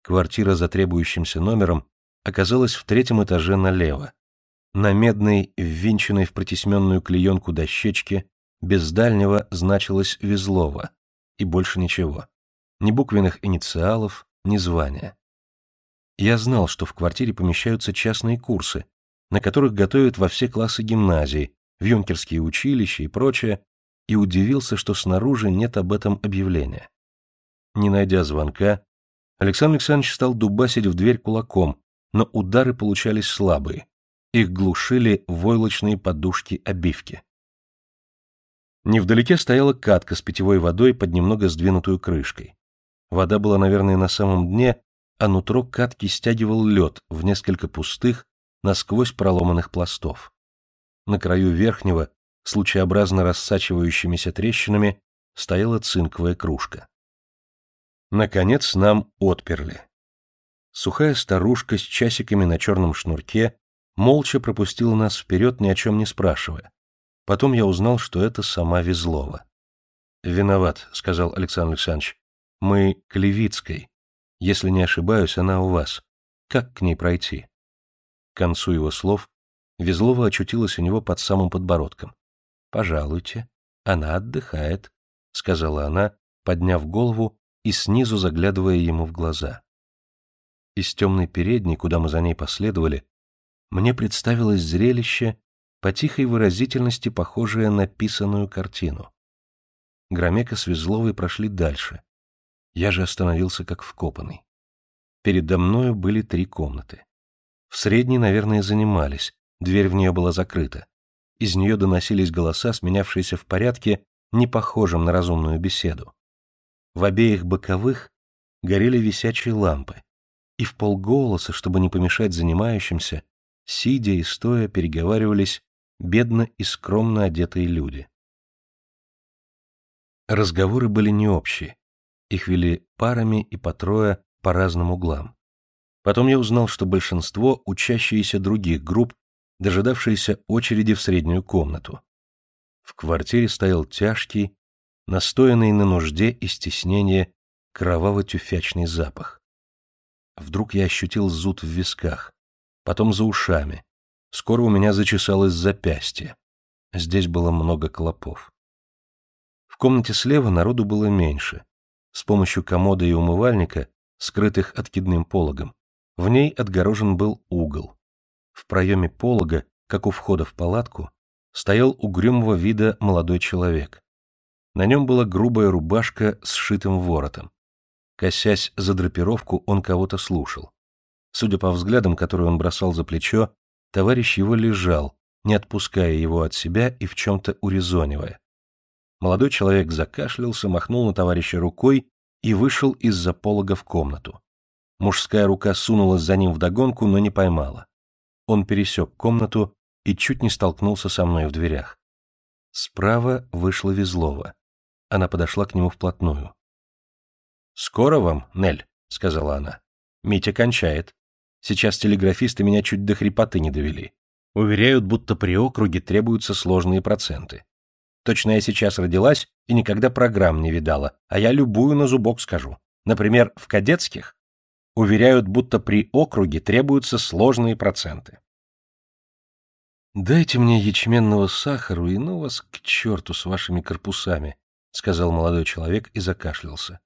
Квартира за требующимся номером оказалась в третьем этаже налево. На медной, ввинченной в протесненную клеенку дощечке без дальнего значилось Везлова, и больше ничего. Ни буквенных инициалов, ни звания. Я знал, что в квартире помещаются частные курсы, на которых готовят во все классы гимназии, в юнкерские училища и прочее, и удивился, что снаружи нет об этом объявления. Не найдя звонка, Александр Александрович стал дубасить в дверь кулаком, но удары получались слабые. Их глушили войлочные подушки-обивки. Невдалеке стояла катка с питьевой водой под немного сдвинутую крышкой. Вода была, наверное, на самом дне, а нутро катки стягивал лед в несколько пустых, насквозь проломанных пластов. На краю верхнего, случаеобразно рассачивающимися трещинами, стояла цинковая кружка. Наконец нам отперли. Сухая старушка с часиками на черном шнурке молча пропустила нас вперед, ни о чем не спрашивая. Потом я узнал, что это сама Везлова. «Виноват», — сказал Александр Александрович. Мы к Левицкой. Если не ошибаюсь, она у вас. Как к ней пройти? К концу его слов Везлова очутилась у него под самым подбородком. «Пожалуйте, она отдыхает», — сказала она, подняв голову и снизу заглядывая ему в глаза. Из темной передней, куда мы за ней последовали, мне представилось зрелище, по тихой выразительности похожее на писаную картину. Громека с Везловой прошли дальше, я же остановился как вкопанный. Передо мною были три комнаты. В средней, наверное, занимались, дверь в нее была закрыта. Из нее доносились голоса, сменявшиеся в порядке, не похожем на разумную беседу. В обеих боковых горели висячие лампы, и в полголоса, чтобы не помешать занимающимся, сидя и стоя, переговаривались бедно и скромно одетые люди. Разговоры были не общие, их вели парами и по трое по разным углам. Потом я узнал, что большинство — учащиеся других групп, дожидавшиеся очереди в среднюю комнату. В квартире стоял тяжкий, настоянный на нужде и стеснении кроваво-тюфячный запах. Вдруг я ощутил зуд в висках, потом за ушами. Скоро у меня зачесалось запястье. Здесь было много клопов. В комнате слева народу было меньше. С помощью комода и умывальника, скрытых откидным пологом, в ней отгорожен был угол. В проеме полога, как у входа в палатку, стоял угрюмого вида молодой человек. На нем была грубая рубашка с сшитым воротом. Косясь за драпировку, он кого-то слушал. Судя по взглядам, которые он бросал за плечо, товарищ его лежал, не отпуская его от себя и в чем-то урезонивая. Молодой человек закашлялся, махнул на товарища рукой и вышел из-за полога в комнату. Мужская рука сунулась за ним вдогонку, но не поймала. Он пересек комнату и чуть не столкнулся со мной в дверях. Справа вышла Везлова. Она подошла к нему вплотную. «Скоро вам, Нель», — сказала она. «Митя кончает. Сейчас телеграфисты меня чуть до хрипоты не довели. Уверяют, будто при округе требуются сложные проценты. Точно я сейчас родилась и никогда программ не видала, а я любую на зубок скажу. Например, в кадетских уверяют, будто при округе требуются сложные проценты. «Дайте мне ячменного сахару и ну вас к черту с вашими корпусами», — сказал молодой человек и закашлялся.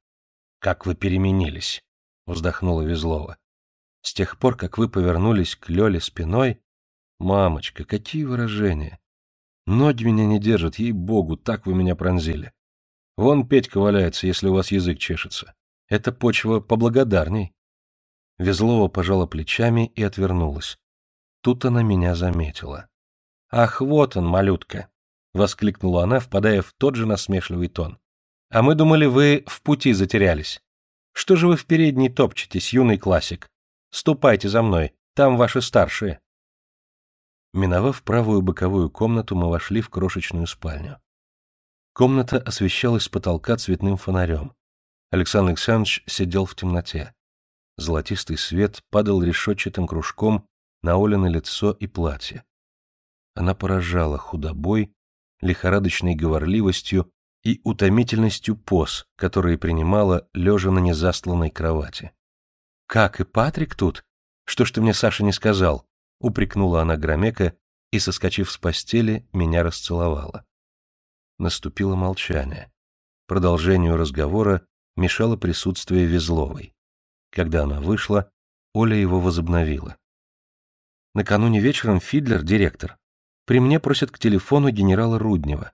«Как вы переменились!» — вздохнула Везлова. «С тех пор, как вы повернулись к Лёле спиной...» «Мамочка, какие выражения! Ноги меня не держат, ей-богу, так вы меня пронзили. Вон Петька валяется, если у вас язык чешется. Это почва поблагодарней». Везлова пожала плечами и отвернулась. Тут она меня заметила. «Ах, вот он, малютка!» — воскликнула она, впадая в тот же насмешливый тон. А мы думали, вы в пути затерялись. Что же вы в передней топчетесь, юный классик? Ступайте за мной, там ваши старшие. Миновав правую боковую комнату, мы вошли в крошечную спальню. Комната освещалась с потолка цветным фонарем. Александр Александрович сидел в темноте. Золотистый свет падал решетчатым кружком на Олино лицо и платье. Она поражала худобой, лихорадочной говорливостью и утомительностью поз, которые принимала, лежа на незастланной кровати. «Как и Патрик тут? Что ж ты мне, Саша, не сказал?» — упрекнула она Громека и, соскочив с постели, меня расцеловала. Наступило молчание. Продолжению разговора мешало присутствие Везловой. Когда она вышла, Оля его возобновила. Накануне вечером Фидлер, директор, при мне просят к телефону генерала Руднева.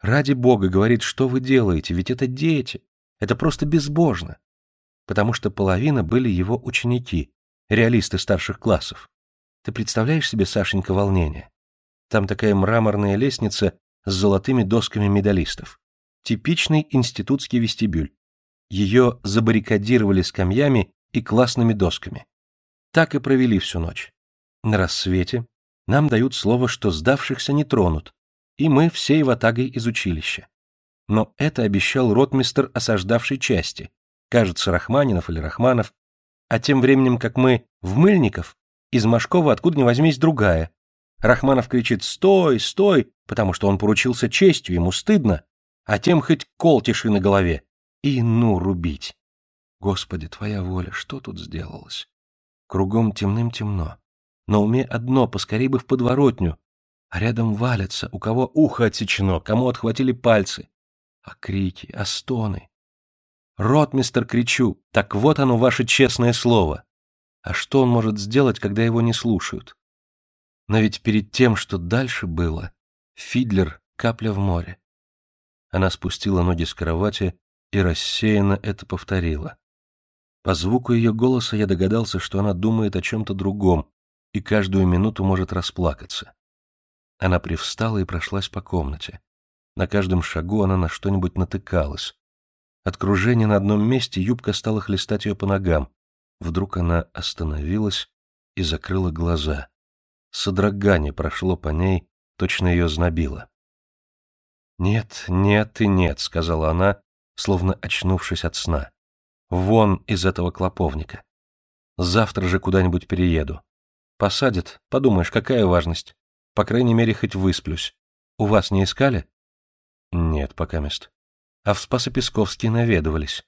Ради бога, говорит, что вы делаете, ведь это дети. Это просто безбожно. Потому что половина были его ученики, реалисты старших классов. Ты представляешь себе, Сашенька, волнение? Там такая мраморная лестница с золотыми досками медалистов. Типичный институтский вестибюль. Ее забаррикадировали скамьями и классными досками. Так и провели всю ночь. На рассвете нам дают слово, что сдавшихся не тронут, и мы всей ватагой из училища. Но это обещал ротмистр осаждавшей части, кажется, Рахманинов или Рахманов, а тем временем, как мы в Мыльников, из Машкова откуда ни возьмись другая. Рахманов кричит «Стой, стой!», потому что он поручился честью, ему стыдно, а тем хоть кол тиши на голове. И ну рубить. Господи, твоя воля, что тут сделалось? Кругом темным-темно. На уме одно, поскорей бы в подворотню, а рядом валятся, у кого ухо отсечено, кому отхватили пальцы. А крики, а стоны. Ротмистер кричу, так вот оно ваше честное слово. А что он может сделать, когда его не слушают? Но ведь перед тем, что дальше было, Фидлер — капля в море. Она спустила ноги с кровати и рассеянно это повторила. По звуку ее голоса я догадался, что она думает о чем-то другом и каждую минуту может расплакаться. Она привстала и прошлась по комнате. На каждом шагу она на что-нибудь натыкалась. От кружения на одном месте юбка стала хлестать ее по ногам. Вдруг она остановилась и закрыла глаза. Содрогание прошло по ней, точно ее знобило. «Нет, нет и нет», — сказала она, словно очнувшись от сна. «Вон из этого клоповника. Завтра же куда-нибудь перееду. Посадят, подумаешь, какая важность. По крайней мере, хоть высплюсь. У вас не искали? Нет, пока мест. А в Спасо-Песковский наведывались.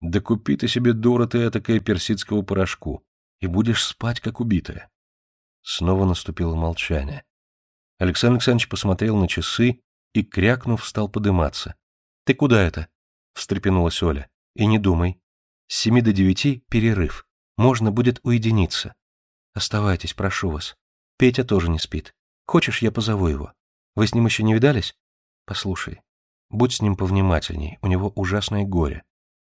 Да купи ты себе, дура ты, этакое персидского порошку, и будешь спать, как убитая. Снова наступило молчание. Александр Александрович посмотрел на часы и, крякнув, стал подыматься. — Ты куда это? — встрепенулась Оля. — И не думай. С семи до девяти — перерыв. Можно будет уединиться. Оставайтесь, прошу вас. Петя тоже не спит. Хочешь, я позову его? Вы с ним еще не видались? Послушай, будь с ним повнимательней, у него ужасное горе.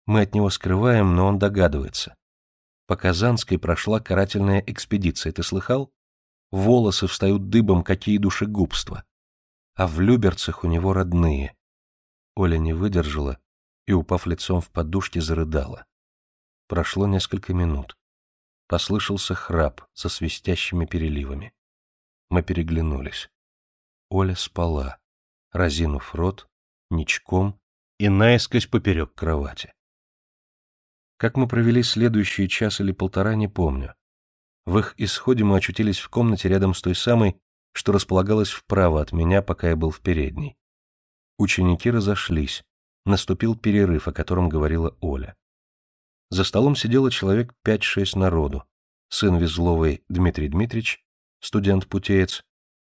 Мы от него скрываем, но он догадывается. По Казанской прошла карательная экспедиция, ты слыхал? Волосы встают дыбом, какие душегубства. А в Люберцах у него родные. Оля не выдержала и, упав лицом в подушке, зарыдала. Прошло несколько минут. Послышался храп со свистящими переливами. Мы переглянулись. Оля спала, разинув рот, ничком и наискось поперек кровати. Как мы провели следующий час или полтора, не помню. В их исходе мы очутились в комнате рядом с той самой, что располагалась вправо от меня, пока я был в передней. Ученики разошлись. Наступил перерыв, о котором говорила Оля. За столом сидело человек пять-шесть народу. Сын Везловой Дмитрий Дмитриевич, студент-путеец,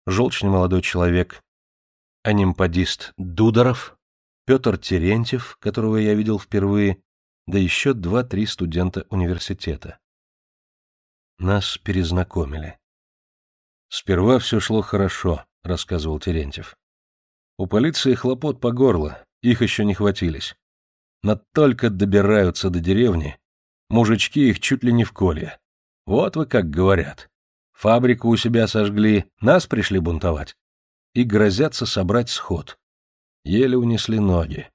желчный молодой человек, анимпадист Дударов, Петр Терентьев, которого я видел впервые, да еще два-три студента университета. Нас перезнакомили. «Сперва все шло хорошо», — рассказывал Терентьев. «У полиции хлопот по горло, их еще не хватились. Но только добираются до деревни, мужички их чуть ли не в коле. Вот вы как говорят. Фабрику у себя сожгли, нас пришли бунтовать. И грозятся собрать сход. Еле унесли ноги.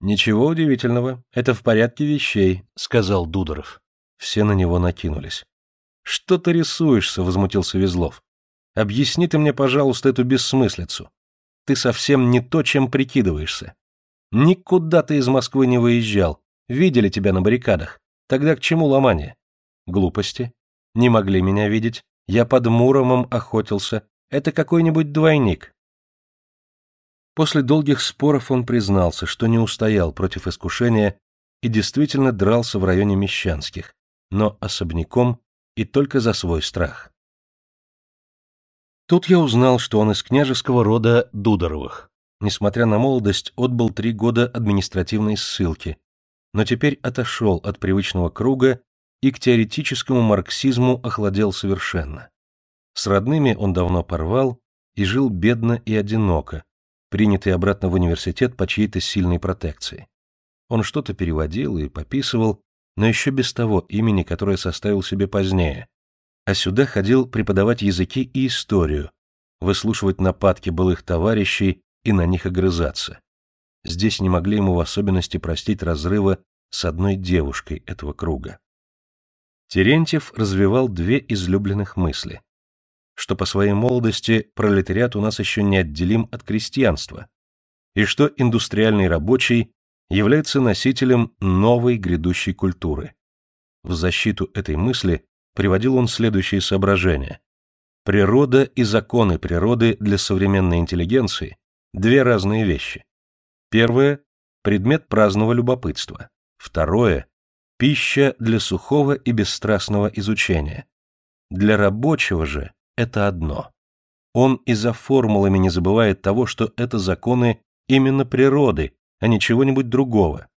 «Ничего удивительного, это в порядке вещей», — сказал Дудоров. Все на него накинулись. «Что ты рисуешься?» — возмутился Везлов. «Объясни ты мне, пожалуйста, эту бессмыслицу. Ты совсем не то, чем прикидываешься. Никуда ты из Москвы не выезжал. Видели тебя на баррикадах. Тогда к чему ломание? Глупости. Не могли меня видеть. Я под Муромом охотился. Это какой-нибудь двойник. После долгих споров он признался, что не устоял против искушения и действительно дрался в районе Мещанских, но особняком и только за свой страх. Тут я узнал, что он из княжеского рода Дударовых. Несмотря на молодость, отбыл три года административной ссылки, но теперь отошел от привычного круга и к теоретическому марксизму охладел совершенно. С родными он давно порвал и жил бедно и одиноко, принятый обратно в университет по чьей-то сильной протекции. Он что-то переводил и пописывал, но еще без того имени, которое составил себе позднее, а сюда ходил преподавать языки и историю, выслушивать нападки былых товарищей и на них огрызаться. Здесь не могли ему в особенности простить разрыва с одной девушкой этого круга. Терентьев развивал две излюбленных мысли. Что по своей молодости пролетариат у нас еще не отделим от крестьянства, и что индустриальный рабочий является носителем новой грядущей культуры. В защиту этой мысли приводил он следующие соображения. Природа и законы природы для современной интеллигенции – две разные вещи. Первое – предмет праздного любопытства. Второе Пища для сухого и бесстрастного изучения. Для рабочего же это одно. Он и за формулами не забывает того, что это законы именно природы, а не чего-нибудь другого.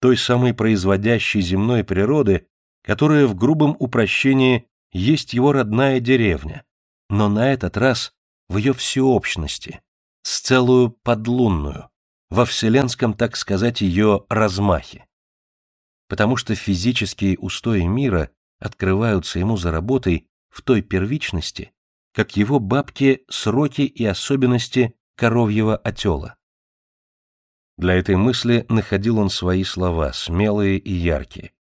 Той самой производящей земной природы, которая в грубом упрощении есть его родная деревня, но на этот раз в ее всеобщности, с целую подлунную, во вселенском, так сказать, ее размахе потому что физические устои мира открываются ему за работой в той первичности, как его бабке сроки и особенности коровьего отела. Для этой мысли находил он свои слова, смелые и яркие.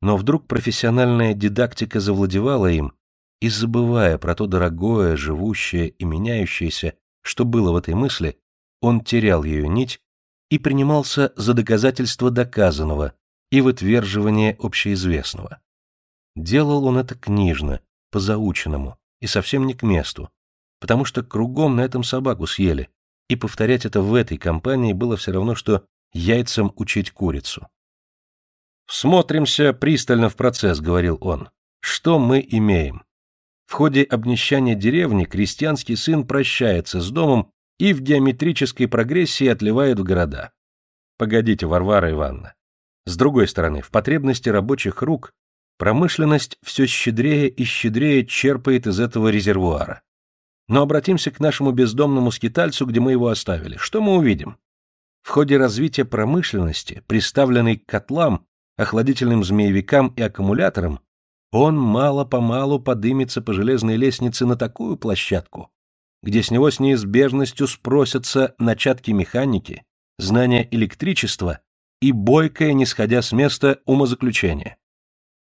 Но вдруг профессиональная дидактика завладевала им, и, забывая про то дорогое, живущее и меняющееся, что было в этой мысли, он терял ее нить и принимался за доказательство доказанного, и вытверживание общеизвестного. Делал он это книжно, по заученному, и совсем не к месту, потому что кругом на этом собаку съели, и повторять это в этой компании было все равно, что яйцам учить курицу. «Смотримся пристально в процесс», — говорил он. «Что мы имеем?» В ходе обнищания деревни крестьянский сын прощается с домом и в геометрической прогрессии отливает в города. Погодите, Варвара Ивановна. С другой стороны, в потребности рабочих рук промышленность все щедрее и щедрее черпает из этого резервуара. Но обратимся к нашему бездомному скитальцу, где мы его оставили. Что мы увидим? В ходе развития промышленности, приставленной к котлам, охладительным змеевикам и аккумуляторам, он мало-помалу подымется по железной лестнице на такую площадку, где с него с неизбежностью спросятся начатки механики, знания электричества и бойкое, не сходя с места, умозаключение.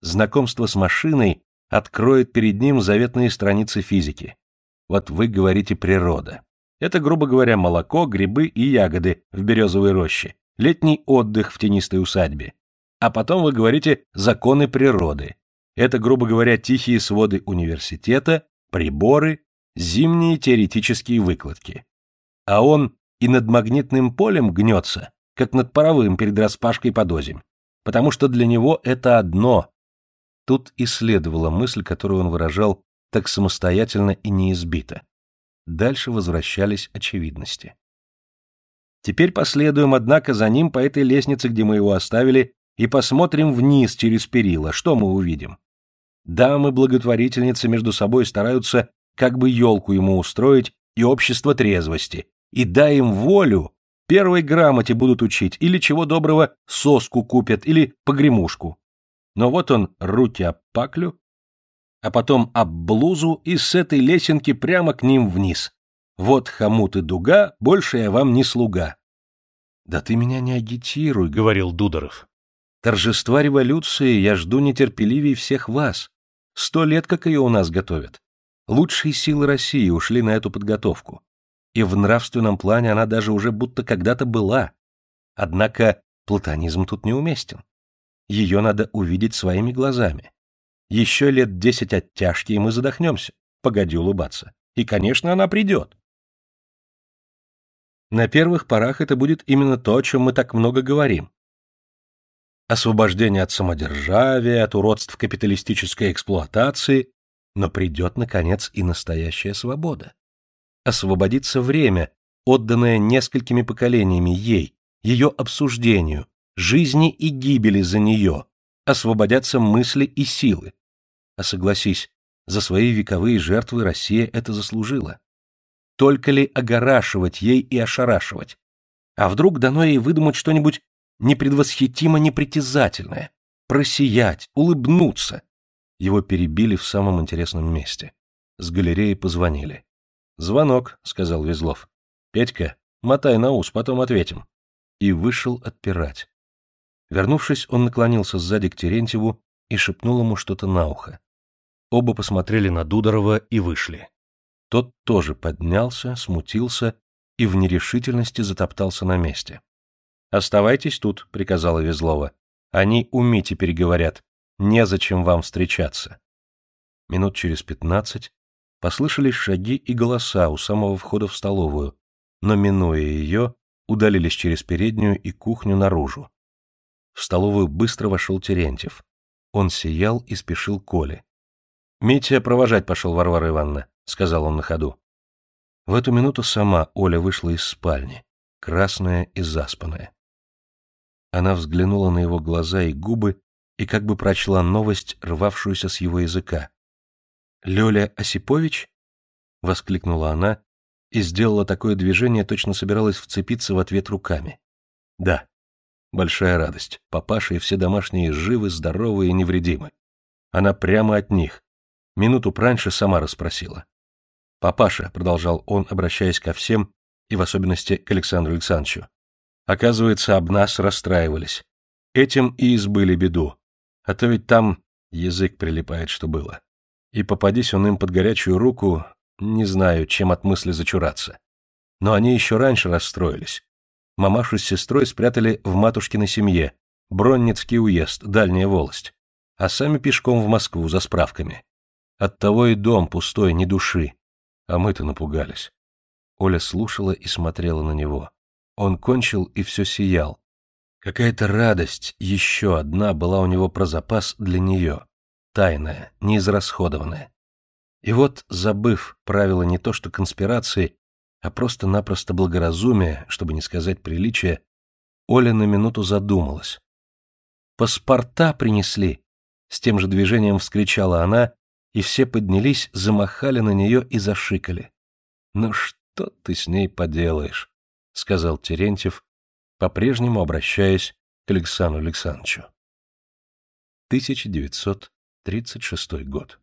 Знакомство с машиной откроет перед ним заветные страницы физики. Вот вы говорите «природа». Это, грубо говоря, молоко, грибы и ягоды в березовой роще, летний отдых в тенистой усадьбе. А потом вы говорите «законы природы». Это, грубо говоря, тихие своды университета, приборы, зимние теоретические выкладки. А он и над магнитным полем гнется, как над паровым перед распашкой под озимь, потому что для него это одно. Тут и следовала мысль, которую он выражал так самостоятельно и неизбито. Дальше возвращались очевидности. Теперь последуем, однако, за ним по этой лестнице, где мы его оставили, и посмотрим вниз через перила. Что мы увидим? Дамы-благотворительницы между собой стараются как бы елку ему устроить и общество трезвости, и дай им волю, первой грамоте будут учить, или чего доброго соску купят, или погремушку. Но вот он руки об паклю, а потом об блузу и с этой лесенки прямо к ним вниз. Вот хомут и дуга, больше я вам не слуга. — Да ты меня не агитируй, — говорил Дудоров. Торжества революции я жду нетерпеливее всех вас. Сто лет, как ее у нас готовят. Лучшие силы России ушли на эту подготовку. И в нравственном плане она даже уже будто когда-то была. Однако платонизм тут неуместен. Ее надо увидеть своими глазами. Еще лет десять оттяжки, и мы задохнемся. Погоди улыбаться. И, конечно, она придет. На первых порах это будет именно то, о чем мы так много говорим. Освобождение от самодержавия, от уродств капиталистической эксплуатации, но придет, наконец, и настоящая свобода. Освободится время, отданное несколькими поколениями ей, ее обсуждению, жизни и гибели за нее, освободятся мысли и силы. А согласись, за свои вековые жертвы Россия это заслужила. Только ли огорашивать ей и ошарашивать? А вдруг дано ей выдумать что-нибудь непредвосхитимо непритязательное, просиять, улыбнуться? Его перебили в самом интересном месте. С галереи позвонили. «Звонок», — сказал Везлов. «Петька, мотай на ус, потом ответим». И вышел отпирать. Вернувшись, он наклонился сзади к Терентьеву и шепнул ему что-то на ухо. Оба посмотрели на Дудорова и вышли. Тот тоже поднялся, смутился и в нерешительности затоптался на месте. «Оставайтесь тут», — приказала Везлова. «Они у Мити переговорят. Незачем вам встречаться». Минут через пятнадцать послышались шаги и голоса у самого входа в столовую, но, минуя ее, удалились через переднюю и кухню наружу. В столовую быстро вошел Терентьев. Он сиял и спешил к Коле. «Митя провожать пошел, Варвара Ивановна», — сказал он на ходу. В эту минуту сама Оля вышла из спальни, красная и заспанная. Она взглянула на его глаза и губы и как бы прочла новость, рвавшуюся с его языка. «Лёля Осипович?» — воскликнула она и сделала такое движение, точно собиралась вцепиться в ответ руками. «Да». Большая радость. Папаша и все домашние живы, здоровы и невредимы. Она прямо от них, Минуту раньше сама расспросила. «Папаша», — продолжал он, обращаясь ко всем, и в особенности к Александру Александровичу, оказывается, об нас расстраивались. Этим и избыли беду. А то ведь там язык прилипает, что было. И попадись он им под горячую руку, не знаю, чем от мысли зачураться. Но они еще раньше расстроились. Мамашу с сестрой спрятали в матушкиной семье, Бронницкий уезд, дальняя волость, а сами пешком в Москву за справками. Оттого и дом пустой, ни души. А мы-то напугались. Оля слушала и смотрела на него. Он кончил и все сиял. Какая-то радость, еще одна, была у него про запас для нее, тайная, неизрасходованная. И вот, забыв правила не то что конспирации, а просто-напросто благоразумия, чтобы не сказать приличия, Оля на минуту задумалась. «Паспорта принесли!» С тем же движением вскричала она, и все поднялись, замахали на нее и зашикали. «Ну что ты с ней поделаешь?» — сказал Терентьев, по-прежнему обращаясь к Александру Александровичу. 1936 год.